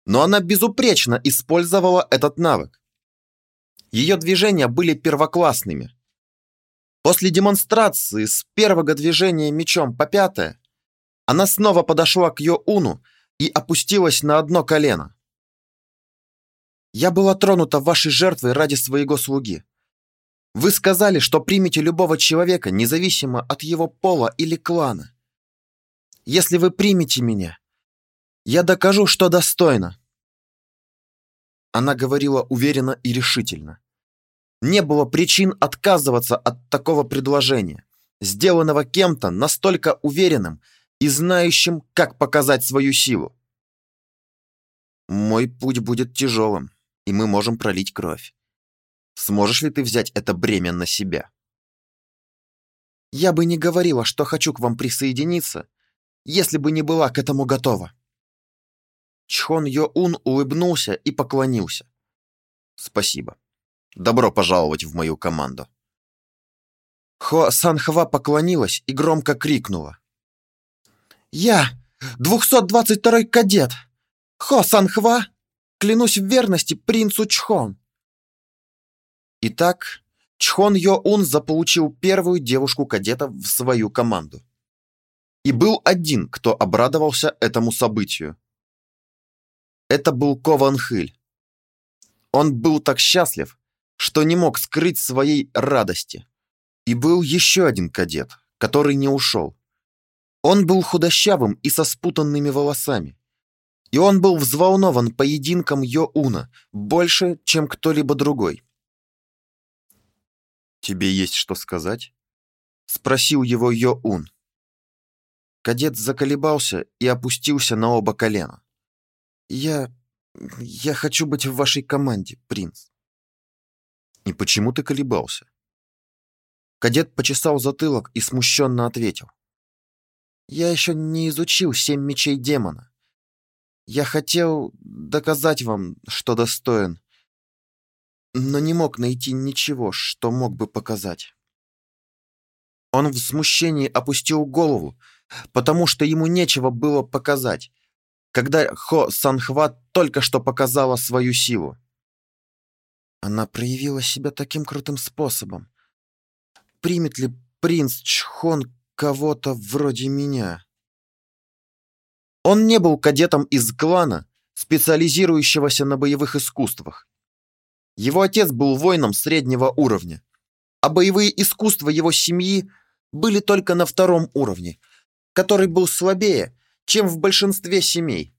но она безупречно использовала этот навык. Ее движения были первоклассными. После демонстрации с первого движения мечом по пятое, она снова подошла к Йоуну и опустилась на одно колено. «Я была тронута вашей жертвой ради своего слуги. Вы сказали, что примете любого человека, независимо от его пола или клана. Если вы примете меня, я докажу, что достойна. Она говорила уверенно и решительно. Не было причин отказываться от такого предложения, сделанного кем-то настолько уверенным и знающим, как показать свою силу. Мой путь будет тяжелым, и мы можем пролить кровь. Сможешь ли ты взять это бремя на себя? Я бы не говорила, что хочу к вам присоединиться, если бы не была к этому готова. Чхон Йо-Ун улыбнулся и поклонился. «Спасибо. Добро пожаловать в мою команду». Хо Санхва поклонилась и громко крикнула. «Я, 222-й кадет! Хо Санхва, клянусь в верности принцу Чхон!» Итак, Чхон Йо-Ун заполучил первую девушку-кадета в свою команду. И был один, кто обрадовался этому событию. Это был Кован Хыль. Он был так счастлив, что не мог скрыть своей радости. И был еще один кадет, который не ушел. Он был худощавым и со спутанными волосами. И он был взволнован поединком Йо-Уна больше, чем кто-либо другой. «Тебе есть что сказать?» — спросил его Йо-Ун. Кадет заколебался и опустился на оба колена. «Я... я хочу быть в вашей команде, принц». «И почему ты колебался?» Кадет почесал затылок и смущенно ответил. «Я еще не изучил семь мечей демона. Я хотел доказать вам, что достоин, но не мог найти ничего, что мог бы показать». Он в смущении опустил голову, потому что ему нечего было показать, когда Хо Санхва только что показала свою силу. Она проявила себя таким крутым способом. Примет ли принц Чхон кого-то вроде меня? Он не был кадетом из клана, специализирующегося на боевых искусствах. Его отец был воином среднего уровня, а боевые искусства его семьи были только на втором уровне, который был слабее, чем в большинстве семей.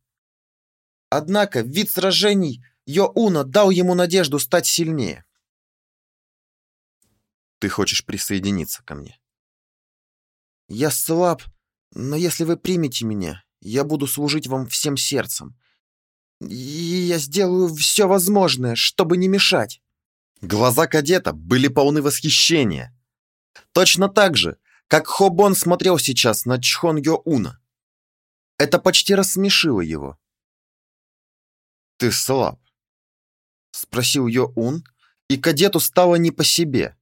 Однако вид сражений Йоуна дал ему надежду стать сильнее. Ты хочешь присоединиться ко мне? Я слаб, но если вы примете меня, я буду служить вам всем сердцем. И я сделаю все возможное, чтобы не мешать. Глаза кадета были полны восхищения. Точно так же, как Хобон смотрел сейчас на Чхон Йоуна. Это почти рассмешило его. «Ты слаб», — спросил Йоун, и кадету стало не по себе,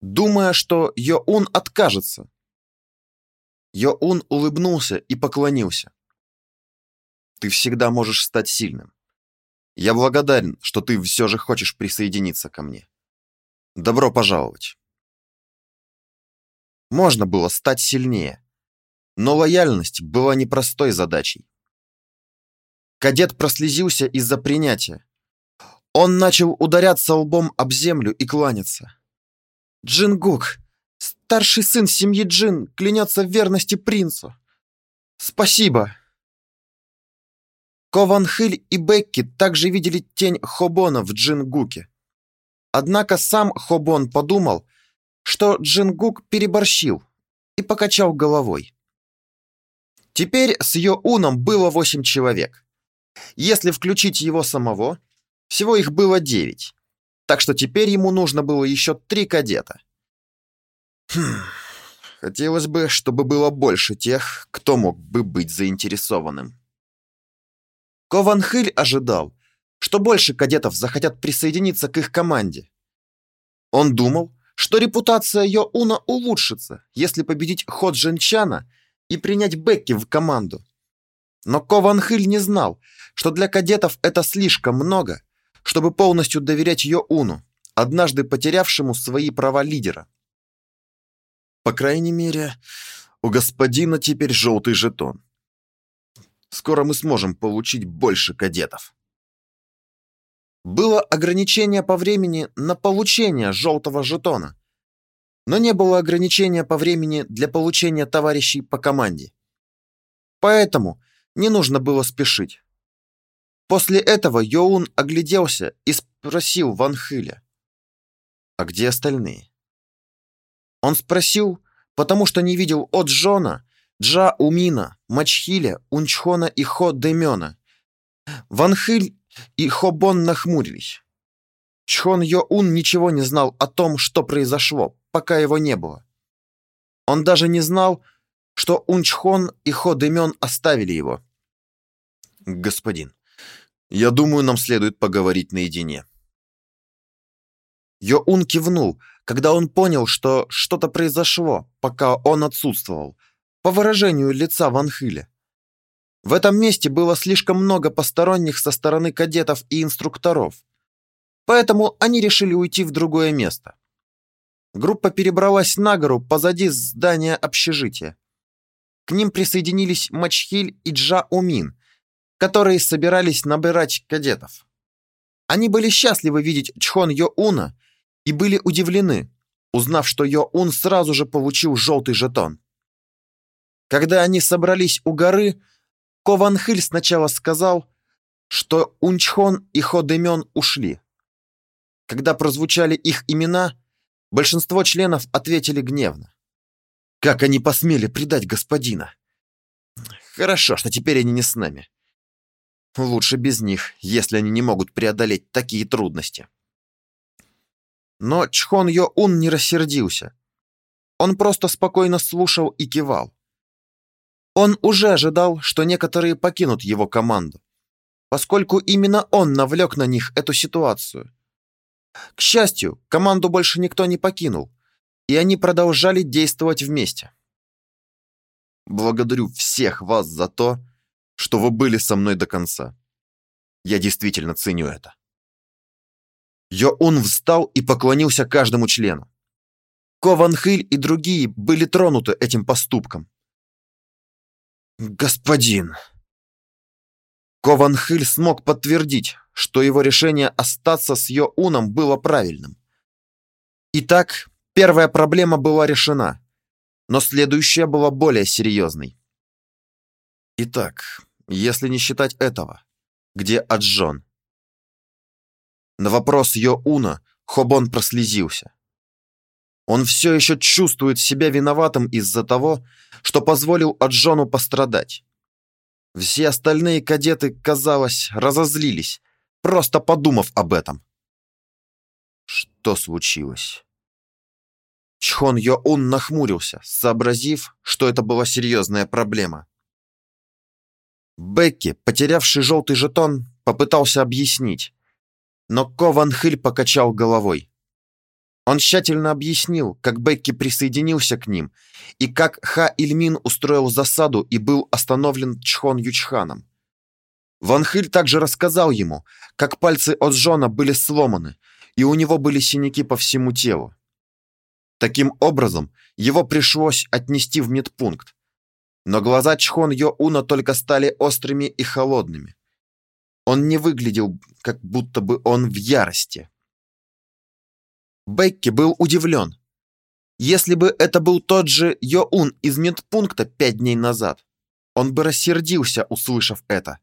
думая, что Йоун откажется. Йоун улыбнулся и поклонился. «Ты всегда можешь стать сильным. Я благодарен, что ты все же хочешь присоединиться ко мне. Добро пожаловать». Можно было стать сильнее, но лояльность была непростой задачей. Кадет прослезился из-за принятия. Он начал ударяться лбом об землю и кланяться. Джингук, старший сын семьи Джин, клянется в верности принцу. Спасибо. Кованхыль и Бекки также видели тень Хобона в Джингуке. Однако сам Хобон подумал, что Джингук переборщил и покачал головой. Теперь с Йоуном было восемь человек. Если включить его самого, всего их было девять. Так что теперь ему нужно было еще три кадета. Хм, хотелось бы, чтобы было больше тех, кто мог бы быть заинтересованным. Кованхыль ожидал, что больше кадетов захотят присоединиться к их команде. Он думал, что репутация Йоуна улучшится, если победить Ход Женчана и принять Бекки в команду. Но Кованхыль не знал, что для кадетов это слишком много, чтобы полностью доверять Йоуну, однажды потерявшему свои права лидера. По крайней мере, у господина теперь желтый жетон. Скоро мы сможем получить больше кадетов. Было ограничение по времени на получение желтого жетона, но не было ограничения по времени для получения товарищей по команде. Поэтому не нужно было спешить. После этого Йоун огляделся и спросил Ван Хиля. «А где остальные?» Он спросил, потому что не видел от Джона, Джа Умина, Мачхиля, Унчхона и Хо Демёна. Ван Хиль и Хобон нахмурились. Чхон Йоун ничего не знал о том, что произошло, пока его не было. Он даже не знал, что Унчхон и Хо Дэмён оставили его. «Господин, я думаю, нам следует поговорить наедине». Йоун кивнул, когда он понял, что что-то произошло, пока он отсутствовал, по выражению лица Ван Хиля. В этом месте было слишком много посторонних со стороны кадетов и инструкторов. Поэтому они решили уйти в другое место. Группа перебралась на гору позади здания общежития. К ним присоединились Мачхиль и Джа Умин, которые собирались набирать кадетов. Они были счастливы видеть Чхон Йо-Уна и были удивлены, узнав, что Йо-Ун сразу же получил желтый жетон. Когда они собрались у горы, Кован Хиль сначала сказал, что Унчхон и Ходемён ушли. Когда прозвучали их имена, большинство членов ответили гневно. Как они посмели предать господина? Хорошо, что теперь они не с нами. Лучше без них, если они не могут преодолеть такие трудности. Но Чхон Йо-Ун не рассердился. Он просто спокойно слушал и кивал. Он уже ожидал, что некоторые покинут его команду, поскольку именно он навлек на них эту ситуацию. К счастью, команду больше никто не покинул, и они продолжали действовать вместе. Благодарю всех вас за то, что вы были со мной до конца. Я действительно ценю это. Йоун встал и поклонился каждому члену. Кован Хиль и другие были тронуты этим поступком. «Господин!» Кованхыль смог подтвердить, что его решение остаться с Йоуном было правильным. Итак, первая проблема была решена, но следующая была более серьезной. Итак, если не считать этого, где Аджон? На вопрос Йоуна Хобон прослезился. Он все еще чувствует себя виноватым из-за того, что позволил Аджону пострадать. Все остальные кадеты, казалось, разозлились, просто подумав об этом. Что случилось? Чхон Йоун нахмурился, сообразив, что это была серьезная проблема. Бекки, потерявший желтый жетон, попытался объяснить, но Кован Хиль покачал головой. Он тщательно объяснил, как Бекки присоединился к ним и как Ха Ильмин устроил засаду и был остановлен Чхон Ючханом. Ван Хиль также рассказал ему, как пальцы от Джона были сломаны, и у него были синяки по всему телу. Таким образом, его пришлось отнести в медпункт. Но глаза Чхон Йо Уна только стали острыми и холодными. Он не выглядел, как будто бы он в ярости. Бекки был удивлен. Если бы это был тот же Йоун из медпункта пять дней назад, он бы рассердился, услышав это.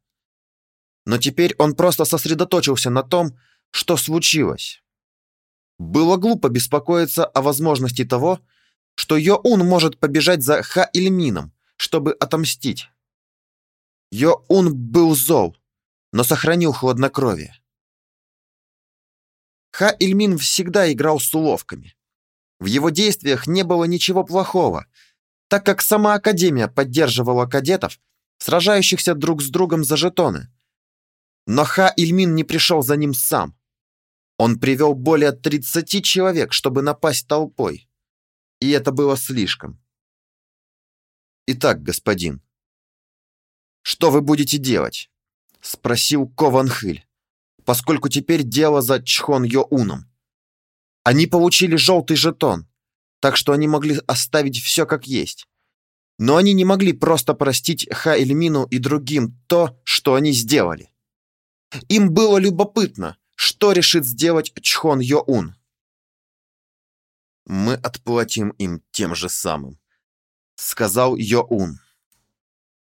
Но теперь он просто сосредоточился на том, что случилось. Было глупо беспокоиться о возможности того, что Йоун может побежать за Ха Ильмином, чтобы отомстить. Йоун был зол, но сохранил хладнокровие. Ха Ильмин всегда играл с уловками. В его действиях не было ничего плохого, так как сама Академия поддерживала кадетов, сражающихся друг с другом за жетоны. Но Ха Ильмин не пришел за ним сам. Он привел более 30 человек, чтобы напасть толпой. И это было слишком. Итак, господин, что вы будете делать? Спросил Кованхыль, поскольку теперь дело за Чхон Йоуном. Они получили желтый жетон, так что они могли оставить все как есть. Но они не могли просто простить Ха Эльмину и другим то, что они сделали. Им было любопытно, что решит сделать Чхон Йоун. «Мы отплатим им тем же самым», — сказал Йоун.